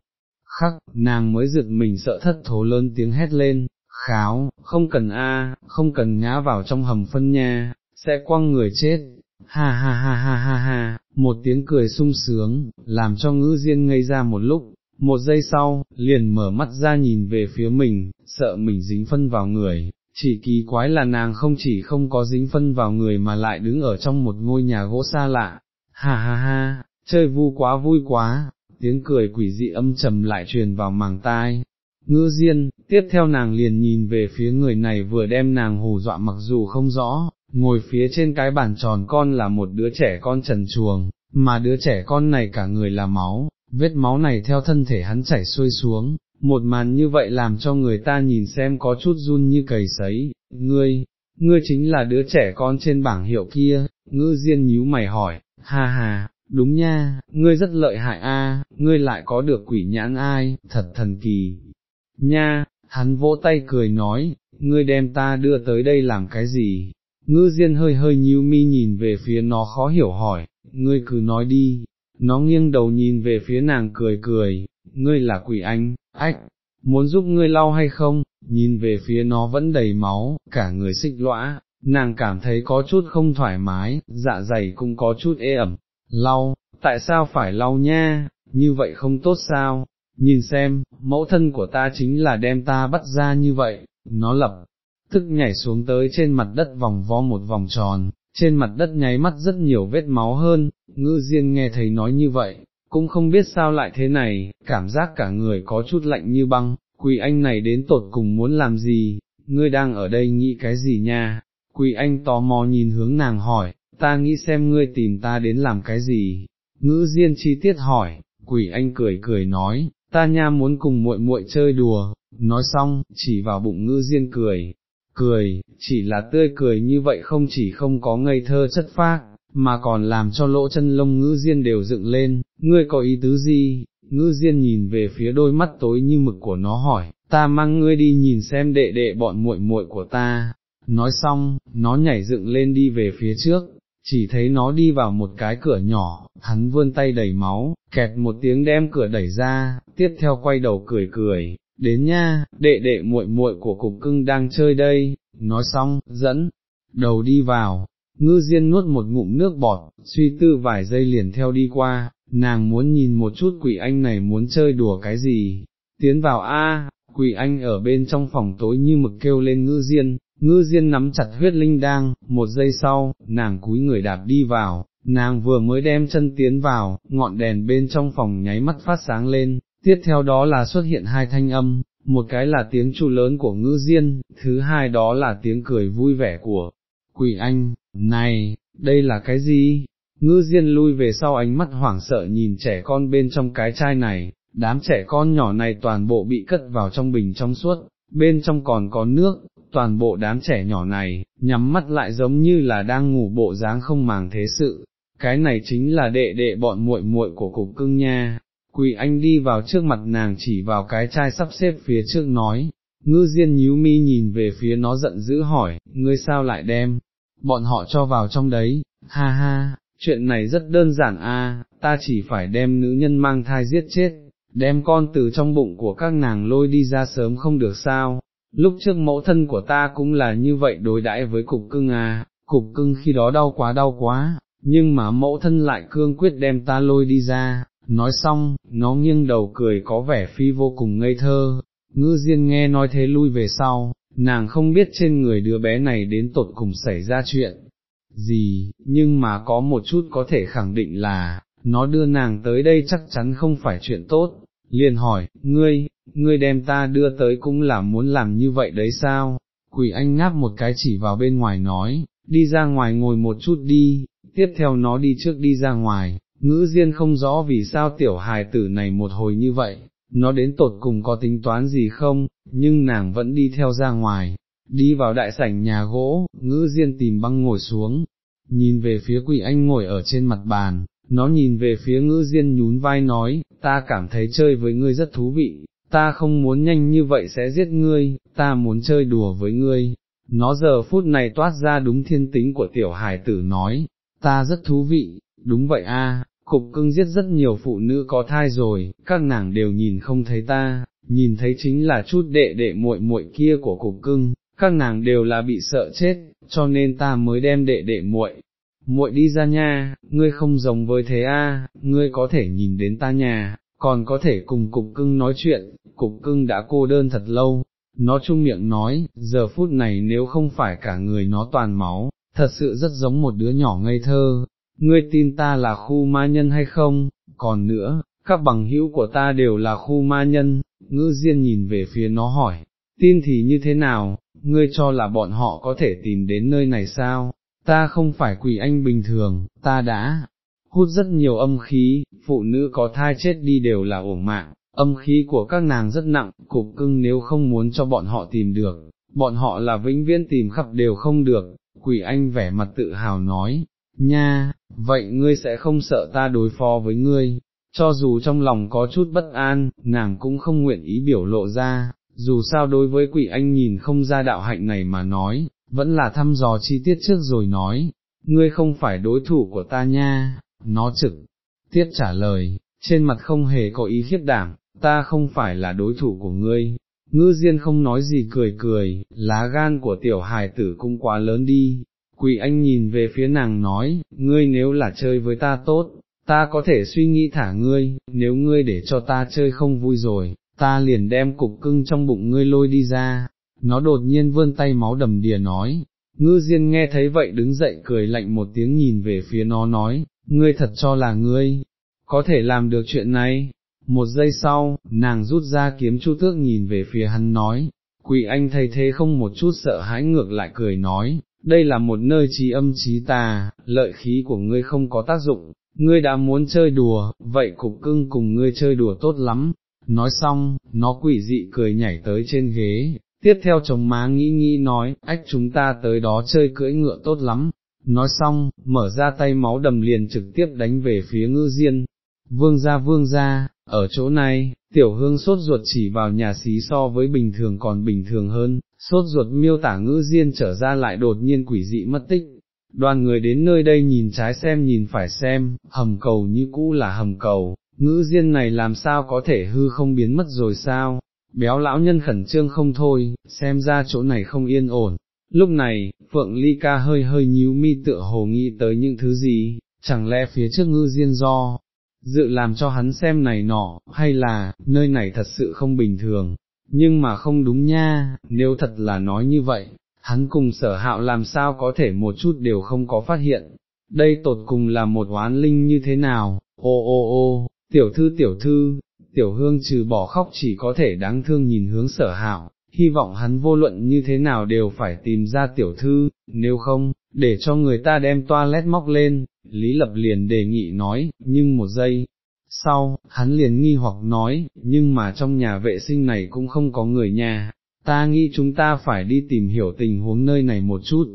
khắc, nàng mới giựt mình sợ thất thố lớn tiếng hét lên, kháo, không cần a, không cần ngã vào trong hầm phân nha, sẽ quăng người chết, ha ha ha ha ha ha, một tiếng cười sung sướng, làm cho ngữ diên ngây ra một lúc, một giây sau, liền mở mắt ra nhìn về phía mình, sợ mình dính phân vào người, chỉ kỳ quái là nàng không chỉ không có dính phân vào người mà lại đứng ở trong một ngôi nhà gỗ xa lạ, ha ha ha, chơi vu quá vui quá, tiếng cười quỷ dị âm trầm lại truyền vào màng tai. Ngư Diên, tiếp theo nàng liền nhìn về phía người này vừa đem nàng hù dọa mặc dù không rõ, ngồi phía trên cái bàn tròn con là một đứa trẻ con trần chuồng, mà đứa trẻ con này cả người là máu, vết máu này theo thân thể hắn chảy xuôi xuống, một màn như vậy làm cho người ta nhìn xem có chút run như cầy sấy, ngươi, ngươi chính là đứa trẻ con trên bảng hiệu kia, ngư diên nhíu mày hỏi, ha ha, đúng nha, ngươi rất lợi hại a, ngươi lại có được quỷ nhãn ai, thật thần kỳ, nha, hắn vỗ tay cười nói, ngươi đem ta đưa tới đây làm cái gì, ngư diên hơi hơi nhíu mi nhìn về phía nó khó hiểu hỏi, ngươi cứ nói đi, nó nghiêng đầu nhìn về phía nàng cười cười, ngươi là quỷ anh, ách, muốn giúp ngươi lau hay không, nhìn về phía nó vẫn đầy máu, cả người xích lõa, nàng cảm thấy có chút không thoải mái, dạ dày cũng có chút ê ẩm, lau, tại sao phải lau nha, như vậy không tốt sao, nhìn xem, mẫu thân của ta chính là đem ta bắt ra như vậy, nó lập, tức nhảy xuống tới trên mặt đất vòng vo một vòng tròn, trên mặt đất nháy mắt rất nhiều vết máu hơn, ngư riêng nghe thấy nói như vậy, cũng không biết sao lại thế này, cảm giác cả người có chút lạnh như băng, quỷ anh này đến tột cùng muốn làm gì, ngươi đang ở đây nghĩ cái gì nha, quỷ anh tò mò nhìn hướng nàng hỏi, ta nghĩ xem ngươi tìm ta đến làm cái gì, ngữ diên chi tiết hỏi, quỷ anh cười cười nói, ta nha muốn cùng muội muội chơi đùa, nói xong, chỉ vào bụng ngữ diên cười, cười, chỉ là tươi cười như vậy không chỉ không có ngây thơ chất phác, mà còn làm cho lỗ chân lông ngữ diên đều dựng lên, ngươi có ý tứ gì, ngữ diên nhìn về phía đôi mắt tối như mực của nó hỏi, ta mang ngươi đi nhìn xem đệ đệ bọn muội muội của ta, nói xong, nó nhảy dựng lên đi về phía trước, chỉ thấy nó đi vào một cái cửa nhỏ, hắn vươn tay đầy máu, kẹt một tiếng đem cửa đẩy ra, tiếp theo quay đầu cười cười, đến nha, đệ đệ muội muội của cục cưng đang chơi đây, nói xong, dẫn, đầu đi vào, ngư diên nuốt một ngụm nước bọt, suy tư vài giây liền theo đi qua, nàng muốn nhìn một chút quỷ anh này muốn chơi đùa cái gì, tiến vào a, quỷ anh ở bên trong phòng tối như mực kêu lên ngư diên, ngư diên nắm chặt huyết linh đang, một giây sau, nàng cúi người đạp đi vào, nàng vừa mới đem chân tiến vào, ngọn đèn bên trong phòng nháy mắt phát sáng lên, tiếp theo đó là xuất hiện hai thanh âm, một cái là tiếng chu lớn của ngư diên, thứ hai đó là tiếng cười vui vẻ của quỷ anh, này, đây là cái gì? Ngư diên lui về sau ánh mắt hoảng sợ nhìn trẻ con bên trong cái chai này, đám trẻ con nhỏ này toàn bộ bị cất vào trong bình trong suốt, bên trong còn có nước, toàn bộ đám trẻ nhỏ này, nhắm mắt lại giống như là đang ngủ bộ dáng không màng thế sự, cái này chính là đệ đệ bọn muội muội của cục cưng nha. Quỳ anh đi vào trước mặt nàng chỉ vào cái chai sắp xếp phía trước nói, ngư diên nhíu mi nhìn về phía nó giận dữ hỏi, ngươi sao lại đem, bọn họ cho vào trong đấy, ha ha, chuyện này rất đơn giản a, ta chỉ phải đem nữ nhân mang thai giết chết, đem con từ trong bụng của các nàng lôi đi ra sớm không được sao, lúc trước mẫu thân của ta cũng là như vậy đối đãi với cục cưng à, cục cưng khi đó đau quá đau quá, nhưng mà mẫu thân lại cương quyết đem ta lôi đi ra, nói xong, nó nghiêng đầu cười có vẻ phi vô cùng ngây thơ, ngư diên nghe nói thế lui về sau, nàng không biết trên người đứa bé này đến tột cùng xảy ra chuyện gì, nhưng mà có một chút có thể khẳng định là, nó đưa nàng tới đây chắc chắn không phải chuyện tốt, liền hỏi, ngươi, ngươi đem ta đưa tới cũng là muốn làm như vậy đấy sao, quỷ anh ngáp một cái chỉ vào bên ngoài nói, đi ra ngoài ngồi một chút đi, tiếp theo nó đi trước đi ra ngoài, ngữ diên không rõ vì sao tiểu hài tử này một hồi như vậy, nó đến tột cùng có tính toán gì không, nhưng nàng vẫn đi theo ra ngoài, đi vào đại sảnh nhà gỗ, ngữ diên tìm băng ngồi xuống, nhìn về phía quỷ anh ngồi ở trên mặt bàn, nó nhìn về phía ngữ diên nhún vai nói, ta cảm thấy chơi với ngươi rất thú vị, ta không muốn nhanh như vậy sẽ giết ngươi, ta muốn chơi đùa với ngươi. Nó giờ phút này toát ra đúng thiên tính của tiểu hải tử nói, ta rất thú vị, đúng vậy a, cục cưng giết rất nhiều phụ nữ có thai rồi, các nàng đều nhìn không thấy ta, nhìn thấy chính là chút đệ đệ muội muội kia của cục cưng, các nàng đều là bị sợ chết, cho nên ta mới đem đệ đệ muội muội đi ra nha, ngươi không giống với thế a, ngươi có thể nhìn đến ta nhà, còn có thể cùng cục cưng nói chuyện, cục cưng đã cô đơn thật lâu, nó chung miệng nói, giờ phút này nếu không phải cả người nó toàn máu, thật sự rất giống một đứa nhỏ ngây thơ, ngươi tin ta là khu ma nhân hay không, còn nữa, các bằng hữu của ta đều là khu ma nhân, ngữ diên nhìn về phía nó hỏi, tin thì như thế nào, ngươi cho là bọn họ có thể tìm đến nơi này sao, ta không phải quỷ anh bình thường, ta đã hút rất nhiều âm khí, phụ nữ có thai chết đi đều là ổ mạng, âm khí của các nàng rất nặng, cục cưng nếu không muốn cho bọn họ tìm được, bọn họ là vĩnh viễn tìm khắp đều không được, quỷ anh vẻ mặt tự hào nói, nha, vậy ngươi sẽ không sợ ta đối phó với ngươi, cho dù trong lòng có chút bất an, nàng cũng không nguyện ý biểu lộ ra, dù sao đối với quỷ anh nhìn không ra đạo hạnh này mà nói, vẫn là thăm dò chi tiết trước rồi nói, ngươi không phải đối thủ của ta nha, nó trực, tiếp trả lời, trên mặt không hề có ý khiết đảm, ta không phải là đối thủ của ngươi, ngư diên không nói gì cười cười, lá gan của tiểu hài tử cũng quá lớn đi, quỷ anh nhìn về phía nàng nói, ngươi nếu là chơi với ta tốt, ta có thể suy nghĩ thả ngươi, nếu ngươi để cho ta chơi không vui rồi, ta liền đem cục cưng trong bụng ngươi lôi đi ra, nó đột nhiên vươn tay máu đầm đìa nói, ngư diên nghe thấy vậy đứng dậy cười lạnh một tiếng nhìn về phía nó nói, ngươi thật cho là ngươi, có thể làm được chuyện này, một giây sau, nàng rút ra kiếm chu tước nhìn về phía hắn nói, quỷ anh thấy thế không một chút sợ hãi ngược lại cười nói, đây là một nơi trí âm trí tà, lợi khí của ngươi không có tác dụng, ngươi đã muốn chơi đùa, vậy cục cưng cùng ngươi chơi đùa tốt lắm, nói xong, nó quỷ dị cười nhảy tới trên ghế, tiếp theo chồng má nghĩ nghĩ nói, ách chúng ta tới đó chơi cưỡi ngựa tốt lắm, nói xong, mở ra tay máu đầm liền trực tiếp đánh về phía ngư diên, vương ra vương ra, ở chỗ này, tiểu hương sốt ruột chỉ vào nhà xí so với bình thường còn bình thường hơn, sốt ruột miêu tả ngư diên trở ra lại đột nhiên quỷ dị mất tích. Đoàn người đến nơi đây nhìn trái xem nhìn phải xem, hầm cầu như cũ là hầm cầu, ngữ diên này làm sao có thể hư không biến mất rồi sao, béo lão nhân khẩn trương không thôi, xem ra chỗ này không yên ổn. Lúc này, Phượng Ly ca hơi hơi nhíu mi tựa hồ nghĩ tới những thứ gì, chẳng lẽ phía trước ngư diên do, dự làm cho hắn xem này nọ, hay là, nơi này thật sự không bình thường, nhưng mà không đúng nha, nếu thật là nói như vậy, hắn cùng sở hạo làm sao có thể một chút đều không có phát hiện, đây tột cùng là một oán linh như thế nào, ô ô ô, tiểu thư tiểu thư, tiểu hương trừ bỏ khóc chỉ có thể đáng thương nhìn hướng sở hảo, hy vọng hắn vô luận như thế nào đều phải tìm ra tiểu thư, nếu không, để cho người ta đem toilet móc lên, Lý Lập liền đề nghị nói, nhưng một giây, sau, hắn liền nghi hoặc nói, nhưng mà trong nhà vệ sinh này cũng không có người nhà, ta nghĩ chúng ta phải đi tìm hiểu tình huống nơi này một chút.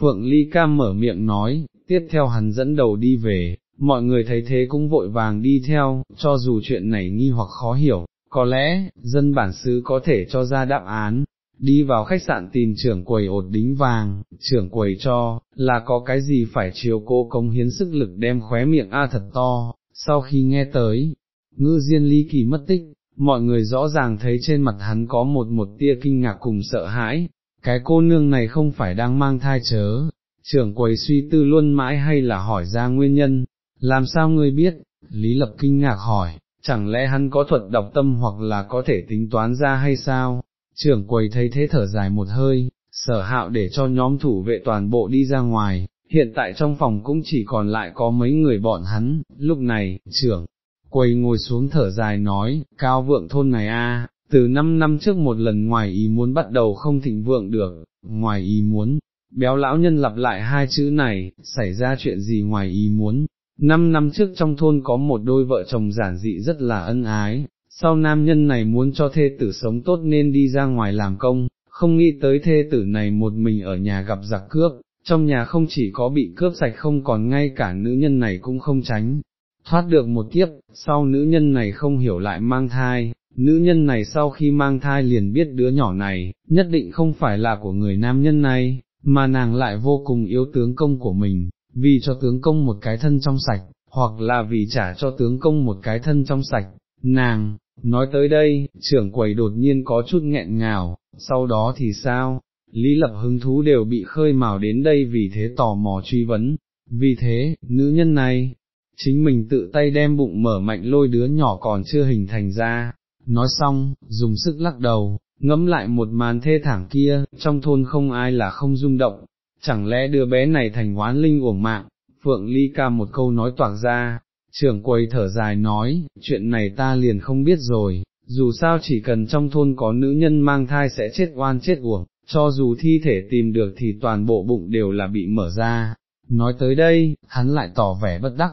Phượng Ly Cam mở miệng nói, tiếp theo hắn dẫn đầu đi về, mọi người thấy thế cũng vội vàng đi theo, cho dù chuyện này nghi hoặc khó hiểu, có lẽ, dân bản xứ có thể cho ra đáp án, đi vào khách sạn tìm trưởng quầy ột đính vàng, trưởng quầy cho, là có cái gì phải chiều cô công hiến sức lực đem khóe miệng A thật to, sau khi nghe tới, ngư diên ly kỳ mất tích, mọi người rõ ràng thấy trên mặt hắn có một một tia kinh ngạc cùng sợ hãi, cái cô nương này không phải đang mang thai chớ, trưởng quầy suy tư luôn mãi hay là hỏi ra nguyên nhân, làm sao ngươi biết, Lý Lập kinh ngạc hỏi, chẳng lẽ hắn có thuật đọc tâm hoặc là có thể tính toán ra hay sao, trưởng quầy thấy thế thở dài một hơi, sở hạo để cho nhóm thủ vệ toàn bộ đi ra ngoài, hiện tại trong phòng cũng chỉ còn lại có mấy người bọn hắn, lúc này, trưởng, quầy ngồi xuống thở dài nói, cao vượng thôn này a, từ năm năm trước một lần ngoài ý muốn bắt đầu không thịnh vượng được, ngoài ý muốn, béo lão nhân lặp lại hai chữ này, xảy ra chuyện gì ngoài ý muốn, năm năm trước trong thôn có một đôi vợ chồng giản dị rất là ân ái, sau nam nhân này muốn cho thê tử sống tốt nên đi ra ngoài làm công, không nghĩ tới thê tử này một mình ở nhà gặp giặc cướp, trong nhà không chỉ có bị cướp sạch không còn ngay cả nữ nhân này cũng không tránh, thoát được một kiếp, sau nữ nhân này không hiểu lại mang thai, nữ nhân này sau khi mang thai liền biết đứa nhỏ này, nhất định không phải là của người nam nhân này, mà nàng lại vô cùng yếu tướng công của mình, vì cho tướng công một cái thân trong sạch, hoặc là vì trả cho tướng công một cái thân trong sạch, nàng, nói tới đây, trưởng quầy đột nhiên có chút nghẹn ngào, sau đó thì sao, Lý Lập hứng thú đều bị khơi mào đến đây vì thế tò mò truy vấn, vì thế, nữ nhân này, chính mình tự tay đem bụng mở mạnh lôi đứa nhỏ còn chưa hình thành ra, nói xong, dùng sức lắc đầu, ngẫm lại một màn thê thảm kia, trong thôn không ai là không rung động, chẳng lẽ đứa bé này thành hoán linh uổng mạng, Phượng Ly ca một câu nói toạc ra, trưởng quầy thở dài nói, chuyện này ta liền không biết rồi, dù sao chỉ cần trong thôn có nữ nhân mang thai sẽ chết oan chết uổng, cho dù thi thể tìm được thì toàn bộ bụng đều là bị mở ra. Nói tới đây, hắn lại tỏ vẻ bất đắc,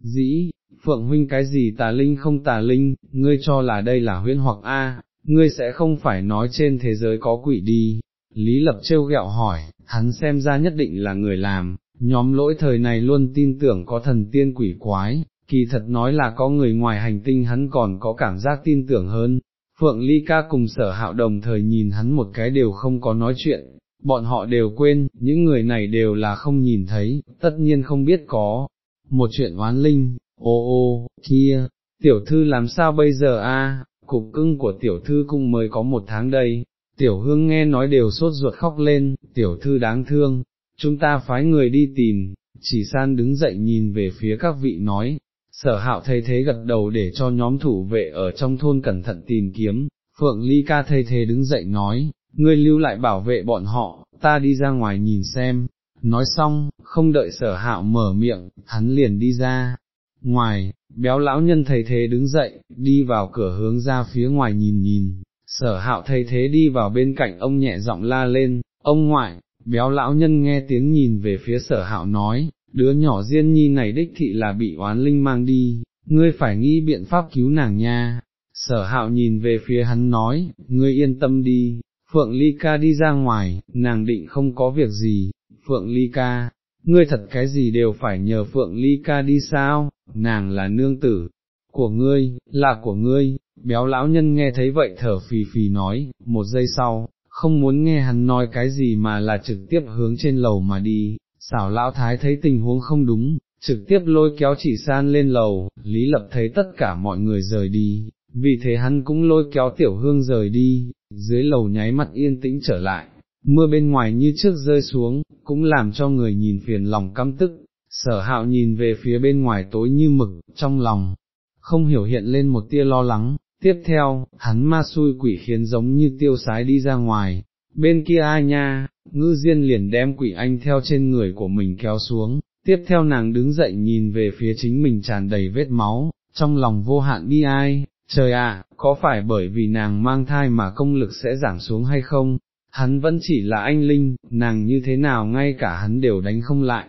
dĩ, Phượng huynh cái gì tà linh không tà linh, ngươi cho là đây là huyễn hoặc A, ngươi sẽ không phải nói trên thế giới có quỷ đi. Lý Lập trêu ghẹo hỏi, hắn xem ra nhất định là người làm, nhóm lỗi thời này luôn tin tưởng có thần tiên quỷ quái, kỳ thật nói là có người ngoài hành tinh hắn còn có cảm giác tin tưởng hơn. Phượng Ly ca cùng sở hạo đồng thời nhìn hắn một cái đều không có nói chuyện, bọn họ đều quên, những người này đều là không nhìn thấy, tất nhiên không biết có, một chuyện oán linh, ô ô, kia, tiểu thư làm sao bây giờ a? cục cưng của tiểu thư cũng mới có một tháng đây, tiểu hương nghe nói đều sốt ruột khóc lên, tiểu thư đáng thương, chúng ta phái người đi tìm, chỉ san đứng dậy nhìn về phía các vị nói, sở hạo thấy thế gật đầu để cho nhóm thủ vệ ở trong thôn cẩn thận tìm kiếm, Phượng Ly ca thấy thế đứng dậy nói, ngươi lưu lại bảo vệ bọn họ, ta đi ra ngoài nhìn xem, nói xong, không đợi sở hạo mở miệng, hắn liền đi ra, ngoài, béo lão nhân thấy thế đứng dậy, đi vào cửa hướng ra phía ngoài nhìn nhìn, sở hạo thấy thế đi vào bên cạnh ông nhẹ giọng la lên, ông ngoại, béo lão nhân nghe tiếng nhìn về phía sở hạo nói, đứa nhỏ Diên Nhi này đích thị là bị oán linh mang đi, ngươi phải nghĩ biện pháp cứu nàng nha. Sở hạo nhìn về phía hắn nói, ngươi yên tâm đi, Phượng Ly Ca đi ra ngoài, nàng định không có việc gì, Phượng Ly Ca, ngươi thật cái gì đều phải nhờ Phượng Ly Ca đi sao, nàng là nương tử, của ngươi, là của ngươi, béo lão nhân nghe thấy vậy thở phì phì nói, một giây sau, không muốn nghe hắn nói cái gì mà là trực tiếp hướng trên lầu mà đi, xảo lão thái thấy tình huống không đúng, trực tiếp lôi kéo chỉ san lên lầu, Lý Lập thấy tất cả mọi người rời đi, vì thế hắn cũng lôi kéo tiểu hương rời đi, dưới lầu nháy mặt yên tĩnh trở lại, mưa bên ngoài như trước rơi xuống, cũng làm cho người nhìn phiền lòng căm tức, sở hạo nhìn về phía bên ngoài tối như mực, trong lòng, không hiểu hiện lên một tia lo lắng, tiếp theo, hắn ma xui quỷ khiến giống như tiêu sái đi ra ngoài, bên kia ai nha, ngư diên liền đem quỷ anh theo trên người của mình kéo xuống, tiếp theo nàng đứng dậy nhìn về phía chính mình tràn đầy vết máu, trong lòng vô hạn bi ai, trời ạ, có phải bởi vì nàng mang thai mà công lực sẽ giảm xuống hay không, hắn vẫn chỉ là anh Linh, nàng như thế nào ngay cả hắn đều đánh không lại,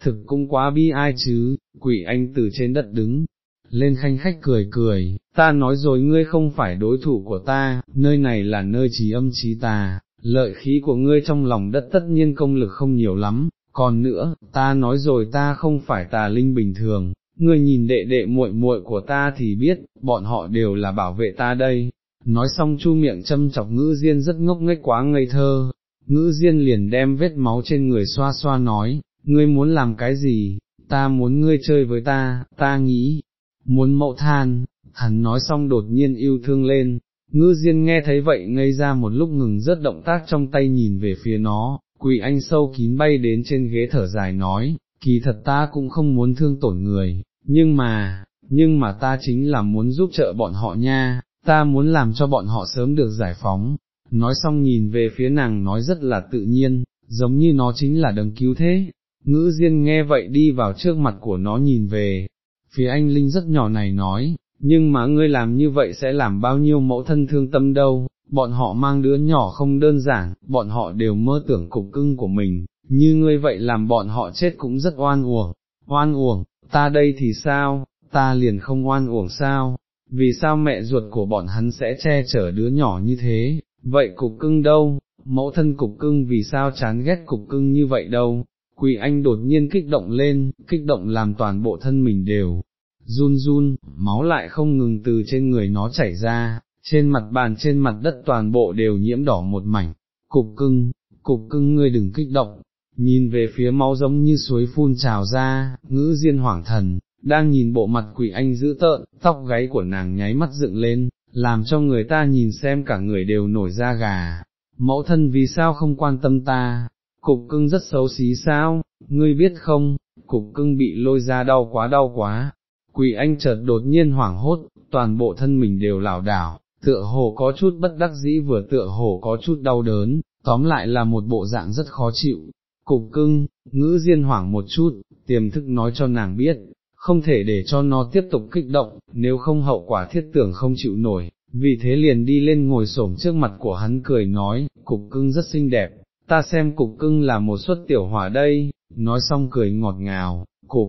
thực cũng quá bi ai chứ, quỷ anh từ trên đất đứng, lên khanh khách cười cười, ta nói rồi ngươi không phải đối thủ của ta, nơi này là nơi trí âm trí tà, lợi khí của ngươi trong lòng đất tất nhiên công lực không nhiều lắm, còn nữa, ta nói rồi ta không phải tà linh bình thường, ngươi nhìn đệ đệ muội muội của ta thì biết, bọn họ đều là bảo vệ ta đây. Nói xong chu miệng châm chọc ngữ diên rất ngốc nghếch quá ngây thơ, ngữ diên liền đem vết máu trên người xoa xoa nói, ngươi muốn làm cái gì, ta muốn ngươi chơi với ta, ta nghĩ, muốn mậu than, hắn nói xong đột nhiên yêu thương lên, ngư diên nghe thấy vậy ngây ra một lúc ngừng rất động tác trong tay nhìn về phía nó, quỳ anh sâu kín bay đến trên ghế thở dài nói, kỳ thật ta cũng không muốn thương tổn người, nhưng mà, nhưng mà ta chính là muốn giúp trợ bọn họ nha, ta muốn làm cho bọn họ sớm được giải phóng, nói xong nhìn về phía nàng nói rất là tự nhiên, giống như nó chính là đấng cứu thế, ngữ diên nghe vậy đi vào trước mặt của nó nhìn về, phía anh Linh rất nhỏ này nói, nhưng mà ngươi làm như vậy sẽ làm bao nhiêu mẫu thân thương tâm đâu, bọn họ mang đứa nhỏ không đơn giản, bọn họ đều mơ tưởng cục cưng của mình, như ngươi vậy làm bọn họ chết cũng rất oan uổng, oan uổng, ta đây thì sao, ta liền không oan uổng sao, vì sao mẹ ruột của bọn hắn sẽ che chở đứa nhỏ như thế, vậy cục cưng đâu, mẫu thân cục cưng vì sao chán ghét cục cưng như vậy đâu, quỳ anh đột nhiên kích động lên, kích động làm toàn bộ thân mình đều, run run, máu lại không ngừng từ trên người nó chảy ra, trên mặt bàn trên mặt đất toàn bộ đều nhiễm đỏ một mảnh, cục cưng, cục cưng ngươi đừng kích động, nhìn về phía máu giống như suối phun trào ra, ngữ diên hoảng thần, đang nhìn bộ mặt quỷ anh dữ tợn, tóc gáy của nàng nháy mắt dựng lên, làm cho người ta nhìn xem cả người đều nổi da gà, mẫu thân vì sao không quan tâm ta, cục cưng rất xấu xí sao, ngươi biết không, cục cưng bị lôi ra đau quá đau quá, quỷ anh chợt đột nhiên hoảng hốt, toàn bộ thân mình đều lảo đảo, tựa hồ có chút bất đắc dĩ vừa tựa hồ có chút đau đớn, tóm lại là một bộ dạng rất khó chịu. Cục cưng, ngữ diên hoảng một chút, tiềm thức nói cho nàng biết, không thể để cho nó tiếp tục kích động, nếu không hậu quả thiết tưởng không chịu nổi, vì thế liền đi lên ngồi xổm trước mặt của hắn cười nói, cục cưng rất xinh đẹp, ta xem cục cưng là một suất tiểu hỏa đây, nói xong cười ngọt ngào, cục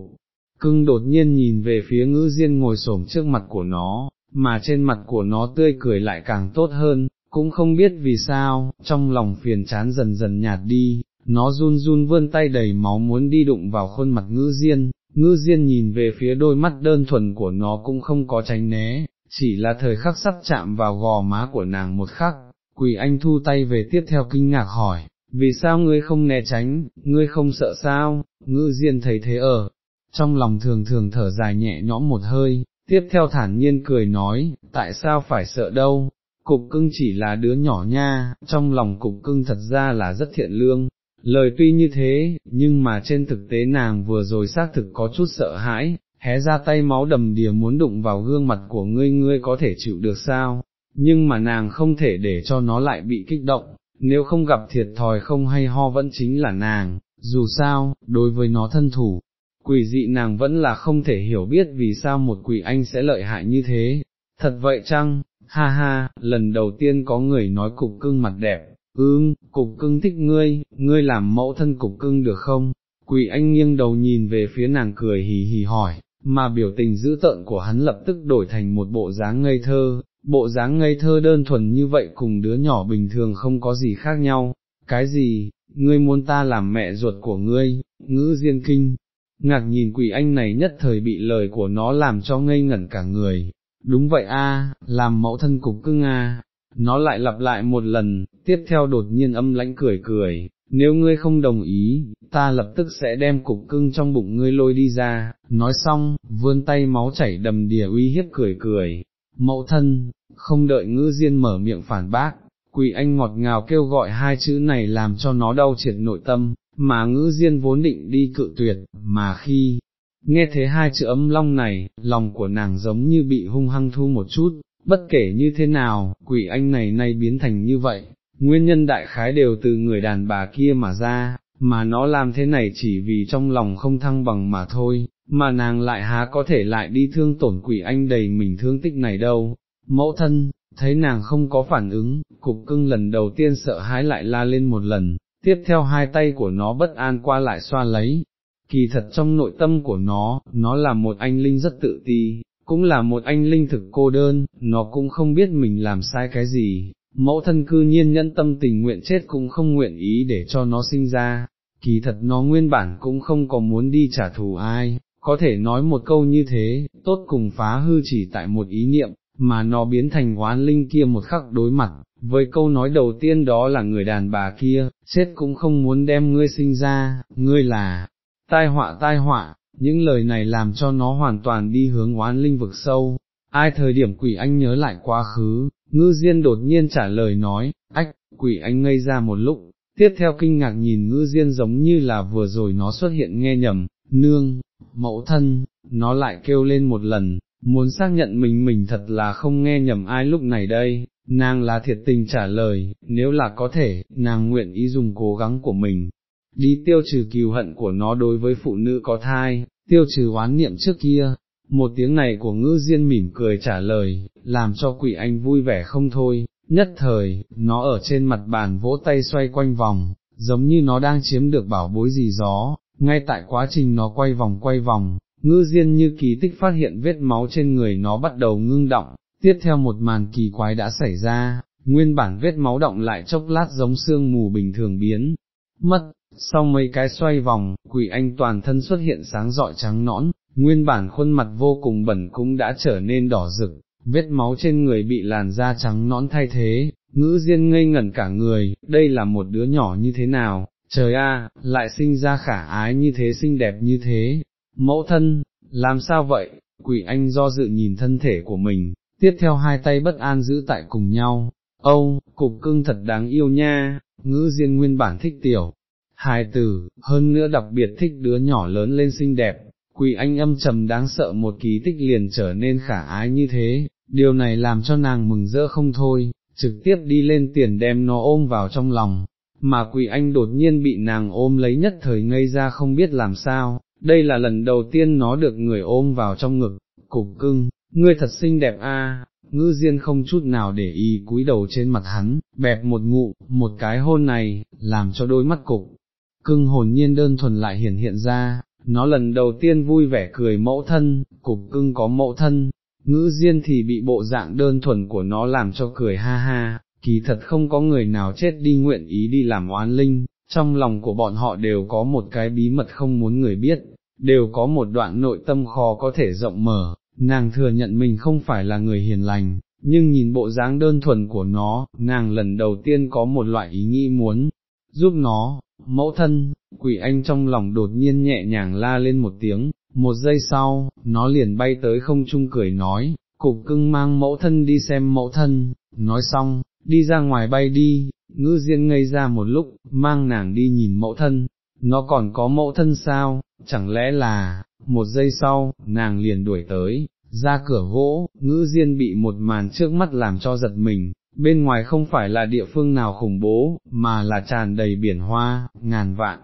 cưng đột nhiên nhìn về phía ngữ diên ngồi xổm trước mặt của nó, mà trên mặt của nó tươi cười lại càng tốt hơn, cũng không biết vì sao, trong lòng phiền chán dần dần nhạt đi, nó run run vươn tay đầy máu muốn đi đụng vào khuôn mặt ngữ diên, ngữ diên nhìn về phía đôi mắt đơn thuần của nó cũng không có tránh né, chỉ là thời khắc sắp chạm vào gò má của nàng một khắc, quỳ anh thu tay về tiếp theo kinh ngạc hỏi, vì sao ngươi không né tránh, ngươi không sợ sao, ngữ diên thấy thế ở, trong lòng thường thường thở dài nhẹ nhõm một hơi, tiếp theo thản nhiên cười nói, tại sao phải sợ đâu, cục cưng chỉ là đứa nhỏ nha, trong lòng cục cưng thật ra là rất thiện lương. Lời tuy như thế, nhưng mà trên thực tế nàng vừa rồi xác thực có chút sợ hãi, hé ra tay máu đầm đìa muốn đụng vào gương mặt của ngươi ngươi có thể chịu được sao, nhưng mà nàng không thể để cho nó lại bị kích động, nếu không gặp thiệt thòi không hay ho vẫn chính là nàng, dù sao, đối với nó thân thủ, quỷ dị nàng vẫn là không thể hiểu biết vì sao một quỷ anh sẽ lợi hại như thế, thật vậy chăng, ha ha, lần đầu tiên có người nói cục cưng mặt đẹp, ương, cục cưng thích ngươi, ngươi làm mẫu thân cục cưng được không, quỷ anh nghiêng đầu nhìn về phía nàng cười hì hì hỏi, mà biểu tình dữ tợn của hắn lập tức đổi thành một bộ dáng ngây thơ, bộ dáng ngây thơ đơn thuần như vậy cùng đứa nhỏ bình thường không có gì khác nhau, cái gì, ngươi muốn ta làm mẹ ruột của ngươi, ngữ diên kinh, ngạc nhìn quỷ anh này nhất thời bị lời của nó làm cho ngây ngẩn cả người, đúng vậy a, làm mẫu thân cục cưng a. Nó lại lặp lại một lần, tiếp theo đột nhiên âm lãnh cười cười, nếu ngươi không đồng ý, ta lập tức sẽ đem cục cưng trong bụng ngươi lôi đi ra, nói xong, vươn tay máu chảy đầm đìa uy hiếp cười cười, mẫu thân, không đợi ngữ diên mở miệng phản bác, quỷ anh ngọt ngào kêu gọi hai chữ này làm cho nó đau triệt nội tâm, mà ngữ diên vốn định đi cự tuyệt, mà khi nghe thế hai chữ ấm long này, lòng của nàng giống như bị hung hăng thu một chút, bất kể như thế nào, quỷ anh này nay biến thành như vậy, nguyên nhân đại khái đều từ người đàn bà kia mà ra, mà nó làm thế này chỉ vì trong lòng không thăng bằng mà thôi, mà nàng lại há có thể lại đi thương tổn quỷ anh đầy mình thương tích này đâu. Mẫu thân, thấy nàng không có phản ứng, cục cưng lần đầu tiên sợ hãi lại la lên một lần, tiếp theo hai tay của nó bất an qua lại xoa lấy. Kỳ thật trong nội tâm của nó, nó là một anh linh rất tự ti, cũng là một anh linh thực cô đơn, nó cũng không biết mình làm sai cái gì, mẫu thân cư nhiên nhẫn tâm tình nguyện chết cũng không nguyện ý để cho nó sinh ra, kỳ thật nó nguyên bản cũng không có muốn đi trả thù ai, có thể nói một câu như thế, tốt cùng phá hư chỉ tại một ý niệm, mà nó biến thành oán linh kia một khắc đối mặt, với câu nói đầu tiên đó là người đàn bà kia, chết cũng không muốn đem ngươi sinh ra, ngươi là, tai họa tai họa, những lời này làm cho nó hoàn toàn đi hướng oán linh vực sâu, ai thời điểm quỷ anh nhớ lại quá khứ, ngư diên đột nhiên trả lời nói, ách, quỷ anh ngây ra một lúc, tiếp theo kinh ngạc nhìn ngư diên giống như là vừa rồi nó xuất hiện nghe nhầm, nương, mẫu thân, nó lại kêu lên một lần, muốn xác nhận mình mình thật là không nghe nhầm ai lúc này đây, nàng là thiệt tình trả lời, nếu là có thể, nàng nguyện ý dùng cố gắng của mình, đi tiêu trừ kiều hận của nó đối với phụ nữ có thai, tiêu trừ oán niệm trước kia. Một tiếng này của ngữ diên mỉm cười trả lời, làm cho quỷ anh vui vẻ không thôi, nhất thời, nó ở trên mặt bàn vỗ tay xoay quanh vòng, giống như nó đang chiếm được bảo bối gì gió, ngay tại quá trình nó quay vòng quay vòng, ngư diên như kỳ tích phát hiện vết máu trên người nó bắt đầu ngưng động, tiếp theo một màn kỳ quái đã xảy ra, nguyên bản vết máu động lại chốc lát giống sương mù bình thường biến, mất, sau mấy cái xoay vòng, quỷ anh toàn thân xuất hiện sáng rọi trắng nõn, nguyên bản khuôn mặt vô cùng bẩn cũng đã trở nên đỏ rực, vết máu trên người bị làn da trắng nõn thay thế, ngữ diên ngây ngẩn cả người, đây là một đứa nhỏ như thế nào, trời a, lại sinh ra khả ái như thế xinh đẹp như thế, mẫu thân, làm sao vậy, quỷ anh do dự nhìn thân thể của mình, tiếp theo hai tay bất an giữ tại cùng nhau, âu, cục cưng thật đáng yêu nha, ngữ diên nguyên bản thích tiểu, hài tử, hơn nữa đặc biệt thích đứa nhỏ lớn lên xinh đẹp, quỷ anh âm trầm đáng sợ một ký tích liền trở nên khả ái như thế, điều này làm cho nàng mừng rỡ không thôi, trực tiếp đi lên tiền đem nó ôm vào trong lòng, mà quỷ anh đột nhiên bị nàng ôm lấy nhất thời ngây ra không biết làm sao, đây là lần đầu tiên nó được người ôm vào trong ngực, cục cưng, ngươi thật xinh đẹp a. ngư diên không chút nào để ý cúi đầu trên mặt hắn, bẹp một ngụ, một cái hôn này, làm cho đôi mắt cục, cưng hồn nhiên đơn thuần lại hiển hiện ra, nó lần đầu tiên vui vẻ cười mẫu thân, cục cưng có mẫu thân, ngữ diên thì bị bộ dạng đơn thuần của nó làm cho cười ha ha, kỳ thật không có người nào chết đi nguyện ý đi làm oán linh, trong lòng của bọn họ đều có một cái bí mật không muốn người biết, đều có một đoạn nội tâm khó có thể rộng mở, nàng thừa nhận mình không phải là người hiền lành, nhưng nhìn bộ dáng đơn thuần của nó, nàng lần đầu tiên có một loại ý nghĩ muốn giúp nó, mẫu thân, quỷ anh trong lòng đột nhiên nhẹ nhàng la lên một tiếng, một giây sau, nó liền bay tới không trung cười nói, cục cưng mang mẫu thân đi xem mẫu thân, nói xong, đi ra ngoài bay đi, ngư diên ngây ra một lúc, mang nàng đi nhìn mẫu thân, nó còn có mẫu thân sao, chẳng lẽ là, một giây sau, nàng liền đuổi tới, ra cửa gỗ, ngữ diên bị một màn trước mắt làm cho giật mình, bên ngoài không phải là địa phương nào khủng bố, mà là tràn đầy biển hoa, ngàn vạn.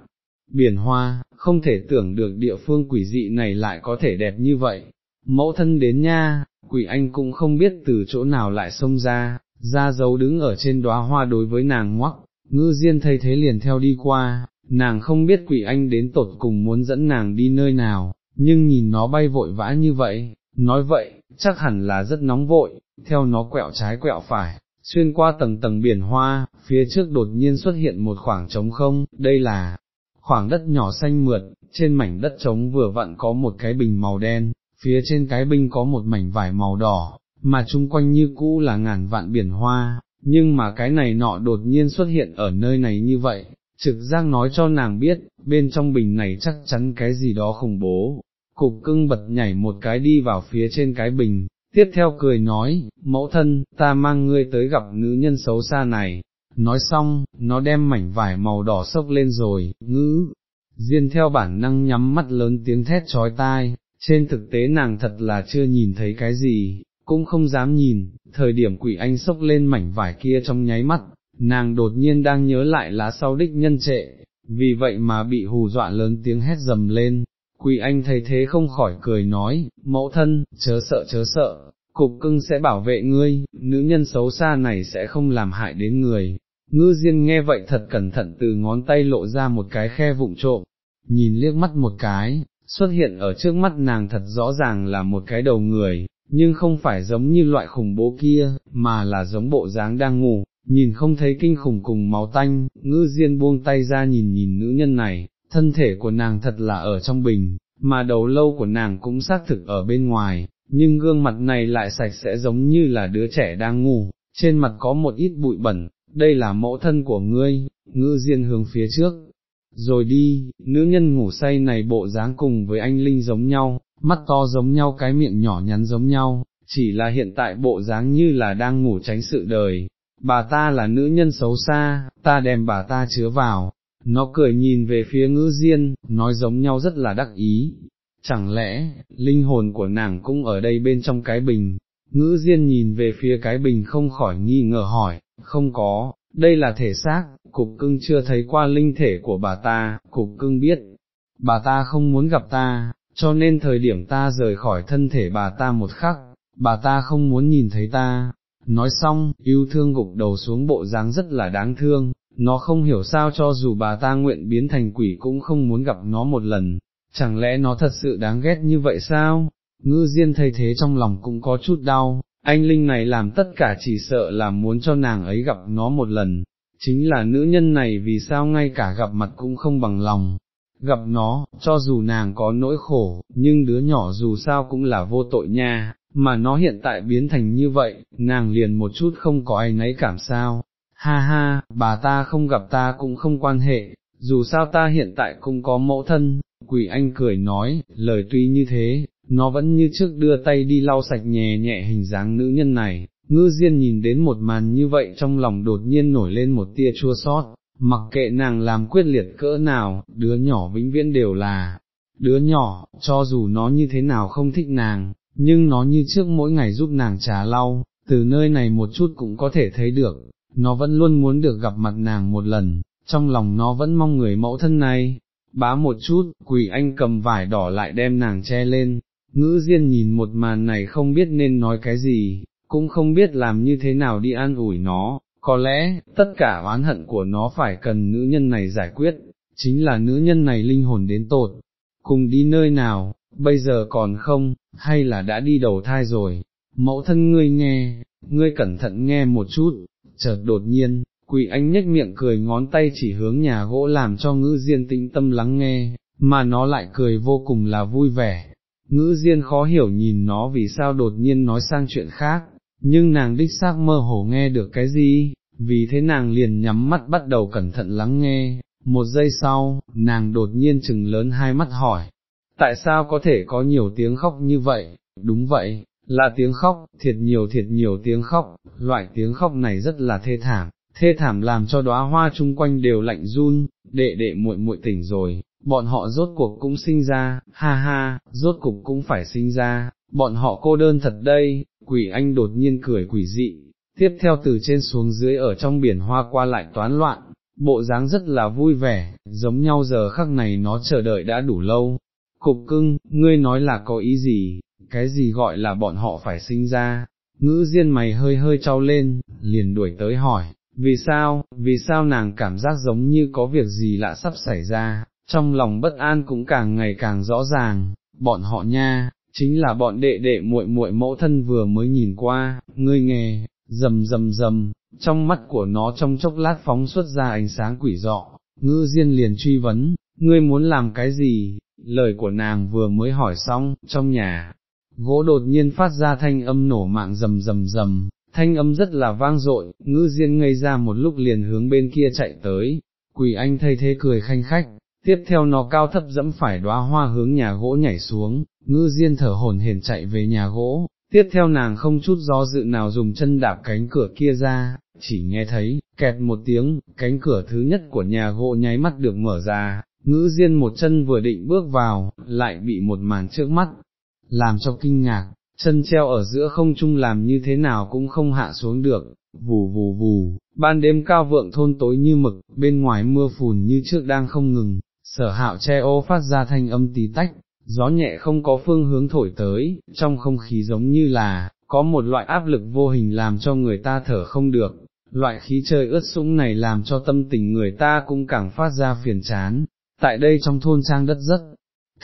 Biển hoa, không thể tưởng được địa phương quỷ dị này lại có thể đẹp như vậy. Mẫu thân đến nha, quỷ anh cũng không biết từ chỗ nào lại xông ra, ra dấu đứng ở trên đóa hoa đối với nàng ngoắc, ngư diên thấy thế liền theo đi qua, nàng không biết quỷ anh đến tột cùng muốn dẫn nàng đi nơi nào, nhưng nhìn nó bay vội vã như vậy, nói vậy, chắc hẳn là rất nóng vội, theo nó quẹo trái quẹo phải, xuyên qua tầng tầng biển hoa, phía trước đột nhiên xuất hiện một khoảng trống không, đây là khoảng đất nhỏ xanh mượt, trên mảnh đất trống vừa vặn có một cái bình màu đen, phía trên cái bình có một mảnh vải màu đỏ, mà chung quanh như cũ là ngàn vạn biển hoa, nhưng mà cái này nọ đột nhiên xuất hiện ở nơi này như vậy, trực giác nói cho nàng biết, bên trong bình này chắc chắn cái gì đó khủng bố. Cục cưng bật nhảy một cái đi vào phía trên cái bình, tiếp theo cười nói, mẫu thân, ta mang ngươi tới gặp nữ nhân xấu xa này, nói xong, nó đem mảnh vải màu đỏ sốc lên rồi, ngữ, diên theo bản năng nhắm mắt lớn tiếng thét trói tai, trên thực tế nàng thật là chưa nhìn thấy cái gì, cũng không dám nhìn, thời điểm quỷ anh sốc lên mảnh vải kia trong nháy mắt, nàng đột nhiên đang nhớ lại lá sau đích nhân trệ, vì vậy mà bị hù dọa lớn tiếng hét dầm lên. quỷ anh thấy thế không khỏi cười nói, mẫu thân, chớ sợ chớ sợ, cục cưng sẽ bảo vệ ngươi, nữ nhân xấu xa này sẽ không làm hại đến người. Ngư Diên nghe vậy thật cẩn thận từ ngón tay lộ ra một cái khe vụng trộm, nhìn liếc mắt một cái, xuất hiện ở trước mắt nàng thật rõ ràng là một cái đầu người, nhưng không phải giống như loại khủng bố kia, mà là giống bộ dáng đang ngủ, nhìn không thấy kinh khủng cùng máu tanh, ngư diên buông tay ra nhìn nhìn nữ nhân này, thân thể của nàng thật là ở trong bình, mà đầu lâu của nàng cũng xác thực ở bên ngoài, nhưng gương mặt này lại sạch sẽ giống như là đứa trẻ đang ngủ, trên mặt có một ít bụi bẩn, đây là mẫu thân của ngươi, ngư diên hướng phía trước. Rồi đi, nữ nhân ngủ say này bộ dáng cùng với anh Linh giống nhau, mắt to giống nhau cái miệng nhỏ nhắn giống nhau, chỉ là hiện tại bộ dáng như là đang ngủ tránh sự đời, bà ta là nữ nhân xấu xa, ta đem bà ta chứa vào, nó cười nhìn về phía ngữ diên, nói giống nhau rất là đắc ý, chẳng lẽ, linh hồn của nàng cũng ở đây bên trong cái bình, ngữ diên nhìn về phía cái bình không khỏi nghi ngờ hỏi, không có, đây là thể xác, cục cưng chưa thấy qua linh thể của bà ta, cục cưng biết, bà ta không muốn gặp ta, cho nên thời điểm ta rời khỏi thân thể bà ta một khắc, bà ta không muốn nhìn thấy ta. Nói xong, yêu thương gục đầu xuống bộ dáng rất là đáng thương, nó không hiểu sao cho dù bà ta nguyện biến thành quỷ cũng không muốn gặp nó một lần, chẳng lẽ nó thật sự đáng ghét như vậy sao? Ngư Diên thấy thế trong lòng cũng có chút đau, anh Linh này làm tất cả chỉ sợ là muốn cho nàng ấy gặp nó một lần, chính là nữ nhân này vì sao ngay cả gặp mặt cũng không bằng lòng, gặp nó, cho dù nàng có nỗi khổ, nhưng đứa nhỏ dù sao cũng là vô tội nha, mà nó hiện tại biến thành như vậy, nàng liền một chút không có ai nấy cảm sao, ha ha, bà ta không gặp ta cũng không quan hệ, dù sao ta hiện tại cũng có mẫu thân, quỷ anh cười nói, lời tuy như thế, nó vẫn như trước đưa tay đi lau sạch nhẹ nhẹ hình dáng nữ nhân này, ngư diên nhìn đến một màn như vậy trong lòng đột nhiên nổi lên một tia chua sót, mặc kệ nàng làm quyết liệt cỡ nào, đứa nhỏ vĩnh viễn đều là, đứa nhỏ, cho dù nó như thế nào không thích nàng, nhưng nó như trước mỗi ngày giúp nàng trà lau, từ nơi này một chút cũng có thể thấy được, nó vẫn luôn muốn được gặp mặt nàng một lần, trong lòng nó vẫn mong người mẫu thân này, bá một chút, quỷ anh cầm vải đỏ lại đem nàng che lên, ngữ diên nhìn một màn này không biết nên nói cái gì, cũng không biết làm như thế nào đi an ủi nó, có lẽ, tất cả oán hận của nó phải cần nữ nhân này giải quyết, chính là nữ nhân này linh hồn đến tột, cùng đi nơi nào, bây giờ còn không, hay là đã đi đầu thai rồi, mẫu thân ngươi nghe, ngươi cẩn thận nghe một chút, chợt đột nhiên, quỷ anh nhếch miệng cười ngón tay chỉ hướng nhà gỗ làm cho ngữ diên tĩnh tâm lắng nghe, mà nó lại cười vô cùng là vui vẻ. Ngữ diên khó hiểu nhìn nó vì sao đột nhiên nói sang chuyện khác, nhưng nàng đích xác mơ hồ nghe được cái gì, vì thế nàng liền nhắm mắt bắt đầu cẩn thận lắng nghe, một giây sau, nàng đột nhiên chừng lớn hai mắt hỏi, tại sao có thể có nhiều tiếng khóc như vậy, đúng vậy, là tiếng khóc, thiệt nhiều thiệt nhiều tiếng khóc, loại tiếng khóc này rất là thê thảm, thê thảm làm cho đóa hoa chung quanh đều lạnh run, đệ đệ muội muội tỉnh rồi, bọn họ rốt cuộc cũng sinh ra, ha ha, rốt cuộc cũng phải sinh ra, bọn họ cô đơn thật đây, quỷ anh đột nhiên cười quỷ dị, tiếp theo từ trên xuống dưới ở trong biển hoa qua lại toán loạn, bộ dáng rất là vui vẻ, giống nhau giờ khắc này nó chờ đợi đã đủ lâu. Cục cưng, ngươi nói là có ý gì, cái gì gọi là bọn họ phải sinh ra, ngữ diên mày hơi hơi trao lên, liền đuổi tới hỏi, vì sao, vì sao nàng cảm giác giống như có việc gì lạ sắp xảy ra, trong lòng bất an cũng càng ngày càng rõ ràng, bọn họ nha, chính là bọn đệ đệ muội muội mẫu thân vừa mới nhìn qua, ngươi nghe, rầm rầm rầm, trong mắt của nó trong chốc lát phóng xuất ra ánh sáng quỷ dọ, ngư diên liền truy vấn, ngươi muốn làm cái gì, lời của nàng vừa mới hỏi xong, trong nhà, gỗ đột nhiên phát ra thanh âm nổ mạng rầm rầm rầm, thanh âm rất là vang dội, ngư diên ngây ra một lúc liền hướng bên kia chạy tới, quỷ anh thay thế cười khanh khách, tiếp theo nó cao thấp dẫm phải đóa hoa hướng nhà gỗ nhảy xuống, ngư diên thở hồn hển chạy về nhà gỗ, tiếp theo nàng không chút do dự nào dùng chân đạp cánh cửa kia ra, chỉ nghe thấy, kẹt một tiếng, cánh cửa thứ nhất của nhà gỗ nháy mắt được mở ra, ngữ diên một chân vừa định bước vào, lại bị một màn trước mắt, làm cho kinh ngạc, chân treo ở giữa không trung làm như thế nào cũng không hạ xuống được, vù vù vù, ban đêm cao vượng thôn tối như mực, bên ngoài mưa phùn như trước đang không ngừng, sở hạo che ô phát ra thanh âm tí tách, gió nhẹ không có phương hướng thổi tới, trong không khí giống như là, có một loại áp lực vô hình làm cho người ta thở không được, loại khí trời ướt sũng này làm cho tâm tình người ta cũng càng phát ra phiền chán. Tại đây trong thôn trang đất rất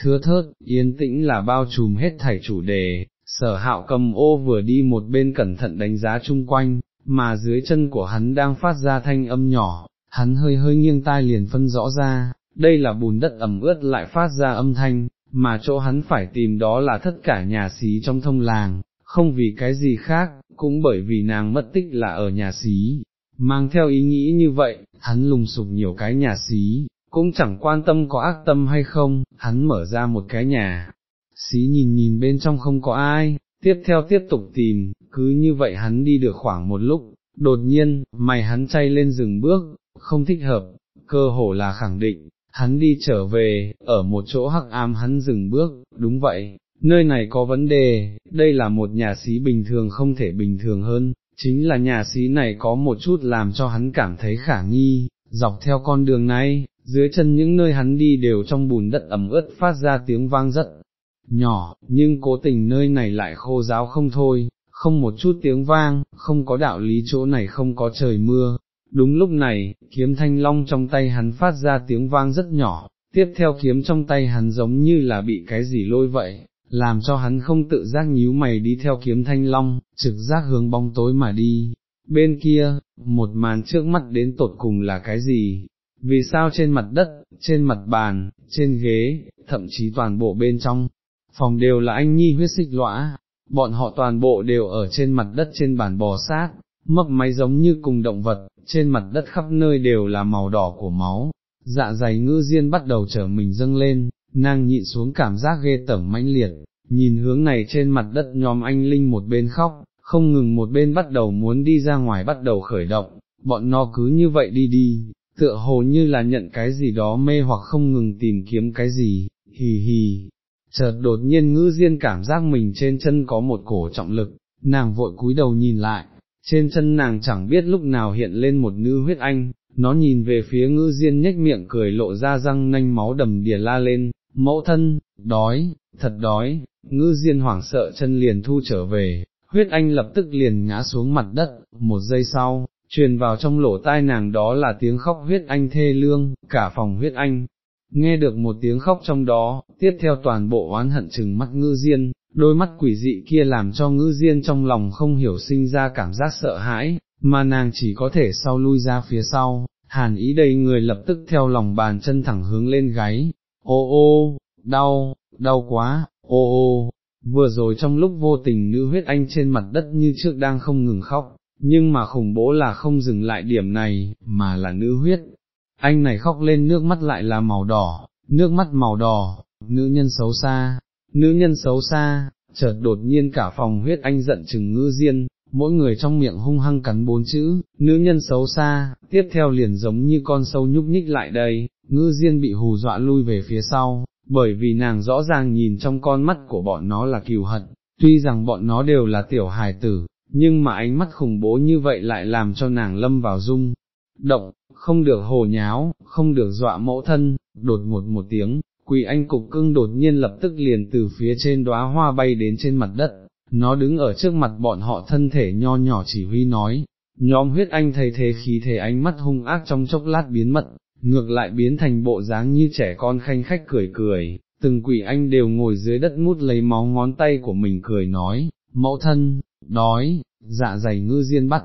thưa thớt, yên tĩnh là bao trùm hết thảy chủ đề, sở hạo cầm ô vừa đi một bên cẩn thận đánh giá chung quanh, mà dưới chân của hắn đang phát ra thanh âm nhỏ, hắn hơi hơi nghiêng tai liền phân rõ ra, đây là bùn đất ẩm ướt lại phát ra âm thanh, mà chỗ hắn phải tìm đó là tất cả nhà xí trong thông làng, không vì cái gì khác, cũng bởi vì nàng mất tích là ở nhà xí, mang theo ý nghĩ như vậy, hắn lùng sục nhiều cái nhà xí, cũng chẳng quan tâm có ác tâm hay không, hắn mở ra một cái nhà, xí nhìn nhìn bên trong không có ai, tiếp theo tiếp tục tìm, cứ như vậy hắn đi được khoảng một lúc, đột nhiên, mày hắn chay lên dừng bước, không thích hợp, cơ hồ là khẳng định, hắn đi trở về, ở một chỗ hắc ám hắn dừng bước, đúng vậy, nơi này có vấn đề, đây là một nhà sĩ bình thường không thể bình thường hơn, chính là nhà sĩ này có một chút làm cho hắn cảm thấy khả nghi, dọc theo con đường này, dưới chân những nơi hắn đi đều trong bùn đất ẩm ướt phát ra tiếng vang rất nhỏ, nhưng cố tình nơi này lại khô giáo không thôi, không một chút tiếng vang, không có đạo lý chỗ này không có trời mưa. Đúng lúc này, kiếm thanh long trong tay hắn phát ra tiếng vang rất nhỏ, tiếp theo kiếm trong tay hắn giống như là bị cái gì lôi vậy, làm cho hắn không tự giác nhíu mày đi theo kiếm thanh long, trực giác hướng bóng tối mà đi. Bên kia, một màn trước mắt đến tột cùng là cái gì? Vì sao trên mặt đất, trên mặt bàn, trên ghế, thậm chí toàn bộ bên trong, phòng đều là anh nhi huyết xích lõa, bọn họ toàn bộ đều ở trên mặt đất trên bàn bò sát, mấp máy giống như cùng động vật, trên mặt đất khắp nơi đều là màu đỏ của máu, dạ dày ngư diên bắt đầu trở mình dâng lên, nàng nhịn xuống cảm giác ghê tởm mãnh liệt, nhìn hướng này trên mặt đất nhóm anh Linh một bên khóc, không ngừng một bên bắt đầu muốn đi ra ngoài bắt đầu khởi động, bọn nó cứ như vậy đi đi, tựa hồ như là nhận cái gì đó mê hoặc không ngừng tìm kiếm cái gì, hì hì. Chợt đột nhiên ngữ diên cảm giác mình trên chân có một cổ trọng lực, nàng vội cúi đầu nhìn lại, trên chân nàng chẳng biết lúc nào hiện lên một nữ huyết anh, nó nhìn về phía ngữ diên nhếch miệng cười lộ ra răng nanh máu đầm đìa la lên, mẫu thân, đói, thật đói, ngữ diên hoảng sợ chân liền thu trở về, huyết anh lập tức liền ngã xuống mặt đất, một giây sau, truyền vào trong lỗ tai nàng đó là tiếng khóc huyết anh thê lương, cả phòng huyết anh. Nghe được một tiếng khóc trong đó, tiếp theo toàn bộ oán hận chừng mắt ngư diên, đôi mắt quỷ dị kia làm cho ngữ diên trong lòng không hiểu sinh ra cảm giác sợ hãi, mà nàng chỉ có thể sau lui ra phía sau, hàn ý đầy người lập tức theo lòng bàn chân thẳng hướng lên gáy, ô ô, đau, đau quá, ô ô, vừa rồi trong lúc vô tình nữ huyết anh trên mặt đất như trước đang không ngừng khóc, nhưng mà khủng bố là không dừng lại điểm này, mà là nữ huyết. Anh này khóc lên nước mắt lại là màu đỏ, nước mắt màu đỏ, nữ nhân xấu xa, nữ nhân xấu xa, chợt đột nhiên cả phòng huyết anh giận chừng ngư diên, mỗi người trong miệng hung hăng cắn bốn chữ, nữ nhân xấu xa, tiếp theo liền giống như con sâu nhúc nhích lại đây, ngư diên bị hù dọa lui về phía sau, bởi vì nàng rõ ràng nhìn trong con mắt của bọn nó là kiều hận, tuy rằng bọn nó đều là tiểu hài tử, nhưng mà ánh mắt khủng bố như vậy lại làm cho nàng lâm vào rung, động, không được hồ nháo, không được dọa mẫu thân, đột ngột một tiếng, quỳ anh cục cưng đột nhiên lập tức liền từ phía trên đóa hoa bay đến trên mặt đất, nó đứng ở trước mặt bọn họ thân thể nho nhỏ chỉ huy nói, nhóm huyết anh thấy thế khí thế ánh mắt hung ác trong chốc lát biến mất, ngược lại biến thành bộ dáng như trẻ con khanh khách cười cười, từng quỷ anh đều ngồi dưới đất mút lấy máu ngón tay của mình cười nói, mẫu thân, đói, dạ dày ngư diên bắt,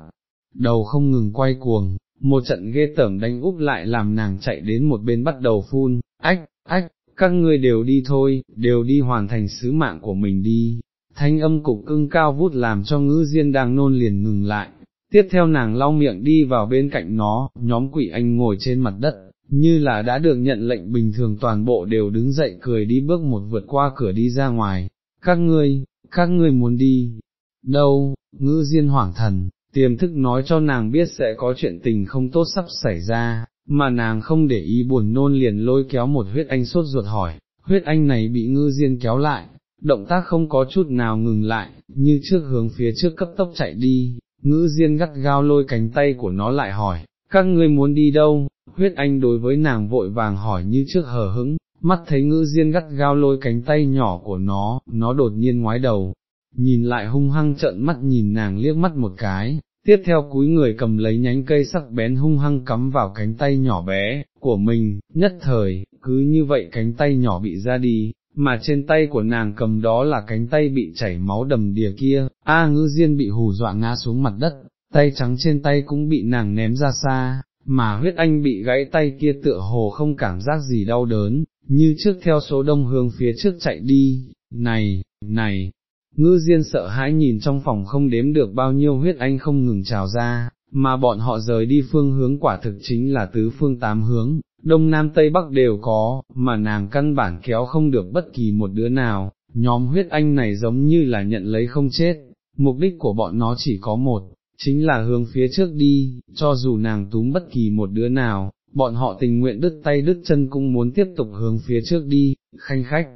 đầu không ngừng quay cuồng, một trận ghê tởm đánh úp lại làm nàng chạy đến một bên bắt đầu phun, ách, ách, các ngươi đều đi thôi, đều đi hoàn thành sứ mạng của mình đi. Thanh âm cục cưng cao vút làm cho ngữ diên đang nôn liền ngừng lại, tiếp theo nàng lau miệng đi vào bên cạnh nó, nhóm quỷ anh ngồi trên mặt đất, như là đã được nhận lệnh bình thường toàn bộ đều đứng dậy cười đi bước một vượt qua cửa đi ra ngoài, các ngươi, các ngươi muốn đi, đâu, ngữ diên hoảng thần, tiềm thức nói cho nàng biết sẽ có chuyện tình không tốt sắp xảy ra, mà nàng không để ý buồn nôn liền lôi kéo một huyết anh sốt ruột hỏi, huyết anh này bị ngư diên kéo lại, động tác không có chút nào ngừng lại, như trước hướng phía trước cấp tốc chạy đi, ngữ diên gắt gao lôi cánh tay của nó lại hỏi, các ngươi muốn đi đâu, huyết anh đối với nàng vội vàng hỏi như trước hờ hững, mắt thấy ngữ diên gắt gao lôi cánh tay nhỏ của nó, nó đột nhiên ngoái đầu, nhìn lại hung hăng trợn mắt nhìn nàng liếc mắt một cái, tiếp theo cúi người cầm lấy nhánh cây sắc bén hung hăng cắm vào cánh tay nhỏ bé của mình, nhất thời, cứ như vậy cánh tay nhỏ bị ra đi, mà trên tay của nàng cầm đó là cánh tay bị chảy máu đầm đìa kia, A ngư diên bị hù dọa ngã xuống mặt đất, tay trắng trên tay cũng bị nàng ném ra xa, mà huyết anh bị gãy tay kia tựa hồ không cảm giác gì đau đớn, như trước theo số đông hướng phía trước chạy đi, này, này, ngư diên sợ hãi nhìn trong phòng không đếm được bao nhiêu huyết anh không ngừng trào ra, mà bọn họ rời đi phương hướng quả thực chính là tứ phương tám hướng, đông nam tây bắc đều có, mà nàng căn bản kéo không được bất kỳ một đứa nào, nhóm huyết anh này giống như là nhận lấy không chết, mục đích của bọn nó chỉ có một, chính là hướng phía trước đi, cho dù nàng túm bất kỳ một đứa nào, bọn họ tình nguyện đứt tay đứt chân cũng muốn tiếp tục hướng phía trước đi, khanh khách,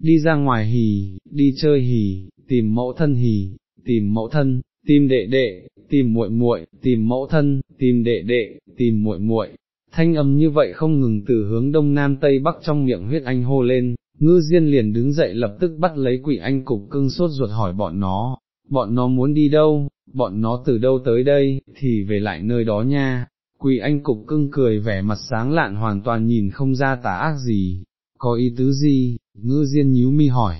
đi ra ngoài hì, đi chơi hì, tìm mẫu thân hì, tìm mẫu thân, tìm đệ đệ, tìm muội muội, tìm mẫu thân, tìm đệ đệ, tìm muội muội. Thanh âm như vậy không ngừng từ hướng đông nam tây bắc trong miệng huyết anh hô lên, ngư diên liền đứng dậy lập tức bắt lấy quỷ anh cục cưng sốt ruột hỏi bọn nó, bọn nó muốn đi đâu, bọn nó từ đâu tới đây, thì về lại nơi đó nha. Quỷ anh cục cưng cười vẻ mặt sáng lạn hoàn toàn nhìn không ra tà ác gì, có ý tứ gì, ngư diên nhíu mi hỏi,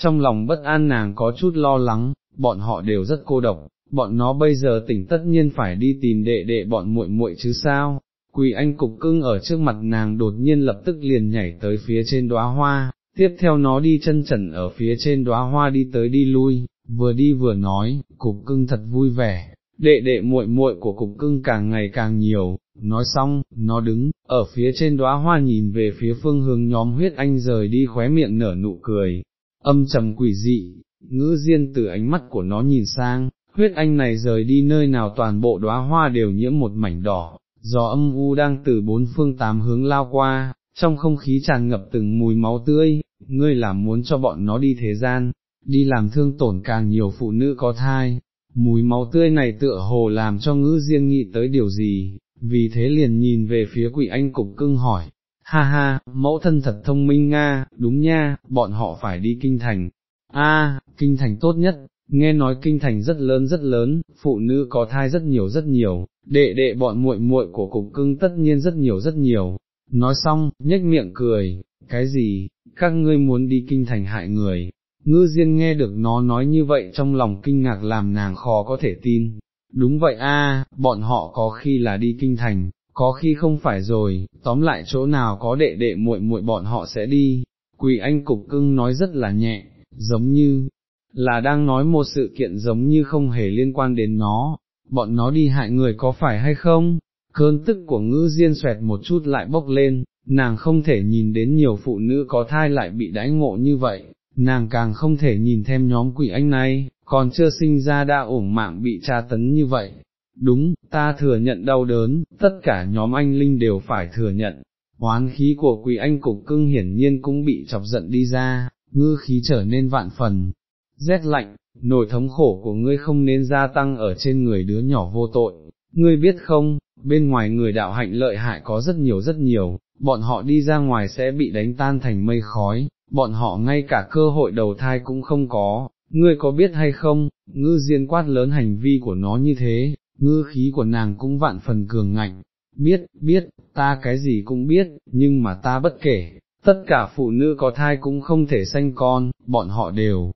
trong lòng bất an nàng có chút lo lắng, bọn họ đều rất cô độc, bọn nó bây giờ tỉnh tất nhiên phải đi tìm đệ đệ bọn muội muội chứ sao, quỳ anh cục cưng ở trước mặt nàng đột nhiên lập tức liền nhảy tới phía trên đóa hoa, tiếp theo nó đi chân trần ở phía trên đóa hoa đi tới đi lui, vừa đi vừa nói, cục cưng thật vui vẻ, đệ đệ muội muội của cục cưng càng ngày càng nhiều, nói xong, nó đứng, ở phía trên đóa hoa nhìn về phía phương hướng nhóm huyết anh rời đi khóe miệng nở nụ cười, âm trầm quỷ dị, ngữ diên từ ánh mắt của nó nhìn sang, huyết anh này rời đi nơi nào toàn bộ đóa hoa đều nhiễm một mảnh đỏ, gió âm u đang từ bốn phương tám hướng lao qua, trong không khí tràn ngập từng mùi máu tươi, ngươi làm muốn cho bọn nó đi thế gian, đi làm thương tổn càng nhiều phụ nữ có thai, mùi máu tươi này tựa hồ làm cho ngữ diên nghĩ tới điều gì, vì thế liền nhìn về phía quỷ anh cục cưng hỏi, ha ha, mẫu thân thật thông minh nga, đúng nha, bọn họ phải đi kinh thành, a, kinh thành tốt nhất, nghe nói kinh thành rất lớn rất lớn, phụ nữ có thai rất nhiều rất nhiều, đệ đệ bọn muội muội của cục cưng tất nhiên rất nhiều rất nhiều, nói xong, nhếch miệng cười, cái gì, các ngươi muốn đi kinh thành hại người, ngư diên nghe được nó nói như vậy trong lòng kinh ngạc làm nàng khó có thể tin, đúng vậy a, bọn họ có khi là đi kinh thành, có khi không phải rồi, tóm lại chỗ nào có đệ đệ muội muội bọn họ sẽ đi, quỳ anh cục cưng nói rất là nhẹ, giống như, là đang nói một sự kiện giống như không hề liên quan đến nó, bọn nó đi hại người có phải hay không, cơn tức của ngữ diên xoẹt một chút lại bốc lên, nàng không thể nhìn đến nhiều phụ nữ có thai lại bị đãi ngộ như vậy, nàng càng không thể nhìn thêm nhóm quỷ anh này, còn chưa sinh ra đã ủng mạng bị tra tấn như vậy. Đúng, ta thừa nhận đau đớn, tất cả nhóm anh Linh đều phải thừa nhận, hoán khí của quỷ anh cục cưng hiển nhiên cũng bị chọc giận đi ra, ngư khí trở nên vạn phần, rét lạnh, nỗi thống khổ của ngươi không nên gia tăng ở trên người đứa nhỏ vô tội, ngươi biết không, bên ngoài người đạo hạnh lợi hại có rất nhiều rất nhiều, bọn họ đi ra ngoài sẽ bị đánh tan thành mây khói, bọn họ ngay cả cơ hội đầu thai cũng không có, ngươi có biết hay không, ngư diên quát lớn hành vi của nó như thế, ngư khí của nàng cũng vạn phần cường ngạnh, biết, biết, ta cái gì cũng biết, nhưng mà ta bất kể, tất cả phụ nữ có thai cũng không thể sanh con, bọn họ đều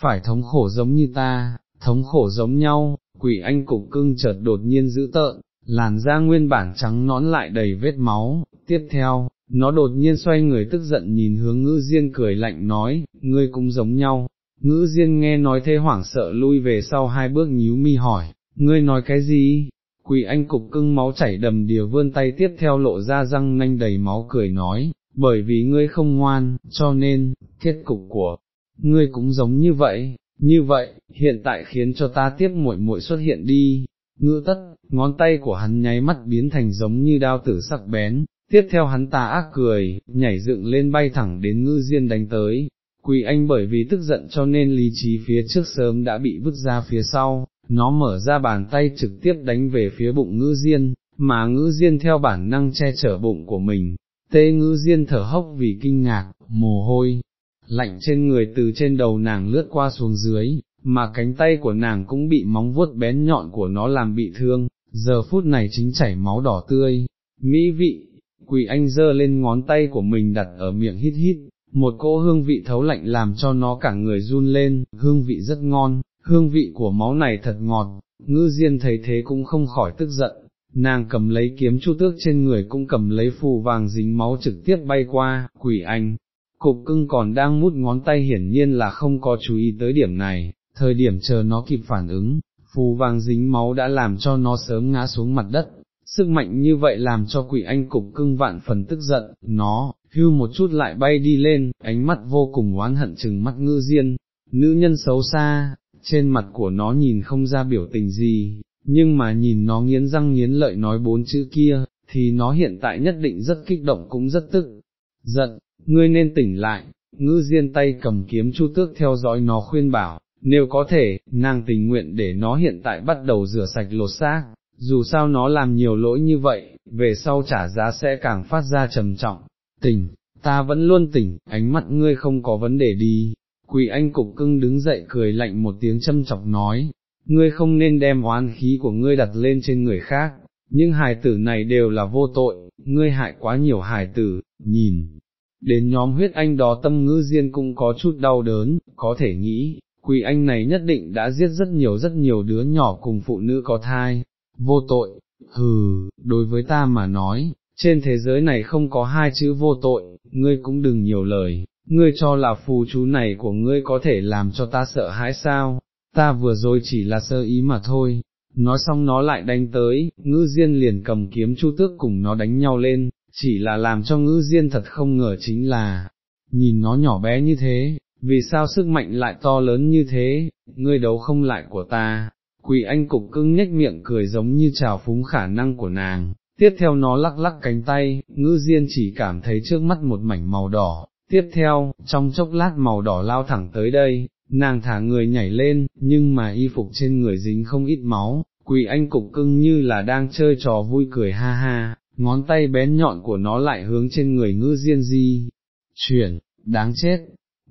phải thống khổ giống như ta, thống khổ giống nhau, quỷ anh cục cưng chợt đột nhiên dữ tợn, làn da nguyên bản trắng nón lại đầy vết máu, tiếp theo, nó đột nhiên xoay người tức giận nhìn hướng ngữ diên cười lạnh nói, ngươi cũng giống nhau, ngữ diên nghe nói thế hoảng sợ lui về sau hai bước nhíu mi hỏi, ngươi nói cái gì? Quỷ anh cục cưng máu chảy đầm đìa vươn tay tiếp theo lộ ra răng nanh đầy máu cười nói, bởi vì ngươi không ngoan, cho nên, kết cục của ngươi cũng giống như vậy, như vậy, hiện tại khiến cho ta tiếp muội muội xuất hiện đi, ngữ tất, ngón tay của hắn nháy mắt biến thành giống như đao tử sắc bén, tiếp theo hắn tà ác cười, nhảy dựng lên bay thẳng đến ngư diên đánh tới, Quỳ Anh bởi vì tức giận cho nên lý trí phía trước sớm đã bị vứt ra phía sau, nó mở ra bàn tay trực tiếp đánh về phía bụng ngữ diên, mà ngữ diên theo bản năng che chở bụng của mình, tê ngữ diên thở hốc vì kinh ngạc, mồ hôi, lạnh trên người từ trên đầu nàng lướt qua xuống dưới, mà cánh tay của nàng cũng bị móng vuốt bén nhọn của nó làm bị thương, giờ phút này chính chảy máu đỏ tươi, mỹ vị, quỷ anh dơ lên ngón tay của mình đặt ở miệng hít hít, một cỗ hương vị thấu lạnh làm cho nó cả người run lên, hương vị rất ngon, hương vị của máu này thật ngọt, ngư diên thấy thế cũng không khỏi tức giận, nàng cầm lấy kiếm chu tước trên người cũng cầm lấy phù vàng dính máu trực tiếp bay qua, quỷ anh. Cục cưng còn đang mút ngón tay hiển nhiên là không có chú ý tới điểm này, thời điểm chờ nó kịp phản ứng, phù vàng dính máu đã làm cho nó sớm ngã xuống mặt đất, sức mạnh như vậy làm cho quỷ anh cục cưng vạn phần tức giận, nó, hưu một chút lại bay đi lên, ánh mắt vô cùng oán hận chừng mắt ngư diên, nữ nhân xấu xa, trên mặt của nó nhìn không ra biểu tình gì, nhưng mà nhìn nó nghiến răng nghiến lợi nói bốn chữ kia, thì nó hiện tại nhất định rất kích động cũng rất tức, giận, ngươi nên tỉnh lại, ngư diên tay cầm kiếm chu tước theo dõi nó khuyên bảo, nếu có thể, nàng tình nguyện để nó hiện tại bắt đầu rửa sạch lột xác, dù sao nó làm nhiều lỗi như vậy, về sau trả giá sẽ càng phát ra trầm trọng, tỉnh, ta vẫn luôn tỉnh, ánh mắt ngươi không có vấn đề đi, quỷ anh cục cưng đứng dậy cười lạnh một tiếng châm chọc nói, ngươi không nên đem oán khí của ngươi đặt lên trên người khác, nhưng hài tử này đều là vô tội, ngươi hại quá nhiều hài tử, nhìn. Đến nhóm huyết anh đó tâm ngữ diên cũng có chút đau đớn, có thể nghĩ, quỷ anh này nhất định đã giết rất nhiều rất nhiều đứa nhỏ cùng phụ nữ có thai, vô tội, hừ, đối với ta mà nói, trên thế giới này không có hai chữ vô tội, ngươi cũng đừng nhiều lời, ngươi cho là phù chú này của ngươi có thể làm cho ta sợ hãi sao, ta vừa rồi chỉ là sơ ý mà thôi. Nói xong nó lại đánh tới, ngư diên liền cầm kiếm chu tước cùng nó đánh nhau lên, chỉ là làm cho ngư diên thật không ngờ chính là, nhìn nó nhỏ bé như thế, vì sao sức mạnh lại to lớn như thế, ngươi đấu không lại của ta, quỷ anh cục cưng nhếch miệng cười giống như trào phúng khả năng của nàng, tiếp theo nó lắc lắc cánh tay, ngư diên chỉ cảm thấy trước mắt một mảnh màu đỏ, tiếp theo, trong chốc lát màu đỏ lao thẳng tới đây, nàng thả người nhảy lên, nhưng mà y phục trên người dính không ít máu, quỷ anh cục cưng như là đang chơi trò vui cười ha ha, ngón tay bén nhọn của nó lại hướng trên người ngư diên di, chuyển, đáng chết.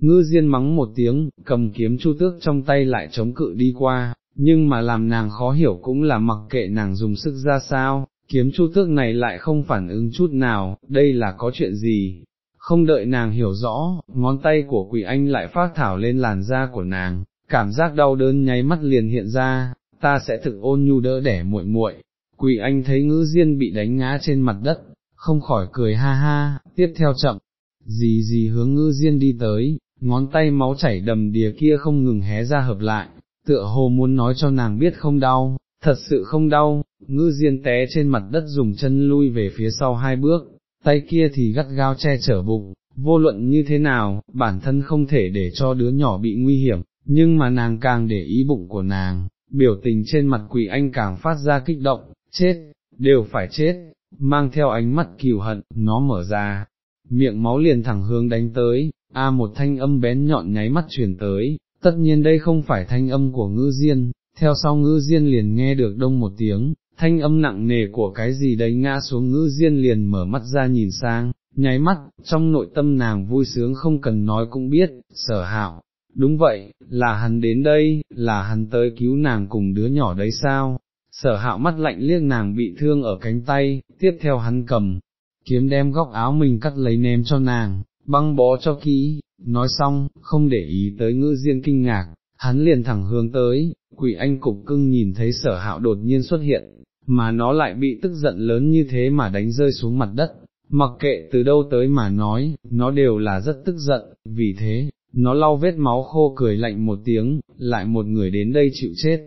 Ngư diên mắng một tiếng, cầm kiếm chu tước trong tay lại chống cự đi qua, nhưng mà làm nàng khó hiểu cũng là mặc kệ nàng dùng sức ra sao, kiếm chu tước này lại không phản ứng chút nào, đây là có chuyện gì, không đợi nàng hiểu rõ, ngón tay của quỷ anh lại phát thảo lên làn da của nàng, cảm giác đau đớn nháy mắt liền hiện ra, ta sẽ thực ôn nhu đỡ đẻ muội muội. Quỷ anh thấy ngữ diên bị đánh ngã trên mặt đất, không khỏi cười ha ha, tiếp theo chậm, gì gì hướng ngữ diên đi tới, ngón tay máu chảy đầm đìa kia không ngừng hé ra hợp lại, tựa hồ muốn nói cho nàng biết không đau, thật sự không đau, ngư diên té trên mặt đất dùng chân lui về phía sau hai bước, tay kia thì gắt gao che chở bụng, vô luận như thế nào, bản thân không thể để cho đứa nhỏ bị nguy hiểm, nhưng mà nàng càng để ý bụng của nàng, biểu tình trên mặt quỷ anh càng phát ra kích động, chết, đều phải chết, mang theo ánh mắt kiều hận, nó mở ra, miệng máu liền thẳng hướng đánh tới, a một thanh âm bén nhọn nháy mắt truyền tới, tất nhiên đây không phải thanh âm của ngư diên, theo sau ngư diên liền nghe được đông một tiếng, thanh âm nặng nề của cái gì đấy ngã xuống ngữ diên liền mở mắt ra nhìn sang, nháy mắt, trong nội tâm nàng vui sướng không cần nói cũng biết, sở hạo, đúng vậy, là hắn đến đây, là hắn tới cứu nàng cùng đứa nhỏ đấy sao, sở hạo mắt lạnh liếc nàng bị thương ở cánh tay, tiếp theo hắn cầm, kiếm đem góc áo mình cắt lấy ném cho nàng, băng bó cho kỹ, nói xong, không để ý tới ngữ diên kinh ngạc, hắn liền thẳng hướng tới, quỷ anh cục cưng nhìn thấy sở hạo đột nhiên xuất hiện, mà nó lại bị tức giận lớn như thế mà đánh rơi xuống mặt đất, mặc kệ từ đâu tới mà nói, nó đều là rất tức giận, vì thế, nó lau vết máu khô cười lạnh một tiếng, lại một người đến đây chịu chết.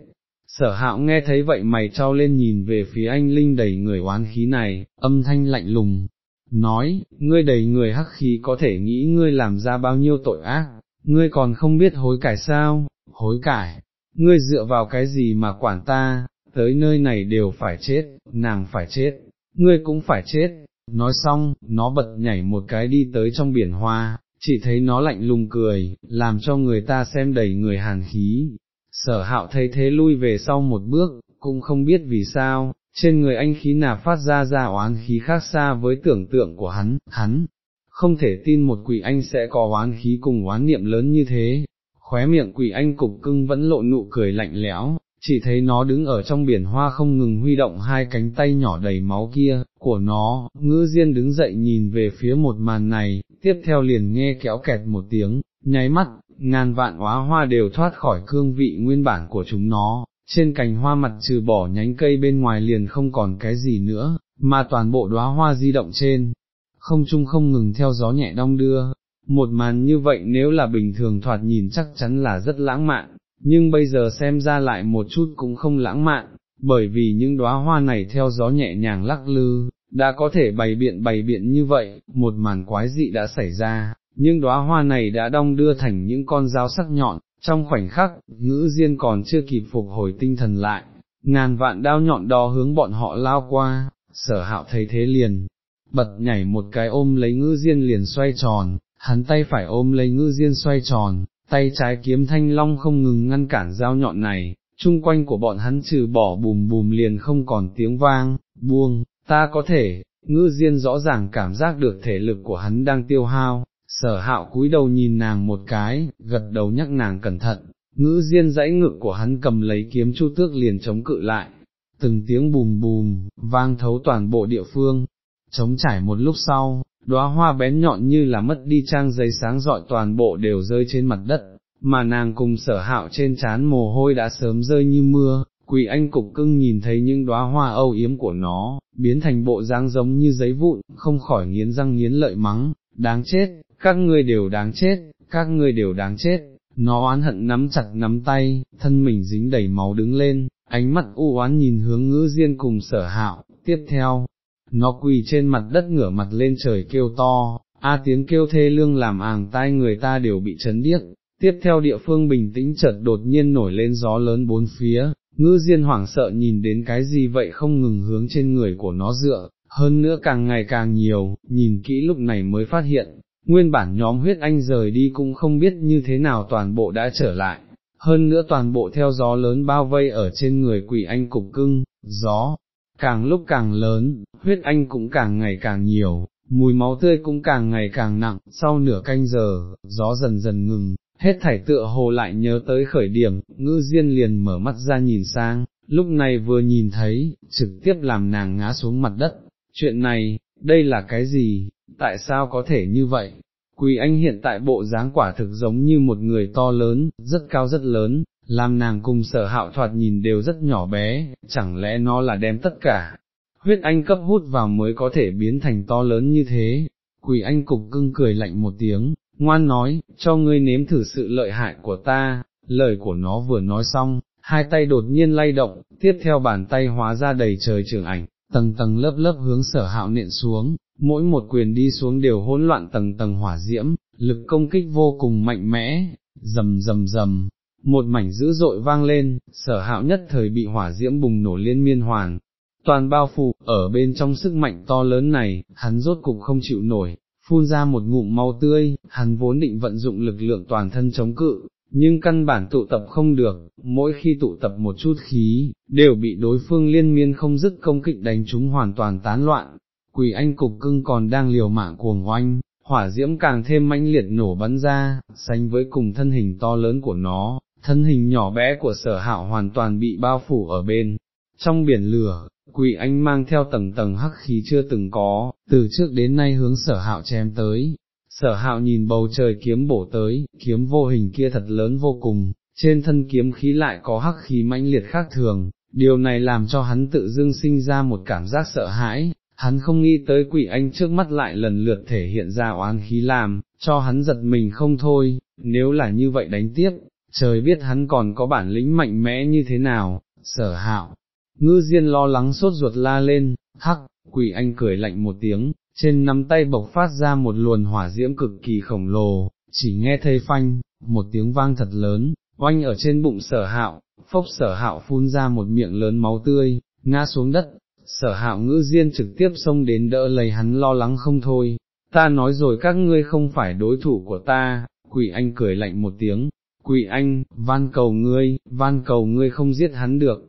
Sở hạo nghe thấy vậy mày trao lên nhìn về phía anh Linh đầy người oán khí này, âm thanh lạnh lùng, nói, ngươi đầy người hắc khí có thể nghĩ ngươi làm ra bao nhiêu tội ác, ngươi còn không biết hối cải sao, hối cải, ngươi dựa vào cái gì mà quản ta, tới nơi này đều phải chết, nàng phải chết, ngươi cũng phải chết. Nói xong, nó bật nhảy một cái đi tới trong biển hoa, chỉ thấy nó lạnh lùng cười, làm cho người ta xem đầy người hàn khí. Sở hạo thấy thế lui về sau một bước, cũng không biết vì sao, trên người anh khí nào phát ra ra oán khí khác xa với tưởng tượng của hắn, hắn, không thể tin một quỷ anh sẽ có oán khí cùng oán niệm lớn như thế, khóe miệng quỷ anh cục cưng vẫn lộ nụ cười lạnh lẽo, chỉ thấy nó đứng ở trong biển hoa không ngừng huy động hai cánh tay nhỏ đầy máu kia, của nó, ngữ diên đứng dậy nhìn về phía một màn này, tiếp theo liền nghe kéo kẹt một tiếng, nháy mắt, ngàn vạn hóa hoa đều thoát khỏi cương vị nguyên bản của chúng nó, trên cành hoa mặt trừ bỏ nhánh cây bên ngoài liền không còn cái gì nữa, mà toàn bộ đóa hoa di động trên, không trung không ngừng theo gió nhẹ đong đưa. Một màn như vậy nếu là bình thường thoạt nhìn chắc chắn là rất lãng mạn, nhưng bây giờ xem ra lại một chút cũng không lãng mạn, bởi vì những đóa hoa này theo gió nhẹ nhàng lắc lư, đã có thể bày biện bày biện như vậy, một màn quái dị đã xảy ra, nhưng đóa hoa này đã đong đưa thành những con dao sắc nhọn, trong khoảnh khắc, ngữ diên còn chưa kịp phục hồi tinh thần lại, ngàn vạn đao nhọn đó hướng bọn họ lao qua, sở hạo thấy thế liền, bật nhảy một cái ôm lấy ngữ diên liền xoay tròn, hắn tay phải ôm lấy ngữ diên xoay tròn, tay trái kiếm thanh long không ngừng ngăn cản dao nhọn này, chung quanh của bọn hắn trừ bỏ bùm bùm liền không còn tiếng vang, buông, ta có thể, ngư diên rõ ràng cảm giác được thể lực của hắn đang tiêu hao, sở hạo cúi đầu nhìn nàng một cái, gật đầu nhắc nàng cẩn thận, ngữ diên dãy ngực của hắn cầm lấy kiếm chu tước liền chống cự lại, từng tiếng bùm bùm, vang thấu toàn bộ địa phương, chống trải một lúc sau, đóa hoa bén nhọn như là mất đi trang giấy sáng rọi toàn bộ đều rơi trên mặt đất, mà nàng cùng sở hạo trên trán mồ hôi đã sớm rơi như mưa, quỷ anh cục cưng nhìn thấy những đóa hoa âu yếm của nó, biến thành bộ dáng giống như giấy vụn, không khỏi nghiến răng nghiến lợi mắng, đáng chết, các ngươi đều đáng chết, các ngươi đều đáng chết, nó oán hận nắm chặt nắm tay, thân mình dính đầy máu đứng lên, ánh mắt u oán nhìn hướng ngữ diên cùng sở hạo, tiếp theo, nó quỳ trên mặt đất ngửa mặt lên trời kêu to, a tiếng kêu thê lương làm àng tai người ta đều bị chấn điếc, tiếp theo địa phương bình tĩnh chợt đột nhiên nổi lên gió lớn bốn phía, ngư diên hoảng sợ nhìn đến cái gì vậy không ngừng hướng trên người của nó dựa, hơn nữa càng ngày càng nhiều, nhìn kỹ lúc này mới phát hiện, nguyên bản nhóm huyết anh rời đi cũng không biết như thế nào toàn bộ đã trở lại, hơn nữa toàn bộ theo gió lớn bao vây ở trên người quỷ anh cục cưng, gió, càng lúc càng lớn, huyết anh cũng càng ngày càng nhiều, mùi máu tươi cũng càng ngày càng nặng, sau nửa canh giờ, gió dần dần ngừng, hết thảy tựa hồ lại nhớ tới khởi điểm, ngư diên liền mở mắt ra nhìn sang, lúc này vừa nhìn thấy, trực tiếp làm nàng ngã xuống mặt đất, chuyện này, đây là cái gì, tại sao có thể như vậy? Quỳ anh hiện tại bộ dáng quả thực giống như một người to lớn, rất cao rất lớn, làm nàng cùng sở hạo thoạt nhìn đều rất nhỏ bé, chẳng lẽ nó là đem tất cả, huyết anh cấp hút vào mới có thể biến thành to lớn như thế, quỳ anh cục cưng cười lạnh một tiếng, ngoan nói, cho ngươi nếm thử sự lợi hại của ta, lời của nó vừa nói xong, hai tay đột nhiên lay động, tiếp theo bàn tay hóa ra đầy trời trường ảnh, tầng tầng lớp lớp hướng sở hạo nện xuống, mỗi một quyền đi xuống đều hỗn loạn tầng tầng hỏa diễm, lực công kích vô cùng mạnh mẽ, rầm rầm rầm, một mảnh dữ dội vang lên, sở hạo nhất thời bị hỏa diễm bùng nổ liên miên hoàn, toàn bao phủ, ở bên trong sức mạnh to lớn này, hắn rốt cục không chịu nổi, phun ra một ngụm mau tươi, hắn vốn định vận dụng lực lượng toàn thân chống cự, nhưng căn bản tụ tập không được, mỗi khi tụ tập một chút khí, đều bị đối phương liên miên không dứt công kích đánh chúng hoàn toàn tán loạn, quỷ anh cục cưng còn đang liều mạng cuồng oanh, hỏa diễm càng thêm mãnh liệt nổ bắn ra, sánh với cùng thân hình to lớn của nó, thân hình nhỏ bé của sở hạo hoàn toàn bị bao phủ ở bên, trong biển lửa, quỷ anh mang theo tầng tầng hắc khí chưa từng có, từ trước đến nay hướng sở hạo chém tới. Sở hạo nhìn bầu trời kiếm bổ tới, kiếm vô hình kia thật lớn vô cùng, trên thân kiếm khí lại có hắc khí mãnh liệt khác thường, điều này làm cho hắn tự dưng sinh ra một cảm giác sợ hãi, hắn không nghĩ tới quỷ anh trước mắt lại lần lượt thể hiện ra oán khí làm, cho hắn giật mình không thôi, nếu là như vậy đánh tiếp, trời biết hắn còn có bản lĩnh mạnh mẽ như thế nào, sở hạo, ngư diên lo lắng sốt ruột la lên, hắc, quỷ anh cười lạnh một tiếng, trên nắm tay bộc phát ra một luồn hỏa diễm cực kỳ khổng lồ, chỉ nghe thây phanh, một tiếng vang thật lớn, oanh ở trên bụng sở hạo, phốc sở hạo phun ra một miệng lớn máu tươi, ngã xuống đất, sở hạo ngữ diên trực tiếp xông đến đỡ lấy hắn lo lắng không thôi, ta nói rồi các ngươi không phải đối thủ của ta, quỷ anh cười lạnh một tiếng, quỷ anh, van cầu ngươi, van cầu ngươi không giết hắn được.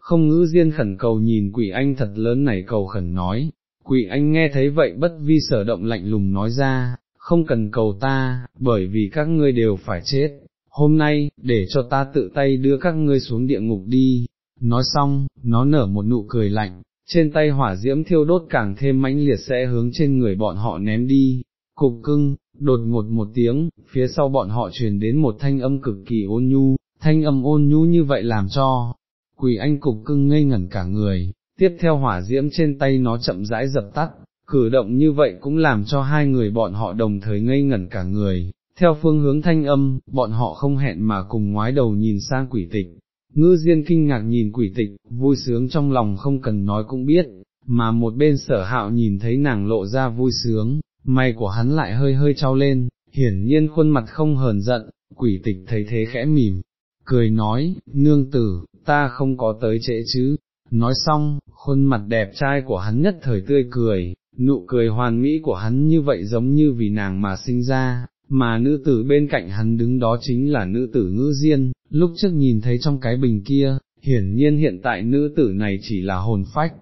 Không ngữ diên khẩn cầu nhìn quỷ anh thật lớn này cầu khẩn nói, quỷ anh nghe thấy vậy bất vi sở động lạnh lùng nói ra, không cần cầu ta, bởi vì các ngươi đều phải chết, hôm nay, để cho ta tự tay đưa các ngươi xuống địa ngục đi, nói xong, nó nở một nụ cười lạnh, trên tay hỏa diễm thiêu đốt càng thêm mãnh liệt sẽ hướng trên người bọn họ ném đi, cục cưng, đột ngột một tiếng, phía sau bọn họ truyền đến một thanh âm cực kỳ ôn nhu, thanh âm ôn nhu như vậy làm cho, quỷ anh cục cưng ngây ngẩn cả người, tiếp theo hỏa diễm trên tay nó chậm rãi dập tắt, cử động như vậy cũng làm cho hai người bọn họ đồng thời ngây ngẩn cả người, theo phương hướng thanh âm, bọn họ không hẹn mà cùng ngoái đầu nhìn sang quỷ tịch. Ngư Diên kinh ngạc nhìn quỷ tịch, vui sướng trong lòng không cần nói cũng biết, mà một bên sở hạo nhìn thấy nàng lộ ra vui sướng, mày của hắn lại hơi hơi trao lên, hiển nhiên khuôn mặt không hờn giận, quỷ tịch thấy thế khẽ mỉm, cười nói, nương tử, ta không có tới trễ chứ, nói xong, khuôn mặt đẹp trai của hắn nhất thời tươi cười, nụ cười hoàn mỹ của hắn như vậy giống như vì nàng mà sinh ra, mà nữ tử bên cạnh hắn đứng đó chính là nữ tử ngữ diên, lúc trước nhìn thấy trong cái bình kia, hiển nhiên hiện tại nữ tử này chỉ là hồn phách,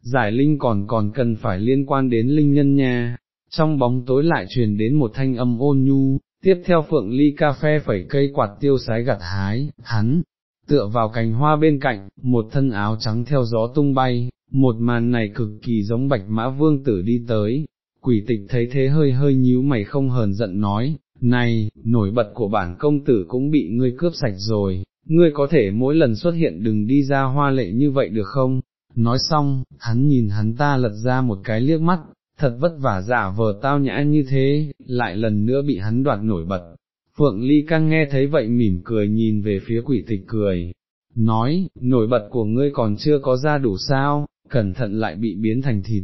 giải linh còn còn cần phải liên quan đến linh nhân nha, trong bóng tối lại truyền đến một thanh âm ôn nhu, tiếp theo phượng ly cà phê phẩy cây quạt tiêu sái gặt hái, hắn, tựa vào cành hoa bên cạnh, một thân áo trắng theo gió tung bay, một màn này cực kỳ giống bạch mã vương tử đi tới, quỷ tịch thấy thế hơi hơi nhíu mày không hờn giận nói, này, nổi bật của bản công tử cũng bị ngươi cướp sạch rồi, ngươi có thể mỗi lần xuất hiện đừng đi ra hoa lệ như vậy được không? Nói xong, hắn nhìn hắn ta lật ra một cái liếc mắt, thật vất vả giả vờ tao nhã như thế, lại lần nữa bị hắn đoạt nổi bật. Phượng Ly Căng nghe thấy vậy mỉm cười nhìn về phía quỷ tịch cười, nói, nổi bật của ngươi còn chưa có ra đủ sao, cẩn thận lại bị biến thành thịt.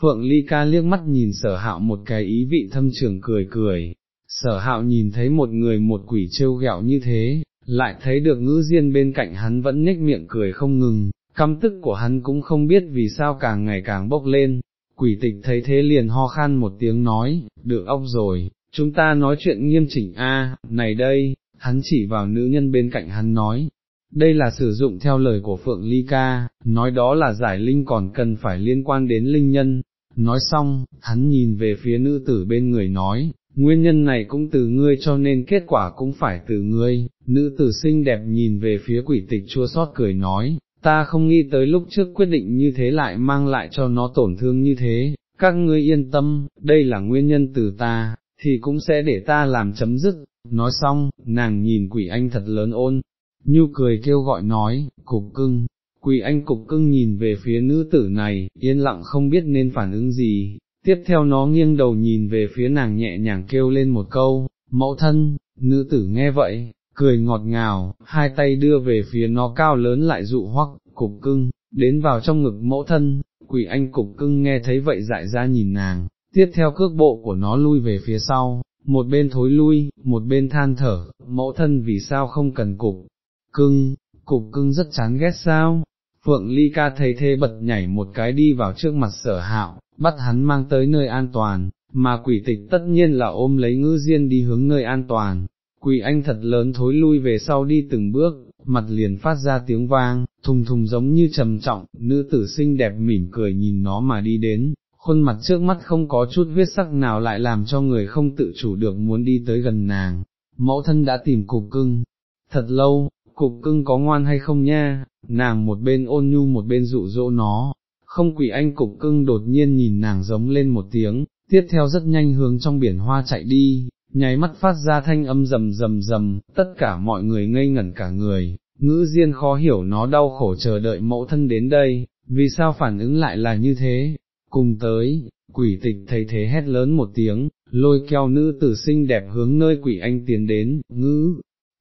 Phượng Ly ca liếc mắt nhìn sở hạo một cái ý vị thâm trường cười cười, sở hạo nhìn thấy một người một quỷ trêu ghẹo như thế, lại thấy được ngữ diên bên cạnh hắn vẫn nhếch miệng cười không ngừng, căm tức của hắn cũng không biết vì sao càng ngày càng bốc lên, quỷ tịch thấy thế liền ho khan một tiếng nói, được ốc rồi, chúng ta nói chuyện nghiêm chỉnh a, này đây, hắn chỉ vào nữ nhân bên cạnh hắn nói, đây là sử dụng theo lời của Phượng Ly Ca, nói đó là giải linh còn cần phải liên quan đến linh nhân, nói xong, hắn nhìn về phía nữ tử bên người nói, nguyên nhân này cũng từ ngươi cho nên kết quả cũng phải từ ngươi, nữ tử xinh đẹp nhìn về phía quỷ tịch chua sót cười nói, ta không nghĩ tới lúc trước quyết định như thế lại mang lại cho nó tổn thương như thế, các ngươi yên tâm, đây là nguyên nhân từ ta, thì cũng sẽ để ta làm chấm dứt, nói xong, nàng nhìn quỷ anh thật lớn ôn, nhu cười kêu gọi nói, cục cưng, quỷ anh cục cưng nhìn về phía nữ tử này, yên lặng không biết nên phản ứng gì, tiếp theo nó nghiêng đầu nhìn về phía nàng nhẹ nhàng kêu lên một câu, mẫu thân, nữ tử nghe vậy, cười ngọt ngào, hai tay đưa về phía nó cao lớn lại dụ hoắc, cục cưng, đến vào trong ngực mẫu thân, quỷ anh cục cưng nghe thấy vậy dại ra nhìn nàng, tiếp theo cước bộ của nó lui về phía sau, một bên thối lui, một bên than thở, mẫu thân vì sao không cần cục, cưng, cục cưng rất chán ghét sao, Phượng Ly ca thấy thế bật nhảy một cái đi vào trước mặt sở hạo, bắt hắn mang tới nơi an toàn, mà quỷ tịch tất nhiên là ôm lấy ngư diên đi hướng nơi an toàn, quỷ anh thật lớn thối lui về sau đi từng bước, mặt liền phát ra tiếng vang, thùng thùng giống như trầm trọng, nữ tử xinh đẹp mỉm cười nhìn nó mà đi đến, khuôn mặt trước mắt không có chút huyết sắc nào lại làm cho người không tự chủ được muốn đi tới gần nàng, mẫu thân đã tìm cục cưng, thật lâu, cục cưng có ngoan hay không nha, nàng một bên ôn nhu một bên dụ dỗ nó, không quỷ anh cục cưng đột nhiên nhìn nàng giống lên một tiếng, tiếp theo rất nhanh hướng trong biển hoa chạy đi, nháy mắt phát ra thanh âm rầm rầm rầm, tất cả mọi người ngây ngẩn cả người, ngữ diên khó hiểu nó đau khổ chờ đợi mẫu thân đến đây, vì sao phản ứng lại là như thế, cùng tới, quỷ tịch thấy thế hét lớn một tiếng, lôi keo nữ tử xinh đẹp hướng nơi quỷ anh tiến đến, ngữ,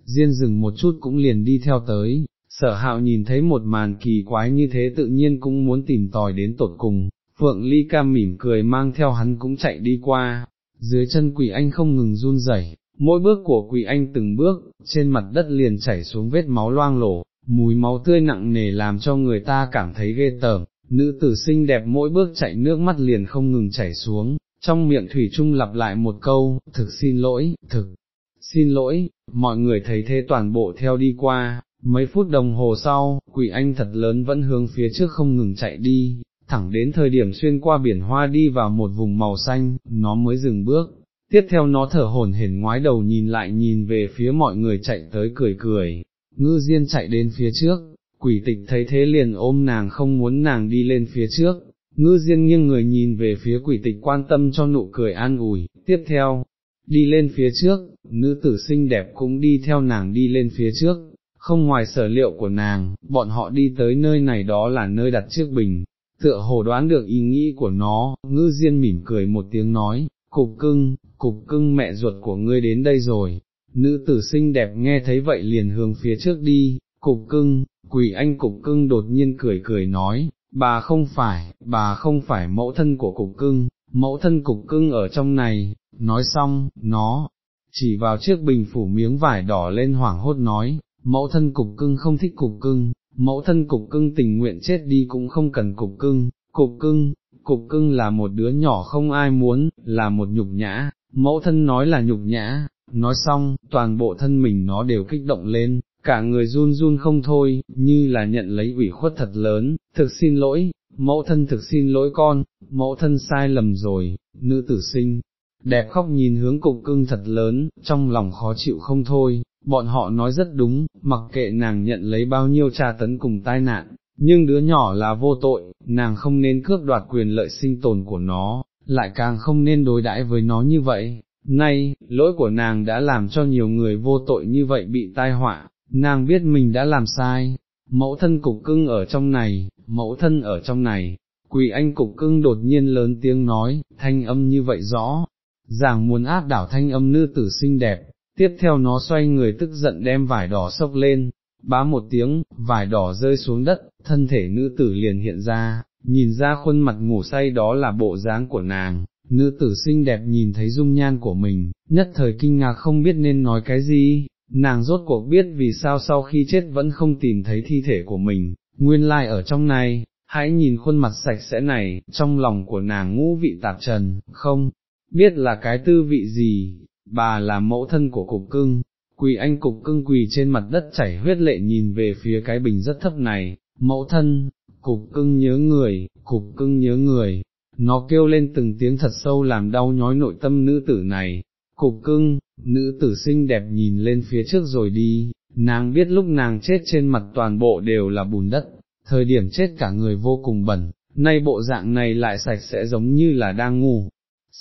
diên dừng một chút cũng liền đi theo tới, sở hạo nhìn thấy một màn kỳ quái như thế tự nhiên cũng muốn tìm tòi đến tột cùng, phượng ly ca mỉm cười mang theo hắn cũng chạy đi qua, dưới chân quỷ anh không ngừng run rẩy, mỗi bước của quỷ anh từng bước, trên mặt đất liền chảy xuống vết máu loang lổ, mùi máu tươi nặng nề làm cho người ta cảm thấy ghê tởm, nữ tử xinh đẹp mỗi bước chạy nước mắt liền không ngừng chảy xuống, trong miệng Thủy Trung lặp lại một câu, thực xin lỗi, thực, xin lỗi, mọi người thấy thế toàn bộ theo đi qua, mấy phút đồng hồ sau, quỷ anh thật lớn vẫn hướng phía trước không ngừng chạy đi, thẳng đến thời điểm xuyên qua biển hoa đi vào một vùng màu xanh, nó mới dừng bước. Tiếp theo nó thở hổn hển ngoái đầu nhìn lại nhìn về phía mọi người chạy tới cười cười, ngư diên chạy đến phía trước, quỷ tịch thấy thế liền ôm nàng không muốn nàng đi lên phía trước, ngư diên nghiêng người nhìn về phía quỷ tịch quan tâm cho nụ cười an ủi, tiếp theo, đi lên phía trước, nữ tử xinh đẹp cũng đi theo nàng đi lên phía trước, không ngoài sở liệu của nàng, bọn họ đi tới nơi này đó là nơi đặt chiếc bình, tựa hồ đoán được ý nghĩ của nó, ngư diên mỉm cười một tiếng nói, cục cưng, cục cưng mẹ ruột của ngươi đến đây rồi, nữ tử xinh đẹp nghe thấy vậy liền hướng phía trước đi, cục cưng, quỷ anh cục cưng đột nhiên cười cười nói, bà không phải, bà không phải mẫu thân của cục cưng, mẫu thân cục cưng ở trong này, nói xong, nó, chỉ vào chiếc bình phủ miếng vải đỏ lên hoảng hốt nói, mẫu thân cục cưng không thích cục cưng, mẫu thân cục cưng tình nguyện chết đi cũng không cần cục cưng, cục cưng, cục cưng là một đứa nhỏ không ai muốn, là một nhục nhã, mẫu thân nói là nhục nhã, nói xong, toàn bộ thân mình nó đều kích động lên, cả người run run không thôi, như là nhận lấy ủy khuất thật lớn, thực xin lỗi, mẫu thân thực xin lỗi con, mẫu thân sai lầm rồi, nữ tử sinh, đẹp khóc nhìn hướng cục cưng thật lớn, trong lòng khó chịu không thôi, bọn họ nói rất đúng, mặc kệ nàng nhận lấy bao nhiêu tra tấn cùng tai nạn, nhưng đứa nhỏ là vô tội, nàng không nên cướp đoạt quyền lợi sinh tồn của nó, lại càng không nên đối đãi với nó như vậy. Nay, lỗi của nàng đã làm cho nhiều người vô tội như vậy bị tai họa, nàng biết mình đã làm sai, mẫu thân cục cưng ở trong này, mẫu thân ở trong này, quỳ anh cục cưng đột nhiên lớn tiếng nói, thanh âm như vậy rõ, ràng muốn áp đảo thanh âm nữ tử xinh đẹp, tiếp theo nó xoay người tức giận đem vải đỏ sốc lên, bá một tiếng, vải đỏ rơi xuống đất, thân thể nữ tử liền hiện ra, nhìn ra khuôn mặt ngủ say đó là bộ dáng của nàng, nữ tử xinh đẹp nhìn thấy dung nhan của mình, nhất thời kinh ngạc không biết nên nói cái gì, nàng rốt cuộc biết vì sao sau khi chết vẫn không tìm thấy thi thể của mình, nguyên lai ở trong này, hãy nhìn khuôn mặt sạch sẽ này, trong lòng của nàng ngũ vị tạp trần, không, biết là cái tư vị gì, bà là mẫu thân của cục cưng, quỳ anh cục cưng quỳ trên mặt đất chảy huyết lệ nhìn về phía cái bình rất thấp này, mẫu thân, cục cưng nhớ người, cục cưng nhớ người, nó kêu lên từng tiếng thật sâu làm đau nhói nội tâm nữ tử này, cục cưng, nữ tử xinh đẹp nhìn lên phía trước rồi đi, nàng biết lúc nàng chết trên mặt toàn bộ đều là bùn đất, thời điểm chết cả người vô cùng bẩn, nay bộ dạng này lại sạch sẽ giống như là đang ngủ,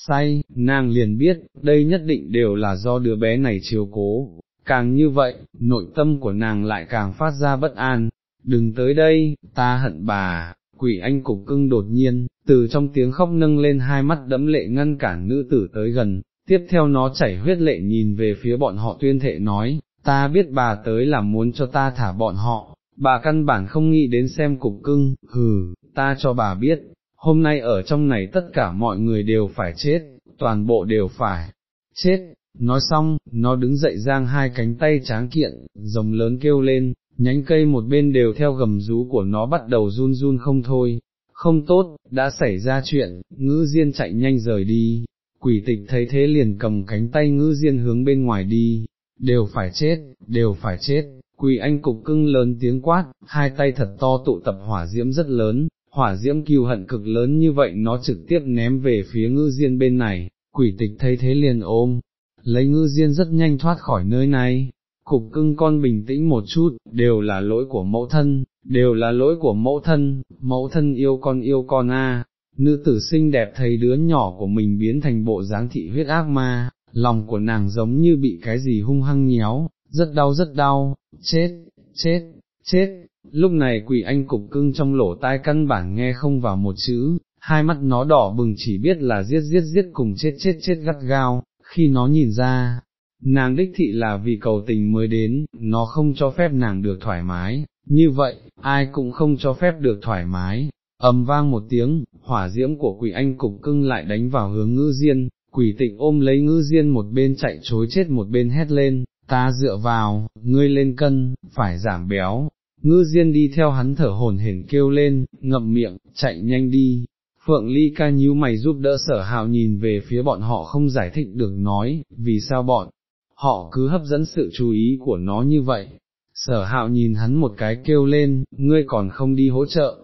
say, nàng liền biết, đây nhất định đều là do đứa bé này chiều cố, càng như vậy, nội tâm của nàng lại càng phát ra bất an, đừng tới đây, ta hận bà, quỷ anh cục cưng đột nhiên, từ trong tiếng khóc nâng lên hai mắt đẫm lệ ngăn cản nữ tử tới gần, tiếp theo nó chảy huyết lệ nhìn về phía bọn họ tuyên thệ nói, ta biết bà tới là muốn cho ta thả bọn họ, bà căn bản không nghĩ đến xem cục cưng, hừ, ta cho bà biết, hôm nay ở trong này tất cả mọi người đều phải chết, toàn bộ đều phải chết, nói xong, nó đứng dậy giang hai cánh tay tráng kiện, rồng lớn kêu lên, nhánh cây một bên đều theo gầm rú của nó bắt đầu run run không thôi, không tốt, đã xảy ra chuyện, ngữ diên chạy nhanh rời đi, quỷ tịch thấy thế liền cầm cánh tay ngữ diên hướng bên ngoài đi, đều phải chết, đều phải chết, quỷ anh cục cưng lớn tiếng quát, hai tay thật to tụ tập hỏa diễm rất lớn, hỏa diễm kiêu hận cực lớn như vậy nó trực tiếp ném về phía ngư diên bên này, quỷ tịch thấy thế liền ôm, lấy ngư diên rất nhanh thoát khỏi nơi này, cục cưng con bình tĩnh một chút, đều là lỗi của mẫu thân, đều là lỗi của mẫu thân, mẫu thân yêu con yêu con a. Nữ tử xinh đẹp thấy đứa nhỏ của mình biến thành bộ dáng thị huyết ác ma, lòng của nàng giống như bị cái gì hung hăng nhéo, rất đau rất đau, chết, chết, chết, lúc này quỷ anh cục cưng trong lỗ tai căn bản nghe không vào một chữ, hai mắt nó đỏ bừng chỉ biết là giết giết giết cùng chết chết chết gắt gao, khi nó nhìn ra, nàng đích thị là vì cầu tình mới đến, nó không cho phép nàng được thoải mái, như vậy, ai cũng không cho phép được thoải mái. ầm vang một tiếng, hỏa diễm của quỷ anh cục cưng lại đánh vào hướng ngư diên, quỷ tịnh ôm lấy ngư diên một bên chạy chối chết một bên hét lên, ta dựa vào, ngươi lên cân, phải giảm béo, ngư diên đi theo hắn thở hồn hển kêu lên, ngậm miệng, chạy nhanh đi. Phượng Ly ca nhíu mày giúp đỡ sở hạo nhìn về phía bọn họ không giải thích được nói, vì sao bọn, họ cứ hấp dẫn sự chú ý của nó như vậy. Sở hạo nhìn hắn một cái kêu lên, ngươi còn không đi hỗ trợ.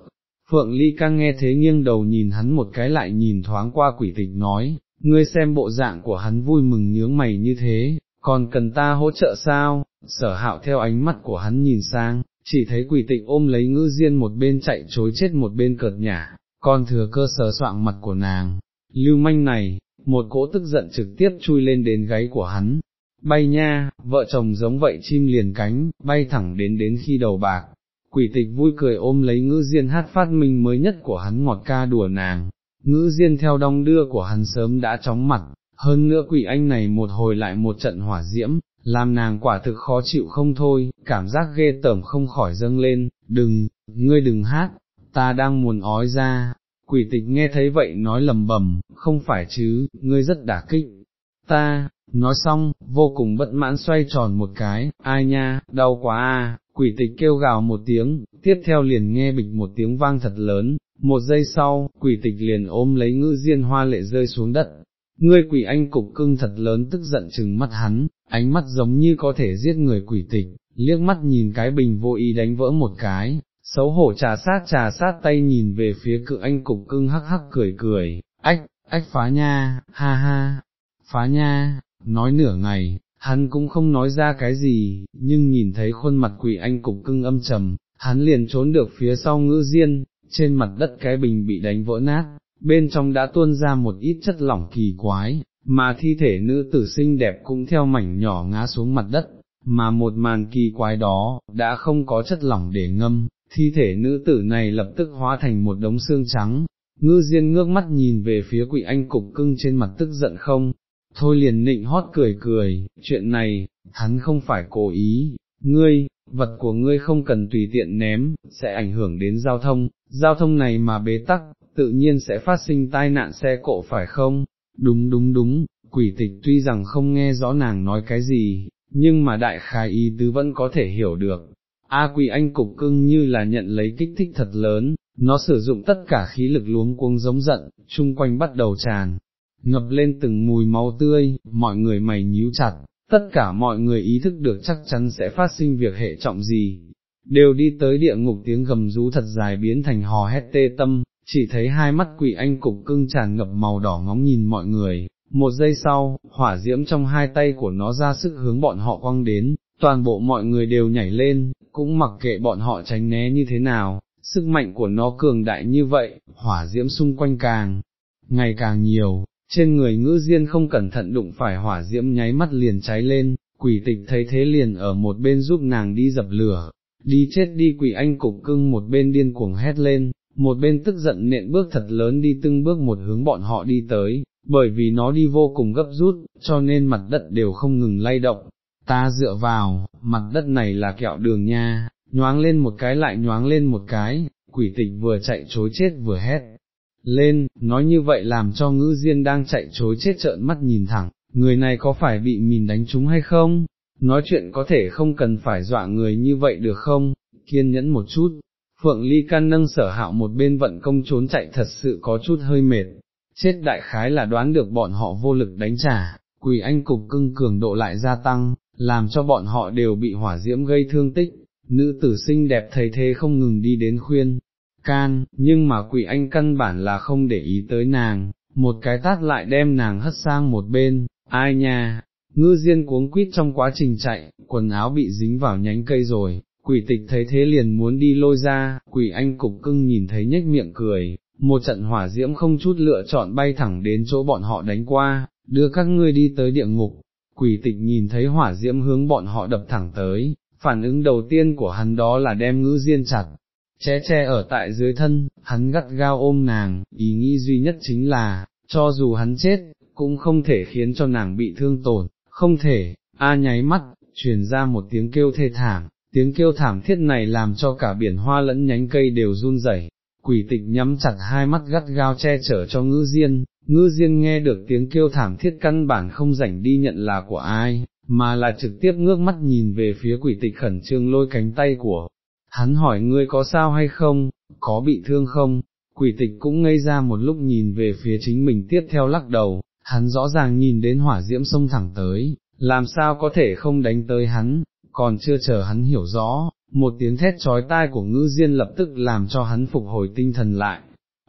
Phượng Ly ca nghe thế nghiêng đầu nhìn hắn một cái lại nhìn thoáng qua quỷ tịch nói, ngươi xem bộ dạng của hắn vui mừng nhướng mày như thế, còn cần ta hỗ trợ sao, sở hạo theo ánh mắt của hắn nhìn sang, chỉ thấy quỷ tịnh ôm lấy ngữ diên một bên chạy chối chết một bên cợt nhả, còn thừa cơ sờ soạng mặt của nàng, lưu manh này, một cỗ tức giận trực tiếp chui lên đến gáy của hắn, bay nha, vợ chồng giống vậy chim liền cánh, bay thẳng đến đến khi đầu bạc. Quỷ tịch vui cười ôm lấy ngữ diên hát phát minh mới nhất của hắn ngọt ca đùa nàng, ngữ diên theo đong đưa của hắn sớm đã chóng mặt, hơn nữa quỷ anh này một hồi lại một trận hỏa diễm, làm nàng quả thực khó chịu không thôi, cảm giác ghê tởm không khỏi dâng lên, đừng, ngươi đừng hát, ta đang muốn ói ra, quỷ tịch nghe thấy vậy nói lầm bầm, không phải chứ, ngươi rất đả kích, ta, nói xong, vô cùng bất mãn xoay tròn một cái, ai nha, đau quá à, quỷ tịch kêu gào một tiếng, tiếp theo liền nghe bịch một tiếng vang thật lớn, một giây sau, quỷ tịch liền ôm lấy ngư diên hoa lệ rơi xuống đất, ngươi quỷ anh cục cưng thật lớn tức giận chừng mắt hắn, ánh mắt giống như có thể giết người quỷ tịch, liếc mắt nhìn cái bình vô ý đánh vỡ một cái, xấu hổ trà sát trà sát tay nhìn về phía cự anh cục cưng hắc hắc cười cười, ách, ách phá nha, ha ha, phá nha, nói nửa ngày, hắn cũng không nói ra cái gì, nhưng nhìn thấy khuôn mặt quỷ anh cục cưng âm trầm, hắn liền trốn được phía sau ngữ diên, trên mặt đất cái bình bị đánh vỡ nát, bên trong đã tuôn ra một ít chất lỏng kỳ quái, mà thi thể nữ tử xinh đẹp cũng theo mảnh nhỏ ngã xuống mặt đất, mà một màn kỳ quái đó, đã không có chất lỏng để ngâm, thi thể nữ tử này lập tức hóa thành một đống xương trắng, ngư diên ngước mắt nhìn về phía quỷ anh cục cưng trên mặt tức giận không, thôi liền nịnh hót cười cười, chuyện này, hắn không phải cố ý, ngươi, vật của ngươi không cần tùy tiện ném, sẽ ảnh hưởng đến giao thông, giao thông này mà bế tắc, tự nhiên sẽ phát sinh tai nạn xe cộ phải không? Đúng đúng đúng, quỷ tịch tuy rằng không nghe rõ nàng nói cái gì, nhưng mà đại khái ý tứ vẫn có thể hiểu được. A quỷ anh cục cưng như là nhận lấy kích thích thật lớn, nó sử dụng tất cả khí lực luống cuống giống giận, chung quanh bắt đầu tràn, ngập lên từng mùi máu tươi, mọi người mày nhíu chặt, tất cả mọi người ý thức được chắc chắn sẽ phát sinh việc hệ trọng gì, đều đi tới địa ngục tiếng gầm rú thật dài biến thành hò hét tê tâm, chỉ thấy hai mắt quỷ anh cục cưng tràn ngập màu đỏ ngóng nhìn mọi người, một giây sau, hỏa diễm trong hai tay của nó ra sức hướng bọn họ quăng đến, toàn bộ mọi người đều nhảy lên, cũng mặc kệ bọn họ tránh né như thế nào, sức mạnh của nó cường đại như vậy, hỏa diễm xung quanh càng, ngày càng nhiều, trên người ngữ diên không cẩn thận đụng phải hỏa diễm nháy mắt liền cháy lên, quỷ tịch thấy thế liền ở một bên giúp nàng đi dập lửa, đi chết đi quỷ anh cục cưng một bên điên cuồng hét lên, một bên tức giận nện bước thật lớn đi từng bước một hướng bọn họ đi tới, bởi vì nó đi vô cùng gấp rút, cho nên mặt đất đều không ngừng lay động, ta dựa vào, mặt đất này là kẹo đường nha, nhoáng lên một cái lại nhoáng lên một cái, quỷ tịch vừa chạy chối chết vừa hét. Lên, nói như vậy làm cho ngữ diên đang chạy chối chết trợn mắt nhìn thẳng, người này có phải bị mình đánh trúng hay không? Nói chuyện có thể không cần phải dọa người như vậy được không? Kiên nhẫn một chút, Phượng Ly can nâng sở hạo một bên vận công trốn chạy thật sự có chút hơi mệt, chết đại khái là đoán được bọn họ vô lực đánh trả, quỳ anh cục cưng cường độ lại gia tăng, làm cho bọn họ đều bị hỏa diễm gây thương tích, nữ tử xinh đẹp thầy thế không ngừng đi đến khuyên, can, nhưng mà quỷ anh căn bản là không để ý tới nàng, một cái tát lại đem nàng hất sang một bên, ai nha, ngư diên cuống quýt trong quá trình chạy, quần áo bị dính vào nhánh cây rồi, quỷ tịch thấy thế liền muốn đi lôi ra, quỷ anh cục cưng nhìn thấy nhếch miệng cười, một trận hỏa diễm không chút lựa chọn bay thẳng đến chỗ bọn họ đánh qua, đưa các ngươi đi tới địa ngục, quỷ tịch nhìn thấy hỏa diễm hướng bọn họ đập thẳng tới, phản ứng đầu tiên của hắn đó là đem ngữ diên chặt, che che ở tại dưới thân, hắn gắt gao ôm nàng, ý nghĩ duy nhất chính là, cho dù hắn chết, cũng không thể khiến cho nàng bị thương tổn, không thể, a nháy mắt, truyền ra một tiếng kêu thê thảm, tiếng kêu thảm thiết này làm cho cả biển hoa lẫn nhánh cây đều run rẩy. Quỷ tịch nhắm chặt hai mắt gắt gao che chở cho ngư diên, ngư diên nghe được tiếng kêu thảm thiết căn bản không rảnh đi nhận là của ai, mà là trực tiếp ngước mắt nhìn về phía quỷ tịch khẩn trương lôi cánh tay của hắn hỏi ngươi có sao hay không, có bị thương không, quỷ tịch cũng ngây ra một lúc nhìn về phía chính mình tiếp theo lắc đầu, hắn rõ ràng nhìn đến hỏa diễm sông thẳng tới, làm sao có thể không đánh tới hắn, còn chưa chờ hắn hiểu rõ, một tiếng thét trói tai của ngữ diên lập tức làm cho hắn phục hồi tinh thần lại.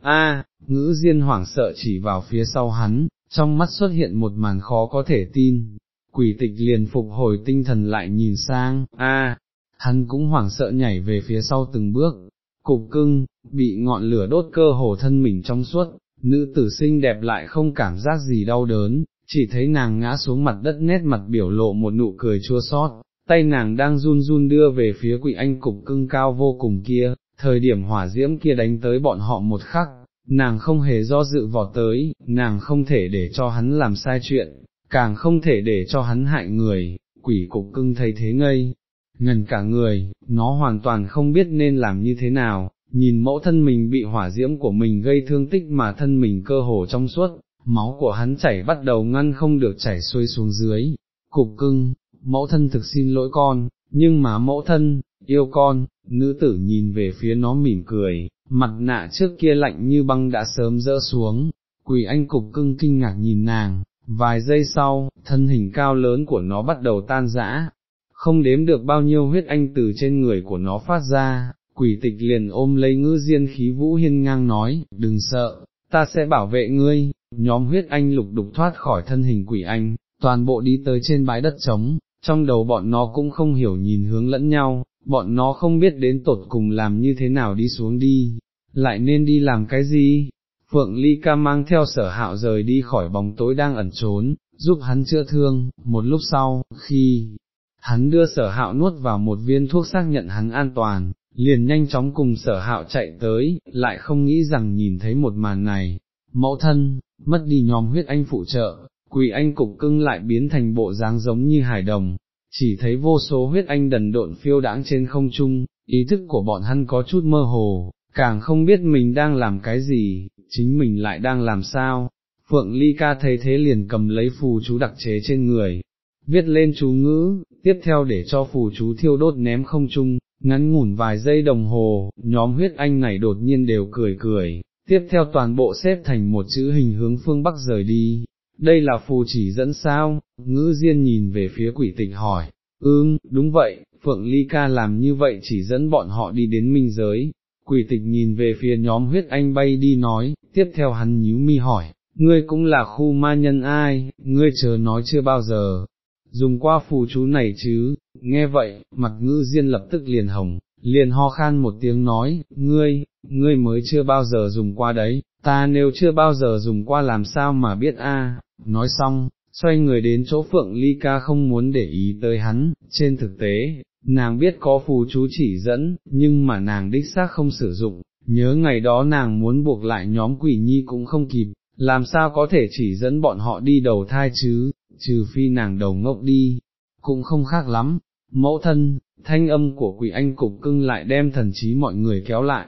A, ngữ diên hoảng sợ chỉ vào phía sau hắn, trong mắt xuất hiện một màn khó có thể tin, quỷ tịch liền phục hồi tinh thần lại nhìn sang, a, hắn cũng hoảng sợ nhảy về phía sau từng bước, cục cưng, bị ngọn lửa đốt cơ hồ thân mình trong suốt, nữ tử xinh đẹp lại không cảm giác gì đau đớn, chỉ thấy nàng ngã xuống mặt đất nét mặt biểu lộ một nụ cười chua xót, tay nàng đang run run đưa về phía quỷ anh cục cưng cao vô cùng kia, thời điểm hỏa diễm kia đánh tới bọn họ một khắc, nàng không hề do dự vọt tới, nàng không thể để cho hắn làm sai chuyện, càng không thể để cho hắn hại người, quỷ cục cưng thấy thế ngây, ngần cả người, nó hoàn toàn không biết nên làm như thế nào, nhìn mẫu thân mình bị hỏa diễm của mình gây thương tích mà thân mình cơ hồ trong suốt, máu của hắn chảy bắt đầu ngăn không được chảy xuôi xuống dưới, cục cưng, mẫu thân thực xin lỗi con, nhưng mà mẫu thân, yêu con, nữ tử nhìn về phía nó mỉm cười, mặt nạ trước kia lạnh như băng đã sớm rỡ xuống, quỷ anh cục cưng kinh ngạc nhìn nàng, vài giây sau, thân hình cao lớn của nó bắt đầu tan rã, không đếm được bao nhiêu huyết anh từ trên người của nó phát ra, quỷ tịch liền ôm lấy ngư diên khí vũ hiên ngang nói, đừng sợ, ta sẽ bảo vệ ngươi, nhóm huyết anh lục đục thoát khỏi thân hình quỷ anh, toàn bộ đi tới trên bãi đất trống, trong đầu bọn nó cũng không hiểu nhìn hướng lẫn nhau, bọn nó không biết đến tột cùng làm như thế nào đi xuống đi, lại nên đi làm cái gì. Phượng Ly Ca mang theo sở hạo rời đi khỏi bóng tối đang ẩn trốn, giúp hắn chữa thương, một lúc sau, khi hắn đưa sở hạo nuốt vào một viên thuốc xác nhận hắn an toàn, liền nhanh chóng cùng sở hạo chạy tới, lại không nghĩ rằng nhìn thấy một màn này, mẫu thân, mất đi nhóm huyết anh phụ trợ, quỷ anh cục cưng lại biến thành bộ dáng giống như hải đồng, chỉ thấy vô số huyết anh đần độn phiêu đãng trên không trung, ý thức của bọn hắn có chút mơ hồ, càng không biết mình đang làm cái gì, chính mình lại đang làm sao. Phượng Ly Ca thấy thế liền cầm lấy phù chú đặc chế trên người, viết lên chú ngữ, tiếp theo để cho phù chú thiêu đốt ném không trung, ngắn ngủn vài giây đồng hồ, nhóm huyết anh này đột nhiên đều cười cười, tiếp theo toàn bộ xếp thành một chữ hình hướng phương Bắc rời đi. Đây là phù chỉ dẫn sao, ngữ diên nhìn về phía quỷ tịch hỏi, ương, đúng vậy, Phượng Ly Ca làm như vậy chỉ dẫn bọn họ đi đến minh giới, quỷ tịch nhìn về phía nhóm huyết anh bay đi nói, tiếp theo hắn nhíu mi hỏi, ngươi cũng là khu ma nhân ai, ngươi chờ nói chưa bao giờ, dùng qua phù chú này chứ, nghe vậy, mặt ngữ diên lập tức liền hồng, liền ho khan một tiếng nói, ngươi, ngươi mới chưa bao giờ dùng qua đấy, ta nếu chưa bao giờ dùng qua làm sao mà biết a? nói xong, xoay người đến chỗ Phượng Ly Ca không muốn để ý tới hắn, trên thực tế, nàng biết có phù chú chỉ dẫn, nhưng mà nàng đích xác không sử dụng, nhớ ngày đó nàng muốn buộc lại nhóm quỷ nhi cũng không kịp, làm sao có thể chỉ dẫn bọn họ đi đầu thai chứ, trừ phi nàng đầu ngốc đi, cũng không khác lắm, mẫu thân, thanh âm của quỷ anh cục cưng lại đem thần trí mọi người kéo lại,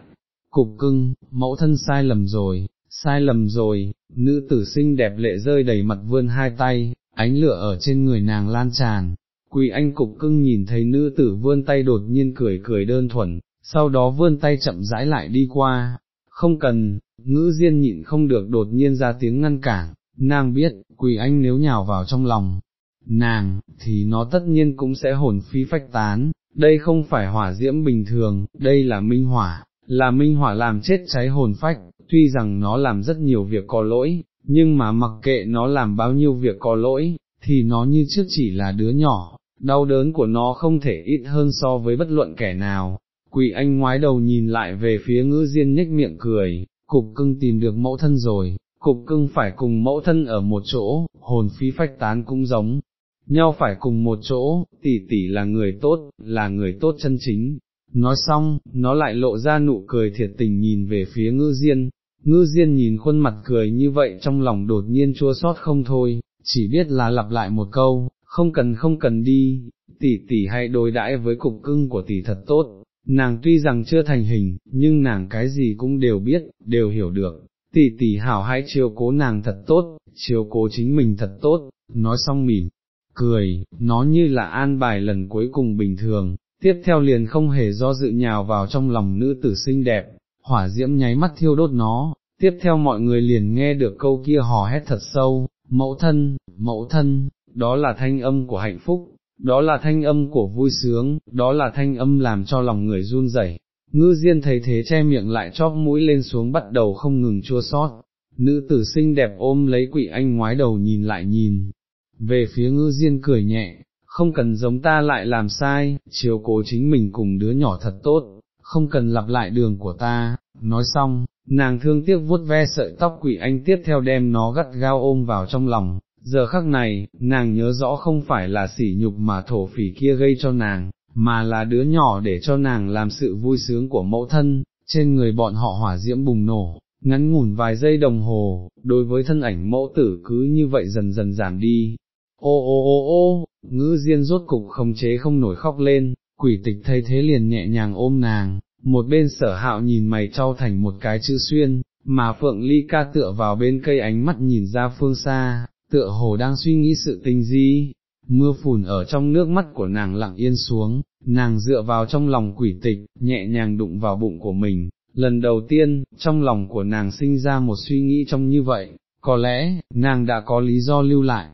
cục cưng, mẫu thân sai lầm rồi, sai lầm rồi, nữ tử xinh đẹp lệ rơi đầy mặt vươn hai tay, ánh lửa ở trên người nàng lan tràn, quỳ anh cục cưng nhìn thấy nữ tử vươn tay đột nhiên cười cười đơn thuần, sau đó vươn tay chậm rãi lại đi qua, không cần, ngữ diên nhịn không được đột nhiên ra tiếng ngăn cản, nàng biết, quỳ anh nếu nhào vào trong lòng, nàng, thì nó tất nhiên cũng sẽ hồn phi phách tán, đây không phải hỏa diễm bình thường, đây là minh hỏa, là minh hỏa làm chết cháy hồn phách, tuy rằng nó làm rất nhiều việc có lỗi, nhưng mà mặc kệ nó làm bao nhiêu việc có lỗi, thì nó như trước chỉ là đứa nhỏ, đau đớn của nó không thể ít hơn so với bất luận kẻ nào. Quỷ anh ngoái đầu nhìn lại về phía ngữ diên nhếch miệng cười, cục cưng tìm được mẫu thân rồi, cục cưng phải cùng mẫu thân ở một chỗ, hồn phi phách tán cũng giống, nhau phải cùng một chỗ, tỷ tỷ là người tốt, là người tốt chân chính. Nói xong, nó lại lộ ra nụ cười thiệt tình nhìn về phía ngư diên, ngư diên nhìn khuôn mặt cười như vậy trong lòng đột nhiên chua xót không thôi, chỉ biết là lặp lại một câu, không cần không cần đi, tỷ tỷ hãy đối đãi với cục cưng của tỷ thật tốt, nàng tuy rằng chưa thành hình, nhưng nàng cái gì cũng đều biết, đều hiểu được, tỷ tỷ hảo hãy chiều cố nàng thật tốt, chiều cố chính mình thật tốt, nói xong mỉm, cười, nó như là an bài lần cuối cùng bình thường, tiếp theo liền không hề do dự nhào vào trong lòng nữ tử xinh đẹp, hỏa diễm nháy mắt thiêu đốt nó, tiếp theo mọi người liền nghe được câu kia hò hét thật sâu, mẫu thân, mẫu thân, đó là thanh âm của hạnh phúc, đó là thanh âm của vui sướng, đó là thanh âm làm cho lòng người run rẩy. Ngư Diên thấy thế che miệng lại chóp mũi lên xuống bắt đầu không ngừng chua sót, nữ tử xinh đẹp ôm lấy quỷ anh ngoái đầu nhìn lại nhìn, về phía ngư Diên cười nhẹ, không cần giống ta lại làm sai, chiều cố chính mình cùng đứa nhỏ thật tốt, không cần lặp lại đường của ta, nói xong, nàng thương tiếc vuốt ve sợi tóc quỷ anh tiếp theo đem nó gắt gao ôm vào trong lòng, giờ khắc này, nàng nhớ rõ không phải là sỉ nhục mà thổ phỉ kia gây cho nàng, mà là đứa nhỏ để cho nàng làm sự vui sướng của mẫu thân, trên người bọn họ hỏa diễm bùng nổ, ngắn ngủn vài giây đồng hồ, đối với thân ảnh mẫu tử cứ như vậy dần dần giảm đi. Ô ô ô ô, ngữ diên rốt cục không chế không nổi khóc lên, quỷ tịch thấy thế liền nhẹ nhàng ôm nàng, một bên sở hạo nhìn mày trao thành một cái chữ xuyên, mà phượng ly ca tựa vào bên cây ánh mắt nhìn ra phương xa, tựa hồ đang suy nghĩ sự tình gì, mưa phùn ở trong nước mắt của nàng lặng yên xuống, nàng dựa vào trong lòng quỷ tịch, nhẹ nhàng đụng vào bụng của mình, lần đầu tiên, trong lòng của nàng sinh ra một suy nghĩ trong như vậy, có lẽ, nàng đã có lý do lưu lại,